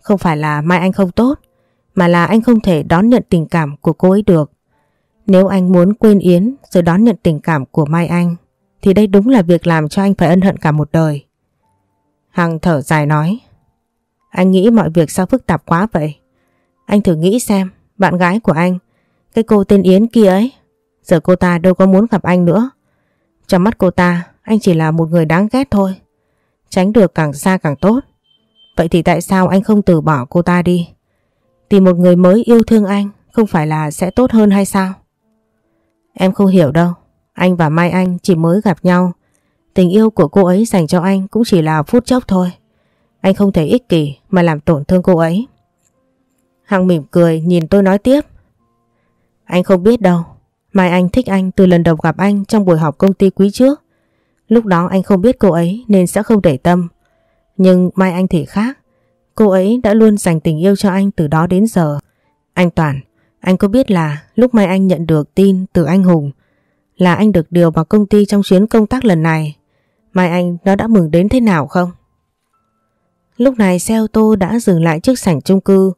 Không phải là Mai Anh không tốt, mà là anh không thể đón nhận tình cảm của cô ấy được. Nếu anh muốn quên Yến rồi đón nhận tình cảm của Mai Anh, thì đây đúng là việc làm cho anh phải ân hận cả một đời. Hằng thở dài nói. Anh nghĩ mọi việc sao phức tạp quá vậy? Anh thử nghĩ xem, bạn gái của anh, cái cô tên Yến kia ấy, giờ cô ta đâu có muốn gặp anh nữa. Trong mắt cô ta, anh chỉ là một người đáng ghét thôi. Tránh được càng xa càng tốt. Vậy thì tại sao anh không từ bỏ cô ta đi? Tìm một người mới yêu thương anh không phải là sẽ tốt hơn hay sao? Em không hiểu đâu. Anh và Mai Anh chỉ mới gặp nhau. Tình yêu của cô ấy dành cho anh cũng chỉ là phút chốc thôi. Anh không thể ích kỷ mà làm tổn thương cô ấy. Hằng mỉm cười nhìn tôi nói tiếp. Anh không biết đâu. Mai Anh thích anh từ lần đầu gặp anh trong buổi họp công ty quý trước. Lúc đó anh không biết cô ấy nên sẽ không để tâm. Nhưng Mai Anh thì khác. Cô ấy đã luôn dành tình yêu cho anh từ đó đến giờ. Anh Toàn, anh có biết là lúc Mai Anh nhận được tin từ anh Hùng là anh được điều vào công ty trong chuyến công tác lần này. Mai Anh nó đã mừng đến thế nào không? Lúc này xe ô tô đã dừng lại trước sảnh chung cư.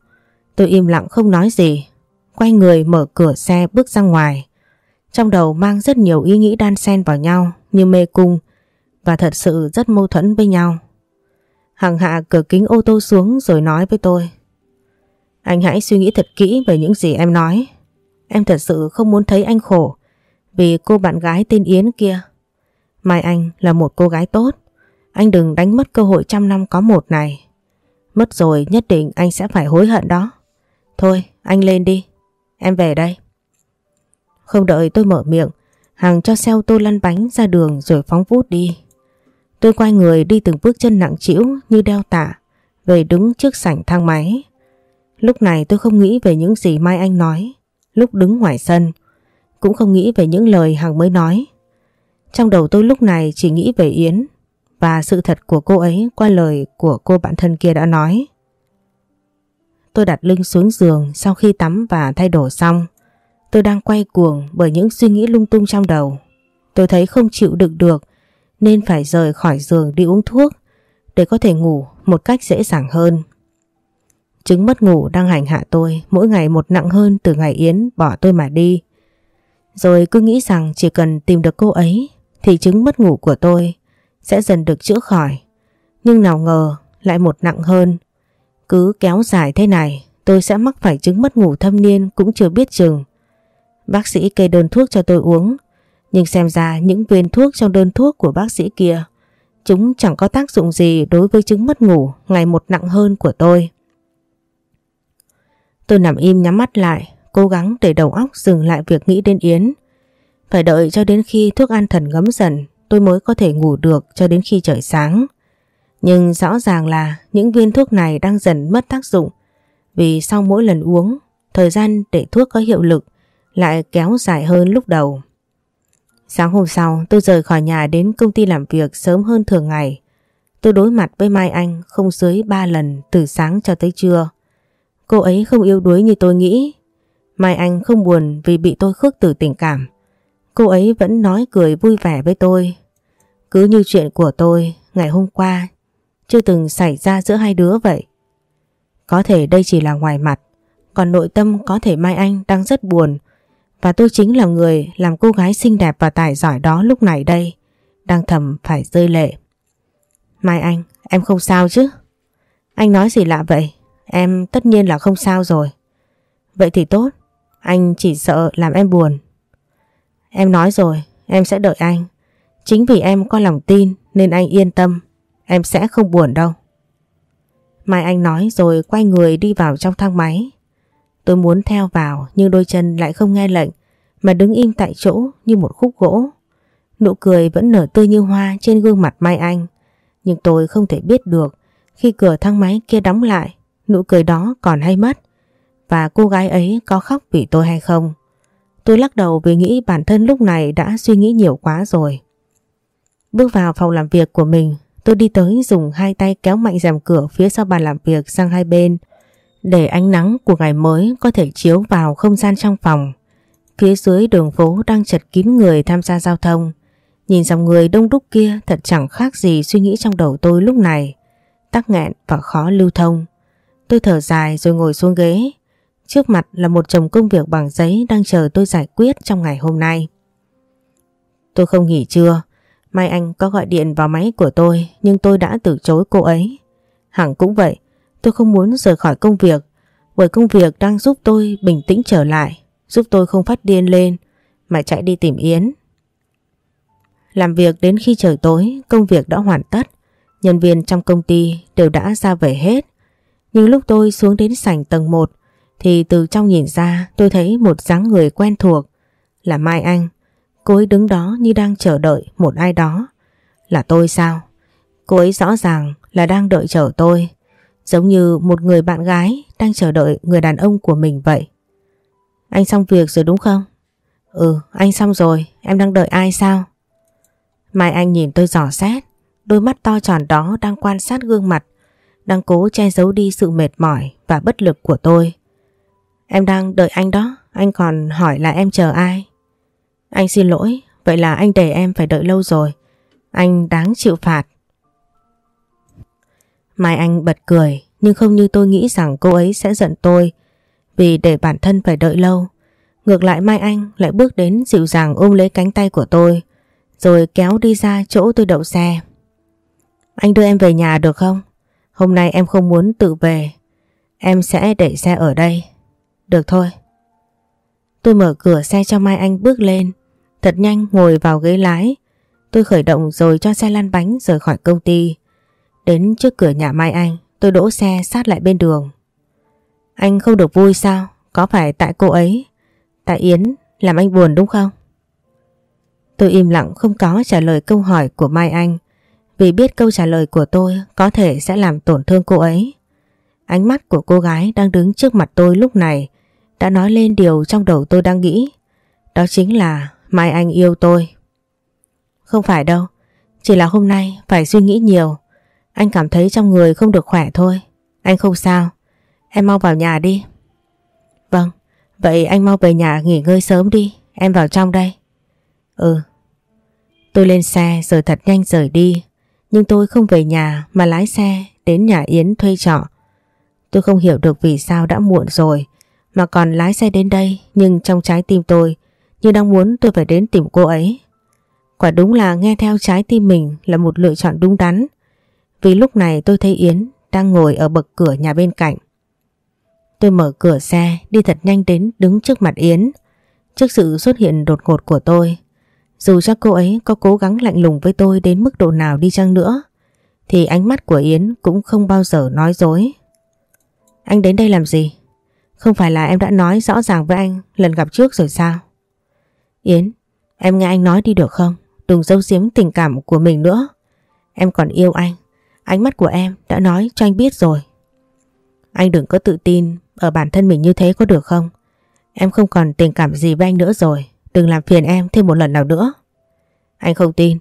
Tôi im lặng không nói gì. Quay người mở cửa xe bước ra ngoài. Trong đầu mang rất nhiều ý nghĩ đan xen vào nhau, như mê cung, và thật sự rất mâu thuẫn với nhau. Hằng hạ cửa kính ô tô xuống rồi nói với tôi. Anh hãy suy nghĩ thật kỹ về những gì em nói. Em thật sự không muốn thấy anh khổ vì cô bạn gái tên Yến kia. Mai Anh là một cô gái tốt. Anh đừng đánh mất cơ hội trăm năm có một này. Mất rồi nhất định anh sẽ phải hối hận đó. Thôi, anh lên đi. Em về đây. Không đợi tôi mở miệng, Hằng cho xe ô tô lăn bánh ra đường rồi phóng vút đi. Tôi quay người đi từng bước chân nặng trĩu như đeo tạ, về đứng trước sảnh thang máy. Lúc này tôi không nghĩ về những gì Mai Anh nói, lúc đứng ngoài sân, cũng không nghĩ về những lời Hằng mới nói. Trong đầu tôi lúc này chỉ nghĩ về Yến và sự thật của cô ấy qua lời của cô bạn thân kia đã nói. Tôi đặt lưng xuống giường sau khi tắm và thay đổi xong. Tôi đang quay cuồng bởi những suy nghĩ lung tung trong đầu. Tôi thấy không chịu đựng được, nên phải rời khỏi giường đi uống thuốc để có thể ngủ một cách dễ dàng hơn. Chứng mất ngủ đang hành hạ tôi mỗi ngày một nặng hơn từ ngày Yến bỏ tôi mà đi. Rồi cứ nghĩ rằng chỉ cần tìm được cô ấy thì chứng mất ngủ của tôi sẽ dần được chữa khỏi. Nhưng nào ngờ lại một nặng hơn. Cứ kéo dài thế này, tôi sẽ mắc phải chứng mất ngủ thâm niên cũng chưa biết chừng. Bác sĩ kê đơn thuốc cho tôi uống nhưng xem ra những viên thuốc trong đơn thuốc của bác sĩ kia chúng chẳng có tác dụng gì đối với chứng mất ngủ ngày một nặng hơn của tôi. Tôi nằm im nhắm mắt lại, cố gắng để đầu óc dừng lại việc nghĩ đến Yến. Phải đợi cho đến khi thuốc an thần ngấm dần tôi mới có thể ngủ được cho đến khi trời sáng. Nhưng rõ ràng là những viên thuốc này đang dần mất tác dụng vì sau mỗi lần uống, thời gian để thuốc có hiệu lực lại kéo dài hơn lúc đầu. Sáng hôm sau tôi rời khỏi nhà đến công ty làm việc sớm hơn thường ngày. Tôi đối mặt với Mai Anh không dưới 3 lần từ sáng cho tới trưa. Cô ấy không yêu đuối như tôi nghĩ. Mai Anh không buồn vì bị tôi khước từ tình cảm. Cô ấy vẫn nói cười vui vẻ với tôi. Cứ như chuyện của tôi, ngày hôm qua chưa từng xảy ra giữa hai đứa vậy. Có thể đây chỉ là ngoài mặt, còn nội tâm có thể Mai Anh đang rất buồn và tôi chính là người làm cô gái xinh đẹp và tài giỏi đó lúc này đây, đang thầm phải rơi lệ. Mai Anh, em không sao chứ? Anh nói gì lạ vậy? Em tất nhiên là không sao rồi. Vậy thì tốt, anh chỉ sợ làm em buồn. Em nói rồi, em sẽ đợi anh. Chính vì em có lòng tin nên anh yên tâm, em sẽ không buồn đâu. Mai Anh nói rồi quay người đi vào trong thang máy. Tôi muốn theo vào nhưng đôi chân lại không nghe lệnh mà đứng im tại chỗ như một khúc gỗ. Nụ cười vẫn nở tươi như hoa trên gương mặt Mai Anh. Nhưng tôi không thể biết được khi cửa thang máy kia đóng lại nụ cười đó còn hay mất và cô gái ấy có khóc vì tôi hay không. Tôi lắc đầu vì nghĩ bản thân lúc này đã suy nghĩ nhiều quá rồi. Bước vào phòng làm việc của mình, tôi đi tới dùng hai tay kéo mạnh rèm cửa phía sau bàn làm việc sang hai bên để ánh nắng của ngày mới có thể chiếu vào không gian trong phòng. Phía dưới đường phố đang chật kín người tham gia giao thông. Nhìn dòng người đông đúc kia thật chẳng khác gì suy nghĩ trong đầu tôi lúc này. Tắc nghẹn và khó lưu thông. Tôi thở dài rồi ngồi xuống ghế. Trước mặt là một chồng công việc bằng giấy đang chờ tôi giải quyết trong ngày hôm nay. Tôi không nghỉ trưa. Mai Anh có gọi điện vào máy của tôi nhưng tôi đã từ chối cô ấy. Hẳn cũng vậy, tôi không muốn rời khỏi công việc bởi công việc đang giúp tôi bình tĩnh trở lại, giúp tôi không phát điên lên mà chạy đi tìm Yến. Làm việc đến khi trời tối, công việc đã hoàn tất, nhân viên trong công ty đều đã ra về hết. Nhưng lúc tôi xuống đến sảnh tầng 1 thì từ trong nhìn ra tôi thấy một dáng người quen thuộc là Mai Anh. Cô ấy đứng đó như đang chờ đợi một ai đó. Là tôi sao? Cô ấy rõ ràng là đang đợi chờ tôi. Giống như một người bạn gái đang chờ đợi người đàn ông của mình vậy. Anh xong việc rồi đúng không? Ừ, anh xong rồi. Em đang đợi ai sao? Mai Anh nhìn tôi giỏ xét. Đôi mắt to tròn đó đang quan sát gương mặt đang cố che giấu đi sự mệt mỏi và bất lực của tôi. Em đang đợi anh đó, anh còn hỏi là em chờ ai? Anh xin lỗi, vậy là anh để em phải đợi lâu rồi. Anh đáng chịu phạt. Mai Anh bật cười, nhưng không như tôi nghĩ rằng cô ấy sẽ giận tôi vì để bản thân phải đợi lâu. Ngược lại Mai Anh lại bước đến dịu dàng ôm lấy cánh tay của tôi, rồi kéo đi ra chỗ tôi đậu xe. Anh đưa em về nhà được không? Hôm nay em không muốn tự về Em sẽ để xe ở đây Được thôi Tôi mở cửa xe cho Mai Anh bước lên Thật nhanh ngồi vào ghế lái Tôi khởi động rồi cho xe lăn bánh rời khỏi công ty Đến trước cửa nhà Mai Anh Tôi đỗ xe sát lại bên đường Anh không được vui sao Có phải tại cô ấy Tại Yến làm anh buồn đúng không Tôi im lặng không có trả lời câu hỏi của Mai Anh vì biết câu trả lời của tôi có thể sẽ làm tổn thương cô ấy. Ánh mắt của cô gái đang đứng trước mặt tôi lúc này đã nói lên điều trong đầu tôi đang nghĩ. Đó chính là Mai Anh yêu tôi. Không phải đâu, chỉ là hôm nay phải suy nghĩ nhiều. Anh cảm thấy trong người không được khỏe thôi. Anh không sao, em mau vào nhà đi. Vâng, vậy anh mau về nhà nghỉ ngơi sớm đi, em vào trong đây. Ừ. Tôi lên xe rồi thật nhanh rời đi. Nhưng tôi không về nhà mà lái xe đến nhà Yến thuê trọ. Tôi không hiểu được vì sao đã muộn rồi mà còn lái xe đến đây nhưng trong trái tim tôi như đang muốn tôi phải đến tìm cô ấy. Quả đúng là nghe theo trái tim mình là một lựa chọn đúng đắn. Vì lúc này tôi thấy Yến đang ngồi ở bậc cửa nhà bên cạnh. Tôi mở cửa xe đi thật nhanh đến đứng trước mặt Yến. Trước sự xuất hiện đột ngột của tôi dù cho cô ấy có cố gắng lạnh lùng với tôi đến mức độ nào đi chăng nữa thì ánh mắt của Yến cũng không bao giờ nói dối. Anh đến đây làm gì? Không phải là em đã nói rõ ràng với anh lần gặp trước rồi sao? Yến, em nghe anh nói đi được không? Đừng giấu giếm tình cảm của mình nữa. Em còn yêu anh. Ánh mắt của em đã nói cho anh biết rồi. Anh đừng có tự tin ở bản thân mình như thế có được không? Em không còn tình cảm gì với anh nữa rồi. Đừng làm phiền em thêm một lần nào nữa. Anh không tin.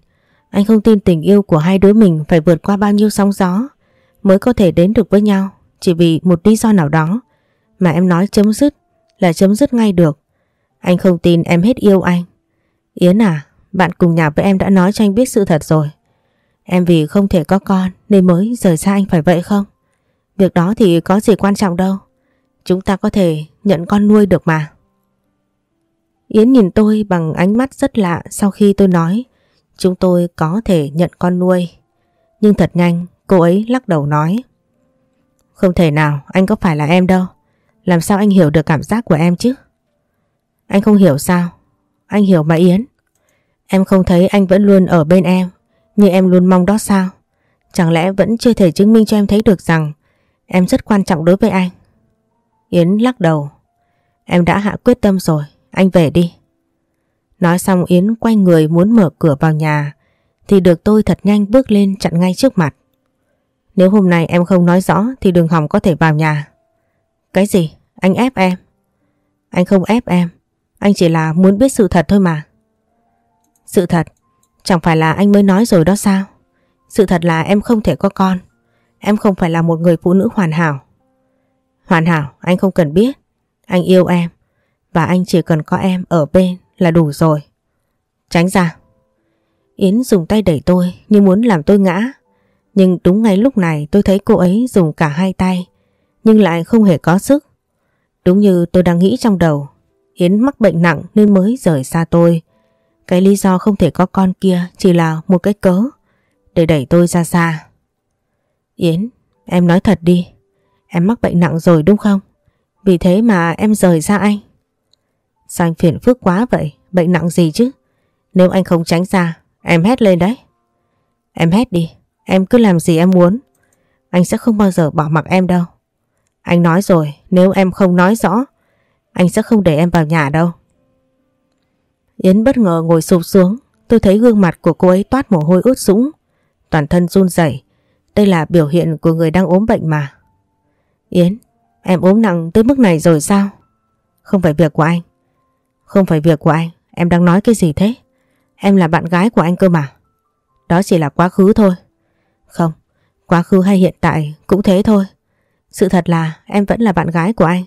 Anh không tin tình yêu của hai đứa mình phải vượt qua bao nhiêu sóng gió mới có thể đến được với nhau chỉ vì một lý do nào đó mà em nói chấm dứt là chấm dứt ngay được. Anh không tin em hết yêu anh. Yến à, bạn cùng nhà với em đã nói cho anh biết sự thật rồi. Em vì không thể có con nên mới rời xa anh phải vậy không? Việc đó thì có gì quan trọng đâu. Chúng ta có thể nhận con nuôi được mà. Yến nhìn tôi bằng ánh mắt rất lạ sau khi tôi nói, chúng tôi có thể nhận con nuôi. Nhưng thật nhanh, cô ấy lắc đầu nói, Không thể nào, anh có phải là em đâu. Làm sao anh hiểu được cảm giác của em chứ? Anh không hiểu sao? Anh hiểu mà Yến. Em không thấy anh vẫn luôn ở bên em như em luôn mong đó sao? Chẳng lẽ vẫn chưa thể chứng minh cho em thấy được rằng em rất quan trọng đối với anh? Yến lắc đầu. Em đã hạ quyết tâm rồi, anh về đi. Nói xong Yến quay người muốn mở cửa vào nhà thì được tôi thật nhanh bước lên chặn ngay trước mặt. Nếu hôm nay em không nói rõ thì đừng hòng có thể vào nhà. Cái gì? Anh ép em? Anh không ép em. Anh chỉ là muốn biết sự thật thôi mà. Sự thật? Chẳng phải là anh mới nói rồi đó sao? Sự thật là em không thể có con. Em không phải là một người phụ nữ hoàn hảo. Hoàn hảo, anh không cần biết. Anh yêu em. Và anh chỉ cần có em ở bên là đủ rồi. Tránh ra. Yến dùng tay đẩy tôi như muốn làm tôi ngã. Nhưng đúng ngay lúc này tôi thấy cô ấy dùng cả hai tay, nhưng lại không hề có sức. Đúng như tôi đang nghĩ trong đầu. Yến mắc bệnh nặng nên mới rời xa tôi. Cái lý do không thể có con kia chỉ là một cái cớ để đẩy tôi ra xa. Yến, em nói thật đi. Em mắc bệnh nặng rồi đúng không? Vì thế mà em rời xa anh. Sao anh phiền phức quá vậy? Bệnh nặng gì chứ? Nếu anh không tránh ra, em hét lên đấy. Em hét đi, em cứ làm gì em muốn. Anh sẽ không bao giờ bỏ mặc em đâu. Anh nói rồi, nếu em không nói rõ, anh sẽ không để em vào nhà đâu. Yến bất ngờ ngồi sụp xuống, tôi thấy gương mặt của cô ấy toát mồ hôi ướt sũng, toàn thân run rẩy. Đây là biểu hiện của người đang ốm bệnh mà. Yến, em ốm nặng tới mức này rồi sao? Không phải việc của anh. Không phải việc của anh, em đang nói cái gì thế? Em là bạn gái của anh cơ mà. Đó chỉ là quá khứ thôi. Không, quá khứ hay hiện tại cũng thế thôi. Sự thật là em vẫn là bạn gái của anh.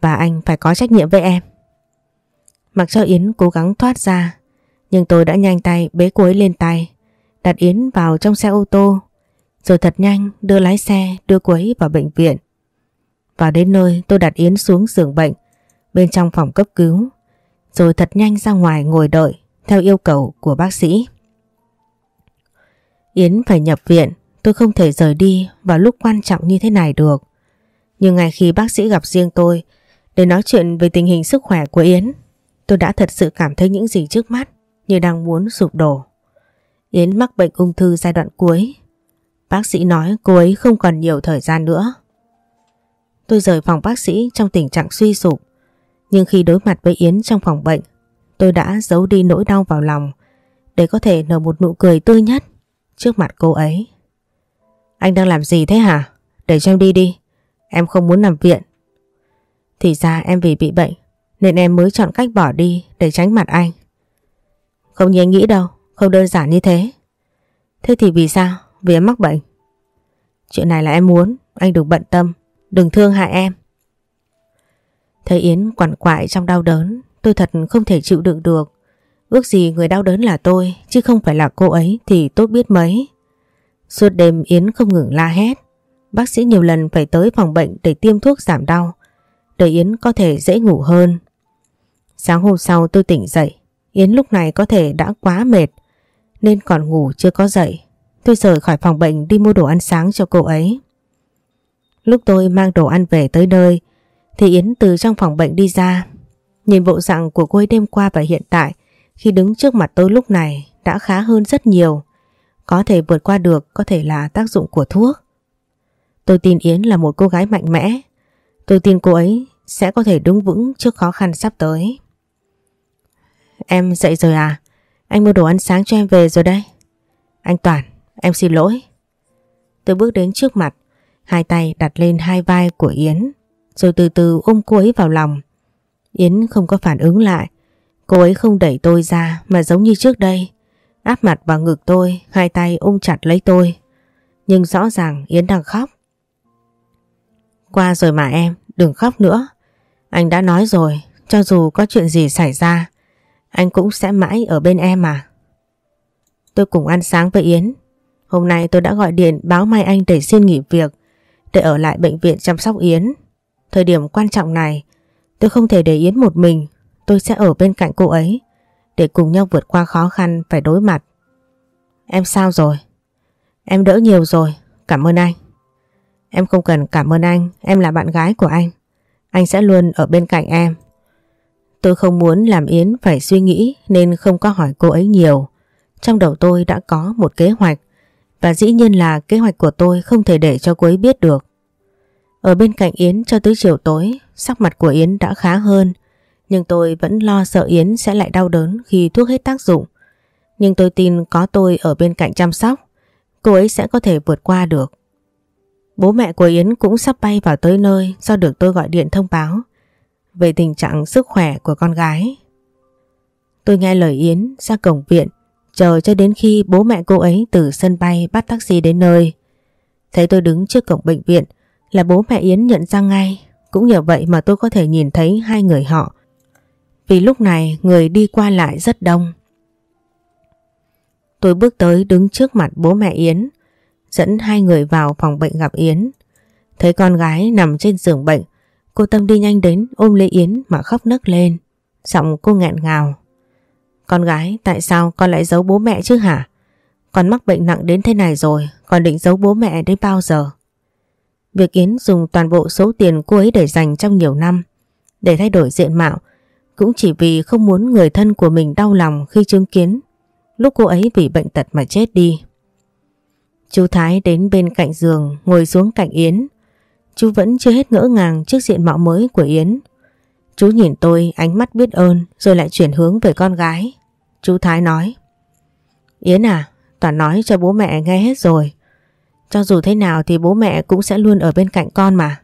Và anh phải có trách nhiệm với em. Mặc cho Yến cố gắng thoát ra, nhưng tôi đã nhanh tay bế cô ấy lên tay, đặt Yến vào trong xe ô tô, rồi thật nhanh đưa lái xe đưa cô ấy vào bệnh viện. Vào đến nơi tôi đặt Yến xuống giường bệnh bên trong phòng cấp cứu rồi thật nhanh ra ngoài ngồi đợi theo yêu cầu của bác sĩ. Yến phải nhập viện tôi không thể rời đi vào lúc quan trọng như thế này được. Nhưng ngay khi bác sĩ gặp riêng tôi để nói chuyện về tình hình sức khỏe của Yến tôi đã thật sự cảm thấy những gì trước mắt như đang muốn sụp đổ. Yến mắc bệnh ung thư giai đoạn cuối. Bác sĩ nói cô ấy không còn nhiều thời gian nữa. Tôi rời phòng bác sĩ trong tình trạng suy sụp. Nhưng khi đối mặt với Yến trong phòng bệnh, tôi đã giấu đi nỗi đau vào lòng để có thể nở một nụ cười tươi nhất trước mặt cô ấy. Anh đang làm gì thế hả? Để cho em đi đi. Em không muốn nằm viện. Thì ra em vì bị bệnh nên em mới chọn cách bỏ đi để tránh mặt anh. Không như anh nghĩ đâu, không đơn giản như thế. Thế thì vì sao? Vì em mắc bệnh. Chuyện này là em muốn, anh đừng bận tâm, đừng thương hại em. Thấy Yến quằn quại trong đau đớn, tôi thật không thể chịu đựng được. Ước gì người đau đớn là tôi, chứ không phải là cô ấy thì tốt biết mấy. Suốt đêm Yến không ngừng la hét. Bác sĩ nhiều lần phải tới phòng bệnh để tiêm thuốc giảm đau, để Yến có thể dễ ngủ hơn. Sáng hôm sau tôi tỉnh dậy, Yến lúc này có thể đã quá mệt, nên còn ngủ chưa có dậy. Tôi rời khỏi phòng bệnh đi mua đồ ăn sáng cho cô ấy. Lúc tôi mang đồ ăn về tới nơi, thì Yến từ trong phòng bệnh đi ra. Nhìn bộ dạng của cô ấy đêm qua và hiện tại, khi đứng trước mặt tôi lúc này đã khá hơn rất nhiều. Có thể vượt qua được có thể là tác dụng của thuốc. Tôi tin Yến là một cô gái mạnh mẽ. Tôi tin cô ấy sẽ có thể đứng vững trước khó khăn sắp tới. Em dậy rồi à? Anh mua đồ ăn sáng cho em về rồi đấy. Anh Toàn, em xin lỗi. Tôi bước đến trước mặt, hai tay đặt lên hai vai của Yến, rồi từ từ ôm cô ấy vào lòng. Yến không có phản ứng lại. Cô ấy không đẩy tôi ra mà giống như trước đây. Áp mặt vào ngực tôi, hai tay ôm chặt lấy tôi. Nhưng rõ ràng Yến đang khóc. Qua rồi mà em, đừng khóc nữa. Anh đã nói rồi, cho dù có chuyện gì xảy ra, anh cũng sẽ mãi ở bên em mà. Tôi cùng ăn sáng với Yến. Hôm nay tôi đã gọi điện báo Mai Anh để xin nghỉ việc, để ở lại bệnh viện chăm sóc Yến. Thời điểm quan trọng này, tôi không thể để Yến một mình, tôi sẽ ở bên cạnh cô ấy, để cùng nhau vượt qua khó khăn phải đối mặt. Em sao rồi? Em đỡ nhiều rồi, cảm ơn anh. Em không cần cảm ơn anh, em là bạn gái của anh. Anh sẽ luôn ở bên cạnh em. Tôi không muốn làm Yến phải suy nghĩ nên không có hỏi cô ấy nhiều. Trong đầu tôi đã có một kế hoạch và dĩ nhiên là kế hoạch của tôi không thể để cho cô ấy biết được. Ở bên cạnh Yến cho tới chiều tối, sắc mặt của Yến đã khá hơn. Nhưng tôi vẫn lo sợ Yến sẽ lại đau đớn khi thuốc hết tác dụng. Nhưng tôi tin có tôi ở bên cạnh chăm sóc, cô ấy sẽ có thể vượt qua được. Bố mẹ của Yến cũng sắp bay vào tới nơi do được tôi gọi điện thông báo về tình trạng sức khỏe của con gái. Tôi nghe lời Yến ra cổng viện, chờ cho đến khi bố mẹ cô ấy từ sân bay bắt taxi đến nơi. Thấy tôi đứng trước cổng bệnh viện là bố mẹ Yến nhận ra ngay. Cũng nhờ vậy mà tôi có thể nhìn thấy hai người họ. Vì lúc này người đi qua lại rất đông. Tôi bước tới đứng trước mặt bố mẹ Yến, dẫn hai người vào phòng bệnh gặp Yến. Thấy con gái nằm trên giường bệnh Cô Tâm đi nhanh đến ôm lấy Yến mà khóc nấc lên. Giọng cô nghẹn ngào. Con gái, tại sao con lại giấu bố mẹ chứ hả? Con mắc bệnh nặng đến thế này rồi, còn định giấu bố mẹ đến bao giờ? Việc Yến dùng toàn bộ số tiền cô ấy để dành trong nhiều năm để thay đổi diện mạo cũng chỉ vì không muốn người thân của mình đau lòng khi chứng kiến lúc cô ấy vì bệnh tật mà chết đi. Chú Thái đến bên cạnh giường ngồi xuống cạnh Yến Chú vẫn chưa hết ngỡ ngàng trước diện mạo mới của Yến. Chú nhìn tôi ánh mắt biết ơn rồi lại chuyển hướng về con gái. Chú Thái nói Yến à, Toàn nói cho bố mẹ nghe hết rồi. Cho dù thế nào thì bố mẹ cũng sẽ luôn ở bên cạnh con mà.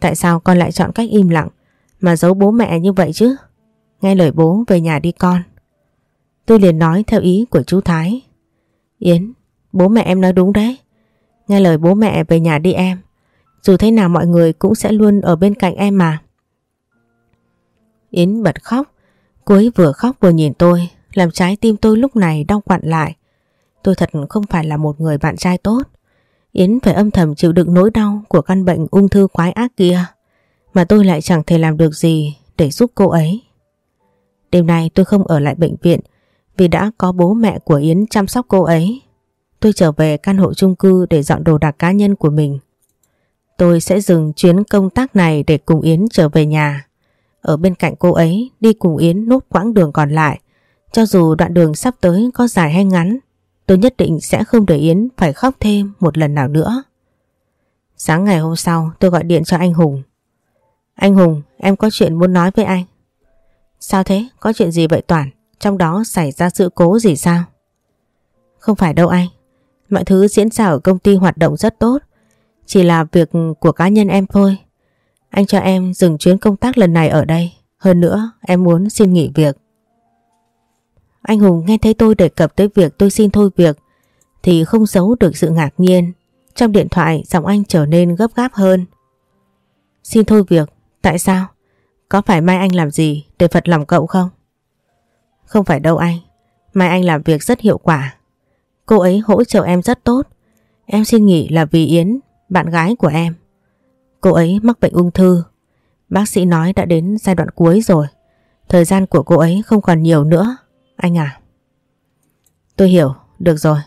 Tại sao con lại chọn cách im lặng mà giấu bố mẹ như vậy chứ? Nghe lời bố về nhà đi con. Tôi liền nói theo ý của chú Thái. Yến, bố mẹ em nói đúng đấy. Nghe lời bố mẹ về nhà đi em. Dù thế nào mọi người cũng sẽ luôn ở bên cạnh em mà. Yến bật khóc. Cô ấy vừa khóc vừa nhìn tôi, làm trái tim tôi lúc này đau quặn lại. Tôi thật không phải là một người bạn trai tốt. Yến phải âm thầm chịu đựng nỗi đau của căn bệnh ung thư quái ác kia. Mà tôi lại chẳng thể làm được gì để giúp cô ấy. Đêm nay tôi không ở lại bệnh viện vì đã có bố mẹ của Yến chăm sóc cô ấy. Tôi trở về căn hộ chung cư để dọn đồ đạc cá nhân của mình. Tôi sẽ dừng chuyến công tác này để cùng Yến trở về nhà. Ở bên cạnh cô ấy đi cùng Yến nốt quãng đường còn lại. Cho dù đoạn đường sắp tới có dài hay ngắn, tôi nhất định sẽ không để Yến phải khóc thêm một lần nào nữa. Sáng ngày hôm sau tôi gọi điện cho anh Hùng. Anh Hùng, em có chuyện muốn nói với anh. Sao thế? Có chuyện gì vậy Toàn? Trong đó xảy ra sự cố gì sao? Không phải đâu anh. Mọi thứ diễn ra ở công ty hoạt động rất tốt. Chỉ là việc của cá nhân em thôi. Anh cho em dừng chuyến công tác lần này ở đây. Hơn nữa em muốn xin nghỉ việc. Anh Hùng nghe thấy tôi đề cập tới việc tôi xin thôi việc thì không giấu được sự ngạc nhiên. Trong điện thoại giọng anh trở nên gấp gáp hơn. Xin thôi việc, tại sao? Có phải Mai Anh làm gì để phật lòng cậu không? Không phải đâu anh, Mai Anh làm việc rất hiệu quả. Cô ấy hỗ trợ em rất tốt. Em xin nghỉ là vì Yến bạn gái của em. Cô ấy mắc bệnh ung thư. Bác sĩ nói đã đến giai đoạn cuối rồi. Thời gian của cô ấy không còn nhiều nữa. Anh à. Tôi hiểu, được rồi.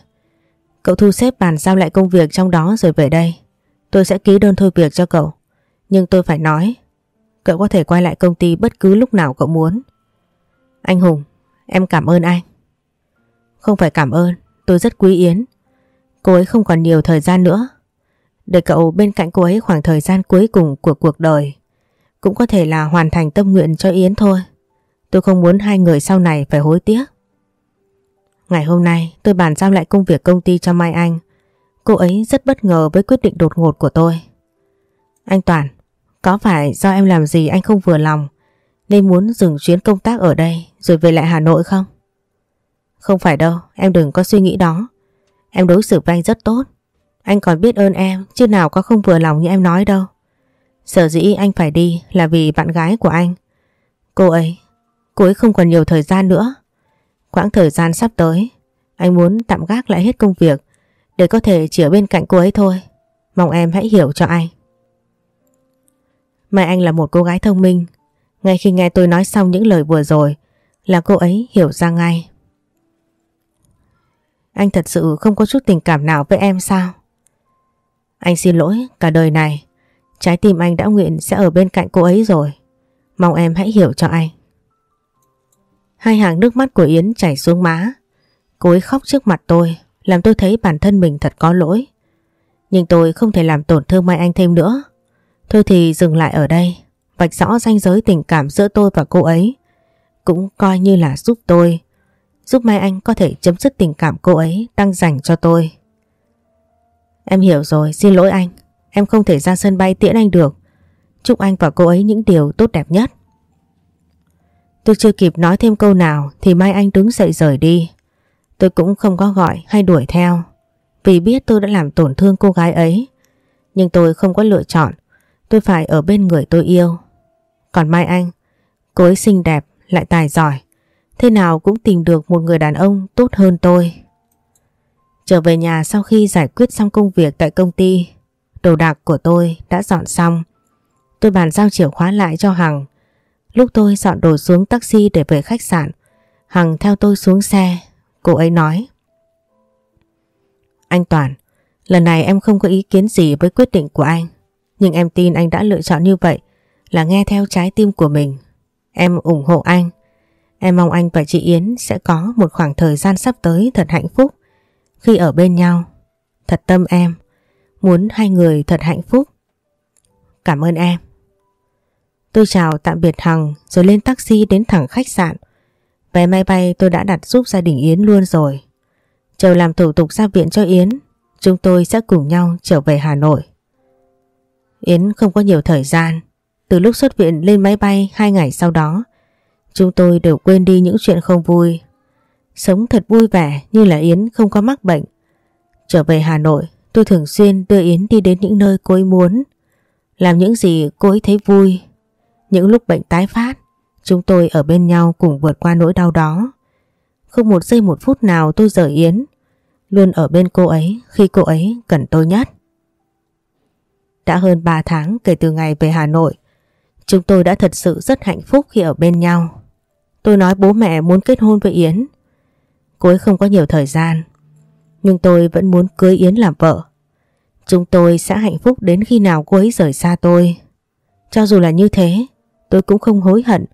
Cậu thu xếp bàn giao lại công việc trong đó rồi về đây. Tôi sẽ ký đơn thôi việc cho cậu. Nhưng tôi phải nói, cậu có thể quay lại công ty bất cứ lúc nào cậu muốn. Anh Hùng, em cảm ơn anh. Không phải cảm ơn, tôi rất quý Yến. Cô ấy không còn nhiều thời gian nữa để cậu bên cạnh cô ấy khoảng thời gian cuối cùng của cuộc đời. Cũng có thể là hoàn thành tâm nguyện cho Yến thôi. Tôi không muốn hai người sau này phải hối tiếc. Ngày hôm nay tôi bàn giao lại công việc công ty cho Mai Anh. Cô ấy rất bất ngờ với quyết định đột ngột của tôi. Anh Toàn, có phải do em làm gì anh không vừa lòng nên muốn dừng chuyến công tác ở đây rồi về lại Hà Nội không? Không phải đâu, em đừng có suy nghĩ đó. Em đối xử với anh rất tốt. Anh còn biết ơn em chứ nào có không vừa lòng như em nói đâu. Sở dĩ anh phải đi là vì bạn gái của anh. Cô ấy, cô ấy không còn nhiều thời gian nữa. Quãng thời gian sắp tới, anh muốn tạm gác lại hết công việc để có thể chỉ ở bên cạnh cô ấy thôi. Mong em hãy hiểu cho anh. Mai Anh là một cô gái thông minh. Ngay khi nghe tôi nói xong những lời vừa rồi là cô ấy hiểu ra ngay. Anh thật sự không có chút tình cảm nào với em sao? Anh xin lỗi cả đời này. Trái tim anh đã nguyện sẽ ở bên cạnh cô ấy rồi. Mong em hãy hiểu cho anh. Hai hàng nước mắt của Yến chảy xuống má. Cô ấy khóc trước mặt tôi, làm tôi thấy bản thân mình thật có lỗi. Nhưng tôi không thể làm tổn thương Mai Anh thêm nữa. Thôi thì dừng lại ở đây, vạch rõ ranh giới tình cảm giữa tôi và cô ấy. Cũng coi như là giúp tôi, giúp Mai Anh có thể chấm dứt tình cảm cô ấy đang dành cho tôi. Em hiểu rồi, xin lỗi anh. Em không thể ra sân bay tiễn anh được. Chúc anh và cô ấy những điều tốt đẹp nhất. Tôi chưa kịp nói thêm câu nào thì Mai Anh đứng dậy rời đi. Tôi cũng không có gọi hay đuổi theo vì biết tôi đã làm tổn thương cô gái ấy. Nhưng tôi không có lựa chọn. Tôi phải ở bên người tôi yêu. Còn Mai Anh, cô ấy xinh đẹp, lại tài giỏi. Thế nào cũng tìm được một người đàn ông tốt hơn tôi. Trở về nhà sau khi giải quyết xong công việc tại công ty, đồ đạc của tôi đã dọn xong. Tôi bàn giao chìa khóa lại cho Hằng. Lúc tôi dọn đồ xuống taxi để về khách sạn, Hằng theo tôi xuống xe. Cô ấy nói. Anh Toàn, lần này em không có ý kiến gì với quyết định của anh. Nhưng em tin anh đã lựa chọn như vậy là nghe theo trái tim của mình. Em ủng hộ anh. Em mong anh và chị Yến sẽ có một khoảng thời gian sắp tới thật hạnh phúc khi ở bên nhau. Thật tâm em, muốn hai người thật hạnh phúc. Cảm ơn em. Tôi chào tạm biệt Hằng rồi lên taxi đến thẳng khách sạn. Vé máy bay tôi đã đặt giúp gia đình Yến luôn rồi. Chờ làm thủ tục ra viện cho Yến, chúng tôi sẽ cùng nhau trở về Hà Nội. Yến không có nhiều thời gian. Từ lúc xuất viện lên máy bay hai ngày sau đó, chúng tôi đều quên đi những chuyện không vui. Sống thật vui vẻ như là Yến không có mắc bệnh. Trở về Hà Nội, tôi thường xuyên đưa Yến đi đến những nơi cô ấy muốn. Làm những gì cô ấy thấy vui. Những lúc bệnh tái phát, chúng tôi ở bên nhau cùng vượt qua nỗi đau đó. Không một giây một phút nào tôi rời Yến. Luôn ở bên cô ấy khi cô ấy cần tôi nhất. Đã hơn 3 tháng kể từ ngày về Hà Nội. Chúng tôi đã thật sự rất hạnh phúc khi ở bên nhau. Tôi nói bố mẹ muốn kết hôn với Yến. Cô ấy không có nhiều thời gian. Nhưng tôi vẫn muốn cưới Yến làm vợ. Chúng tôi sẽ hạnh phúc đến khi nào cô ấy rời xa tôi. Cho dù là như thế, tôi cũng không hối hận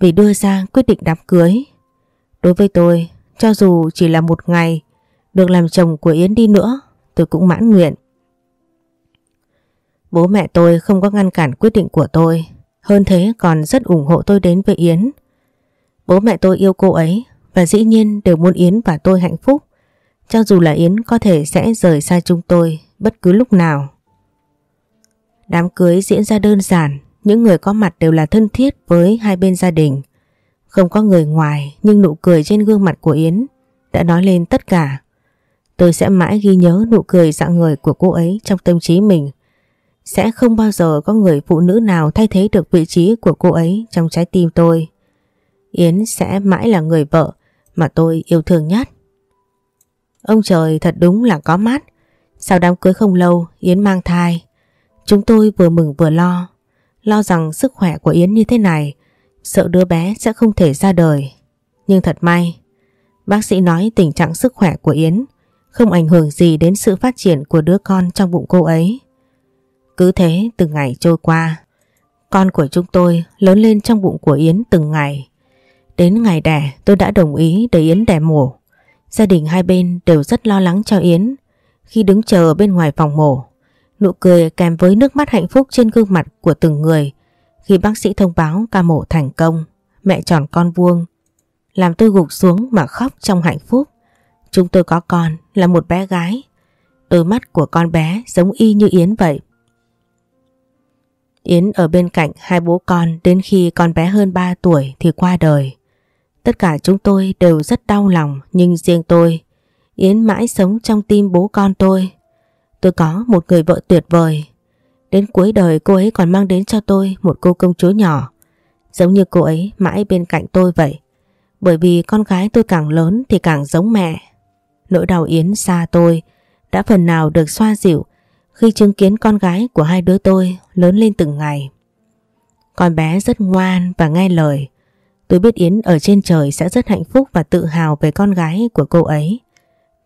vì đưa ra quyết định đám cưới. Đối với tôi, cho dù chỉ là một ngày được làm chồng của Yến đi nữa, tôi cũng mãn nguyện. Bố mẹ tôi không có ngăn cản quyết định của tôi, hơn thế còn rất ủng hộ tôi đến với Yến. Bố mẹ tôi yêu cô ấy và dĩ nhiên đều muốn Yến và tôi hạnh phúc, cho dù là Yến có thể sẽ rời xa chúng tôi bất cứ lúc nào. Đám cưới diễn ra đơn giản, những người có mặt đều là thân thiết với hai bên gia đình. Không có người ngoài nhưng nụ cười trên gương mặt của Yến đã nói lên tất cả. Tôi sẽ mãi ghi nhớ nụ cười dạng người của cô ấy trong tâm trí mình. Sẽ không bao giờ có người phụ nữ nào thay thế được vị trí của cô ấy trong trái tim tôi. Yến sẽ mãi là người vợ mà tôi yêu thương nhất. Ông trời thật đúng là có mắt. Sau đám cưới không lâu Yến mang thai. Chúng tôi vừa mừng vừa lo. Lo rằng sức khỏe của Yến như thế này sợ đứa bé sẽ không thể ra đời. Nhưng thật may, bác sĩ nói tình trạng sức khỏe của Yến không ảnh hưởng gì đến sự phát triển của đứa con trong bụng cô ấy. Cứ thế từng ngày trôi qua, con của chúng tôi lớn lên trong bụng của Yến từng ngày. Đến ngày đẻ tôi đã đồng ý để Yến đẻ mổ. Gia đình hai bên đều rất lo lắng cho Yến. Khi đứng chờ bên ngoài phòng mổ, nụ cười kèm với nước mắt hạnh phúc trên gương mặt của từng người khi bác sĩ thông báo ca mổ thành công, mẹ tròn con vuông, làm tôi gục xuống mà khóc trong hạnh phúc. Chúng tôi có con là một bé gái, đôi mắt của con bé giống y như Yến vậy. Yến ở bên cạnh hai bố con đến khi con bé hơn 3 tuổi thì qua đời. Tất cả chúng tôi đều rất đau lòng nhưng riêng tôi, Yến mãi sống trong tim bố con tôi. Tôi có một người vợ tuyệt vời. Đến cuối đời cô ấy còn mang đến cho tôi một cô công chúa nhỏ. Giống như cô ấy mãi bên cạnh tôi vậy. Bởi vì con gái tôi càng lớn thì càng giống mẹ. Nỗi đau Yến xa tôi đã phần nào được xoa dịu khi chứng kiến con gái của hai đứa tôi lớn lên từng ngày. Con bé rất ngoan và nghe lời. Tôi biết Yến ở trên trời sẽ rất hạnh phúc và tự hào về con gái của cô ấy.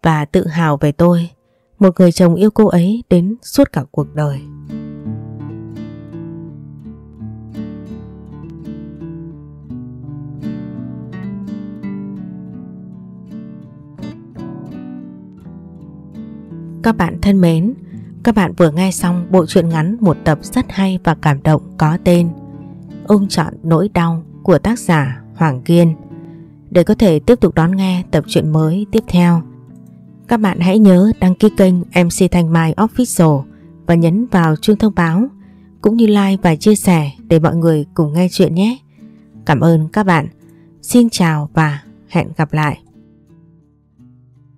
Và tự hào về tôi, một người chồng yêu cô ấy đến suốt cả cuộc đời. Các bạn thân mến, các bạn vừa nghe xong bộ truyện ngắn một tập rất hay và cảm động có tên Ung chọn nỗi đau của tác giả Hoàng Kiên. Để có thể tiếp tục đón nghe tập truyện mới tiếp theo, các bạn hãy nhớ đăng ký kênh MC Thanh Mai Official và nhấn vào chuông thông báo cũng như like và chia sẻ để mọi người cùng nghe chuyện nhé. Cảm ơn các bạn. Xin chào và hẹn gặp lại.